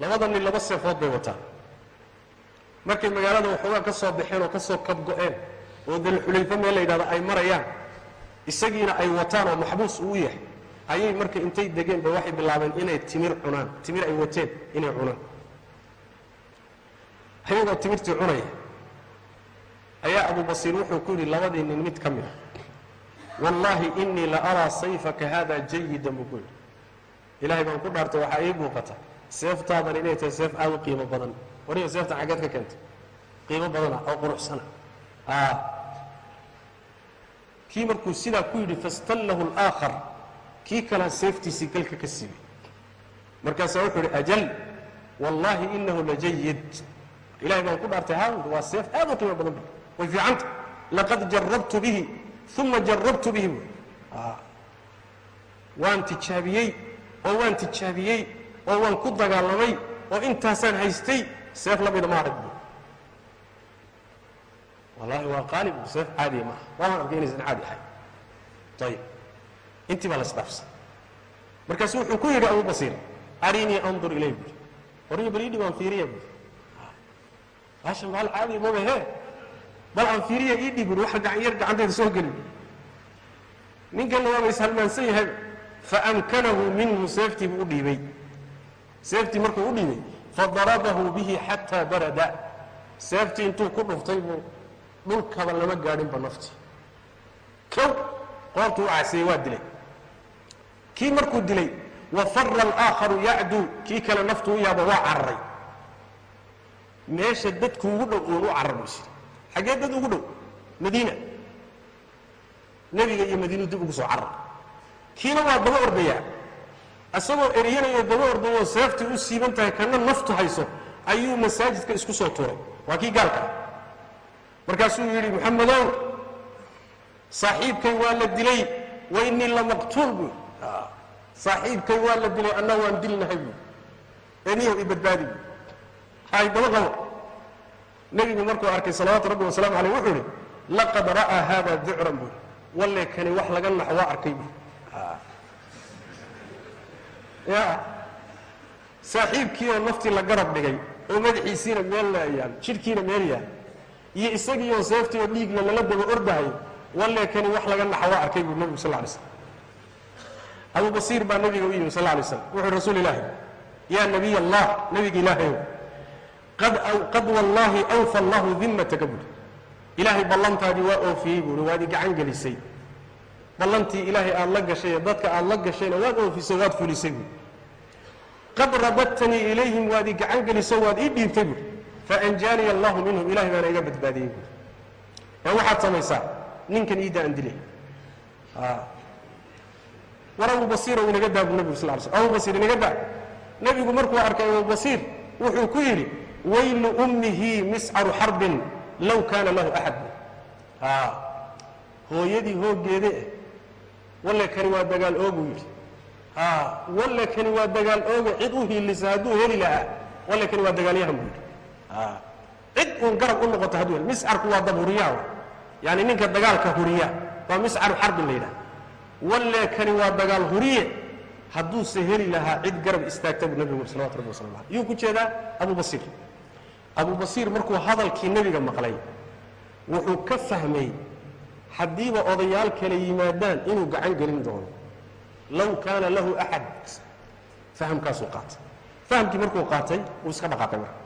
Labada nin laba seefood bay wataan. Markay magaalada waxoogaa ka soo baxeen oo ka soo kabgo-een oo dalxulayfo meel la yidhahdo ay marayaan isagiina ay wataan oo maxbuus uu yahay ayay marka intay degeen ba waxay bilaabeen inay timir cunaan. Timir ay wateen inay cunaan. Ayagoo timirtii cunaya ayaa abubasiir wuxuu ku yidhi labadii nin mid ka mida wallaahi inii la araa sayfaka hada jayidan buu ku yidhi. Ilaahay baan ku dhaartay waxaa ii muuqata. Seeftaadan inay tahay seef aada u qiimo badan. Wariga seeftan xaggeed ka keentay. Qiimo badana oo quruxsana. Kii markuu sidaa ku yidhi fastallahu alaakhar kii kalaa seeftiisii galka ka siibay markaasaa wuxuu yidhi ajal wallaahi inahu lajayid ilahay baan ku dhaartay haa waa seef aad u qiimo badan way fiicanta. Laqad jarabtu bihi uma jarabtu bihi. Buui waan tijaabiyey oo waan tijaabiyey oo waan ku dagaalamay oo intaasaan haystay seef la mida ma arag bu wallahi waa qaalib seef caadiya maaha waaban arkay inaysan caadi ahay. Ayib intii baa la isdhaafsan markaasu wuxuu ku yidhi abu basiir arinii andur ilay buui horiyo bal idhi baan fiiriya buui baashan baal caadiya maba hee bal aan fiiriya ii dhibin waxa gacan yar gacantayda soo gelin. Ninkanna waaba ishalmaansan yahay. Faamkanahu minhu seeftii buu u dhiibay. Seeftii markuu u dhiibay fadarabahu bihi xataa barada. Seeftii intuu ku dhuftay buu dhulkaba lama gaadhinba naftii kow qoortuu u caseeyey waa dilay kii markuu dilay wa fara alaakharu yacduu kii kale naftuu u yaaba waa cararay meesha dadku ugu dhow uun u carar buu isiri xaggee dad ugu dhow? Madiina. Nebiga iyo madiinuu dib ugu soo carar kiina waa daba ordayaa. Isagoo eryanaya daba ordayoo seeftii u siiban tahay kana naftu hayso ayuu masaajidka isku soo tuuray. Waa kii gaalka. Markaasuu yidhi moxamedow saaxiibkay waa la dilay wa innii lamaqtuul buu saaxiibkay waa la dilay anna waan dilnahay buu eniyow i badbaadi buu hay daba qabo nebigu markuu arkay salawaatu rabbi wasalaamu caleyh wuxuu idhi laqad ra'aa haada ducran buu walle kani wax laga naxo arkay buu ya. Saaxiibkii oo naftii la garab dhigay oo madaxiisiina meel yaal jidhkiina meel yaal iyo isagiioo seeftii oo dhiigla lala daba ordahayo walle kani wax laga naxo arkay buu nebigu sal lay slam abu basiir baa nabiga u yimi sal lay slam wuxuu rasuul ilaahi yaa nabiy allah nabiga ilaahayow qad wallaahi awfa allahu dimmataka buuri ilaahay ballantaadii waa oofiyey buuri waad i gacan gelisay. Ballantii ilaahay aad la gashay ee dadka aad la gashayna waad oofisay waad fulisay buuri qad radadtanii ilayhim waad i gacan gelisay waad ii dhiibtay buuri faanjaaniya allahu minhum ilahay baana iga badbaadiyey buuri waxaad samaysaa ninkan iidda aan dilay war markuu arkay abu basiir wuxuu ku yidhi waylu ummihi miscaru xarbin low kaana lahu axad hooyadii hooggeede eh walle kani waa dagaal ooguu yidhi. Walle kani waa dagaal ooge cid u hiilisa hadduu heli lahaa walle kani waa dagaalyahan buu yidhi. Cid uun garab u noqoto hadduu heli miscarku waa dab huriyaha yani ninka dagaalka huriya waa miscaru xarbin la yidhaha walle kani waa dagaal huriye. Hadduuse heli lahaa cid garab istaagta buu nebigu salawatu rabbi wasalam aleh yuu ku jeedaa abu basiir. Abu basiir markuu hadalkii nebiga maqlay wuxuu ka fahmay haddiiba odayaal kale yimaadaan inuu gacan gelin doono. Low kaana lahu axad fahamkaasuu qaatay. Fahamkii markuu qaatay wuu iska dhaqaaqay marka.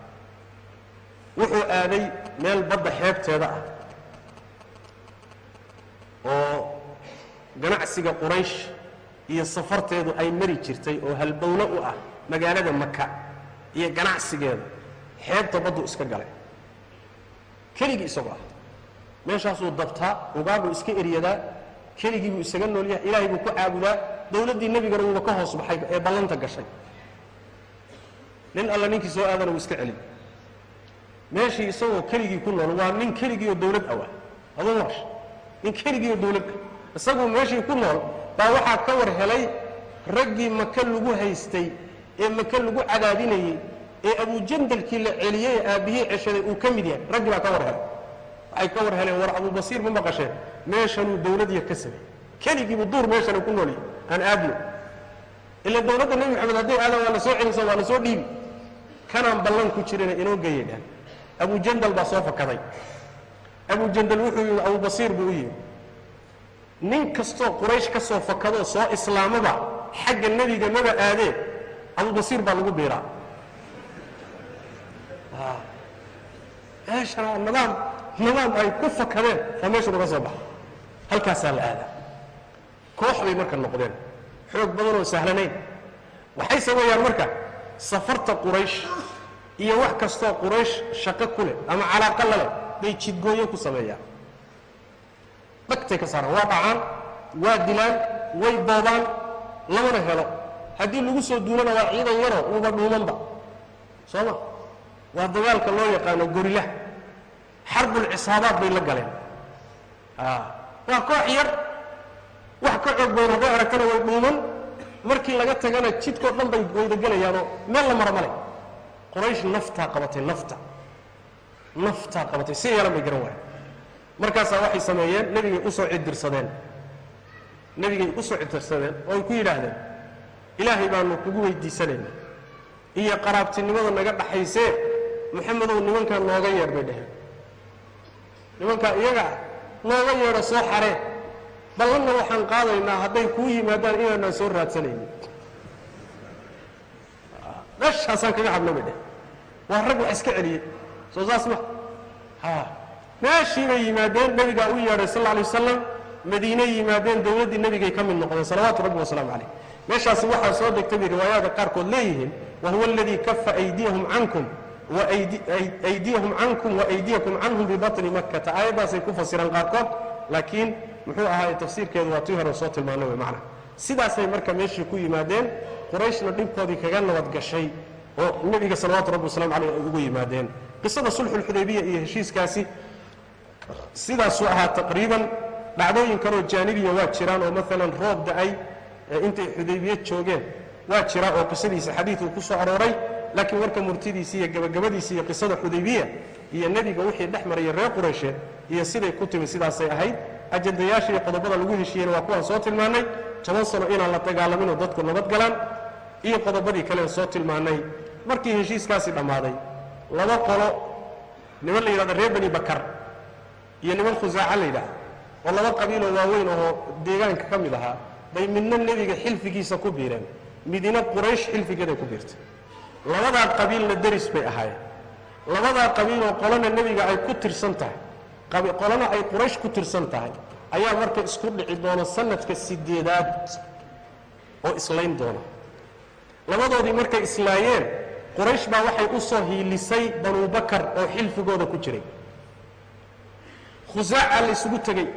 Wuxuu aaday meel badda xeebteeda ah oo ganacsiga quraysh iyo safarteedu ay mari jirtay oo halbowlo u ah magaalada maka iyo ganacsigeeda xeebta baddu iska galay. Keligii isagoo ah meeshaasuu dabtaa ugaabuu iska eryadaa keligii buu isaga nool yahay ilaahay buu ku caabudaa dowladdii nebigana wuuba ka hoos baxay ee ballanta gashay. Nin alla ninkii soo aadana wuu iska celin meeshii isagoo keligii ku nool waa nin keligii oo dawlad awaa aduu noosha nin keligii oo dawlad ah isagoo meeshii ku nool baa waxaa ka war helay raggii maka lagu haystay ee maka lagu cadaadinayey ee abujandalkii la celiyey ee aabbihii ceshaday uu ka mid yahay. Raggii baa ka war helay. Waxay ka war heleen war abubasiir ma maqasheen. Meeshanuu dawlad yar ka samey keligiibu duur meeshana ku noolyahy aan aadno. Ila dawladda nebi maxamed hadday aadan waa la celisa waa la dhiibi. Kanaan ballan ku jirana inoo geeyay dhan abujandal baa soo fakaday. Abujandal wuxuu yidhi abubasiir buu u yidhi nin kastoo quraysh ka soo fakadoo soo islaamaba xagga nebiga maba aadee abubasiir baa lagu biiraa. Meeshana nidaam nidaam ay ku fakadeen oo meesha uga soo baxa halkaasaa la aadaa. Koox bay marka noqdeen. Xoog badanoo sahlanayn. Waxay sameeyaan marka safarta quraysh iyo wax kastoo quraysh shaqo ku leh ama calaaqa la leh bay jidgooyo ku sameeyaan dhagtay ka saaraan waa dhacaan waa dilaan way boobaan lamana helo. Haddii lagu soo duulana waa ciidan yaroo uba dhuumanba. Soo ma? Waa dagaalka loo yaqaano gorila xarbulcisaabaad bay la galeen. Waa koox yar wax ka xoog badan hadday aragtana way dhuuman. Markii laga tagana jidkoo dhan bay waydagelayaanoo meel la mara male qoraysh naftaa qabatay nafta naftaa qabatay si yeelan bay garan waaya markaasaa waxay sameeyeen nebigay u soo cidirsadeen nebigay u soo cidirsadeen oo ay ku yidhaahdeen ilaahay baanu kugu weydiisanayna iyo qaraabtinimada naga dhaxaysee maxamedow nimankaa nooga yeedh bay dheheen nimankaa iyaga nooga yeedho soo xaree ballanna waxaan qaadaynaa hadday kuu yimaadaan inaanaan soo raadsanaynin. Meeshaasaan kaga hadna bay dheh waa rag wax iska celiyey. Soo saas ma ha meeshii bay yimaadeen nebigaa u yeedhay sal alay wasalam madiine yimaadeen dowladdii nebigay ka mid noqdeen salawaatu rabbi wasalaamu calayh meeshaasi waxaa soo degtay bay riwaayaadka qaarkood leeyihiin wahuwa aladii kafa aydiyahum cankum aydiyahum cankum waaydiyakum canhum bibatni makkata. Aayaddaasay ku fasiraan qaarkood laakiin muxuu ahaay tafsiirkeedu waa tii hore soo tilmaanay wey macna. Sidaasay marka meeshii ku yimaadeen qurayshna dhibkoodii kaga nabad gashay oo nebiga salawaatu rabbi wasalamu caleyh ay ugu yimaadeen. Qisada sulxulxudaybiya iyo heshiiskaasi sidaasuu ahaa taqriiban dhacdooyin kaloo jaanibiya waa jiraan oo maalan roob da'ay intay xudaybiye joogeen waa jira oo qisadiisa xadiidku ku soo arooray. Laakiin warka murtidiisi iyo gabagabadiisi iyo qisada xudaybiya iyo nebiga wixii dhex maraya reer quraysheed iyo siday ku timi sidaasay ahayd. Ajandayaasha iyo qodobada lagu heshiiyeyna waa kuwaan soo tilmaannay toban sano inaan la dagaalaminoo dadku nabad galaan. Iyo qodobadii kalean soo tilmaannay markii heshiiskaasi dhammaaday laba qolo niman la yidhahdo reer bani bakar iyo niman khusaaca la yidhaahdo oo laba qabiiloo waaweyn oo deegaanka ka mid ahaa bay midna nebiga xilfigiisa ku biireen. Midina quraysh xilfigeeday ku biirtay. Labadaa qabiilna deris bay ahaayeen. Labadaa qabiiloo qolona nebiga ay ku tirsan tahay. Qolona ay quraysh ku tirsan tahay ayaa marka isku dhici doona sanadka sideedaad oo islayn doona labadoodii markay islaayeen quraysh baa waxay u soo hiilisay banubakar oo xilfigooda ku jiray khusaaca laysugu tegey.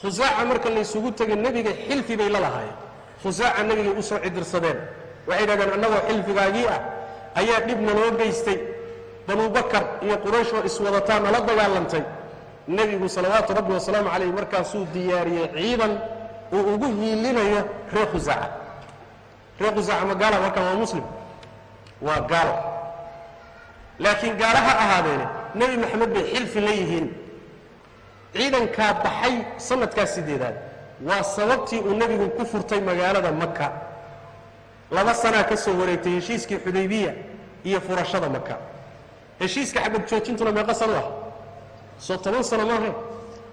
Khusaaca marka laysugu tegay nebiga xilfi bay la lahaayeen. Khusaaca nebigay u cidirsadeen. Waxay yidhahdeen annagoo xilfigaagii ah ayaa dhibna loo geystay. Banubakar iyo quraysh oo iswadataa nala dagaalantay. Nebigu salawaatu rabbi wasalaamu calayh markaasuu diyaariyey ciidan uu ugu hiilinayo reer khusaaca reer khusaaca ma gaala markaan waa muslim. Waa gaalo. Laakiin gaalo ha ahaadeene nebi maxamed bay xilfi la yihiin ciidankaa baxay sanadkaas sideedaad. Waa sababtii uu nebigu ku furtay magaalada maka laba sanaa ka soo wareegtay heshiiskii xudaybiya iyo furashada maka heshiiska xabad joojintuna meeqa sano ah? Soo toban sano maahayn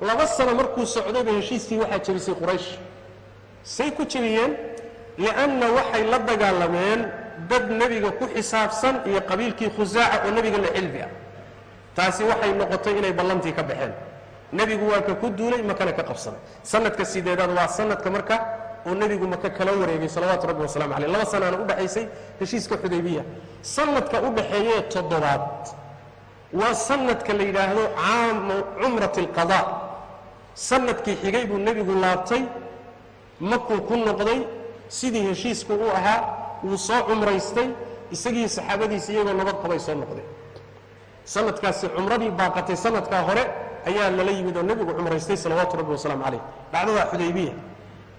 laba sano markuu socdayba heshiiskii waxaa jebisay quraysh. Say ku jebiyeen li'anna waxay la dagaalameen dad nebiga ku xisaabsan iyo qabiilkii khusaaca oo nebiga la xilfi ah. Taasi waxay noqotay inay ballantii ka baxeen nebigu waa ka ku duulay makana ka qabsaday sanadka sideedaad waa sanadka marka oo nebigu maka kala wareegay salawaatu rabbi wasalamu caleyh laba sanaana u dhexaysay heshiiska xudaybiya. Sanadka u dhaxeeyee toddobaad. Waa sanadka la yidhaahdo caamu cumrat alqada sannadkii xigay buu nebigu laabtay makuu ku noqday sidii heshiisku u ahaa wuu soo cumraystay isagii saxaabadiisa iyagoo nabad qabay soo noqdeen sanadkaasi cumradii baaqatay sanadkaa hore ayaa lala yimid oo nebigu cumraystay salawaatu rabbi wasalaamu calayh. Dhacdada xudaybiya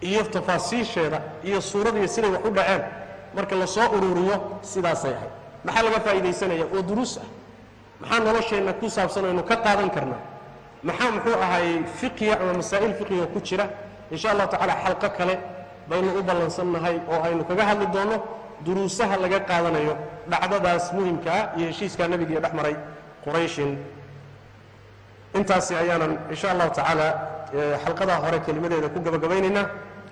iyo tafaasiisheeda iyo suuradiiyo siday wax u dhaceen marka la soo ururiyo sidaasay ahayd. Maxaa laga faa'iidaysanaya? Oo duruus ah. Maxaa nolosheenna ku saabsan aynu ka qaadan karnaa? Maxaa muxuu ahaayey fiqiya ama masaa'il fiqiga ku jira? Insha allahu tacaala xalqo kale baynu u ballansannahay oo aynu kaga hadli doonno duruusaha laga qaadanayo dhacdadaas muhimkaa iyo heshiiskaa nebigiiyo dhex maray qurayshin intaasi ayaanan insha allahu tacaala eh, xalqadaha hore kelimadeeda ku gabagabaynaynaa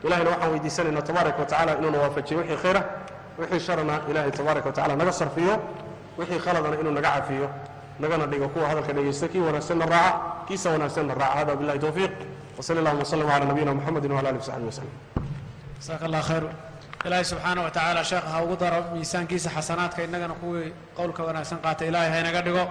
ilahayna waxaan weydiisanayna tabaaraka wa tacala inuuna waafajiyo wixii khayra wixii sharana ilahay tabaaraka wa naga sarfiyo wixii khaladana inuu naga cafiyo. Nagana dhigo kuwa hadalka dhegaysta kii wanaagsanna raaca kiisa wanaagsanna raaca. Hada billahi towfiiq wsal allahuma slm cala nabiyina mxamadi wala ali wsaxbi waslm jasaaka allah khayr ilaahay subxaana wa tacaala sheekh ha ugu daro miisaankiisa xasanaadka innagana kuwii qowlka wanaagsan qaata ilahay haynaga dhigo.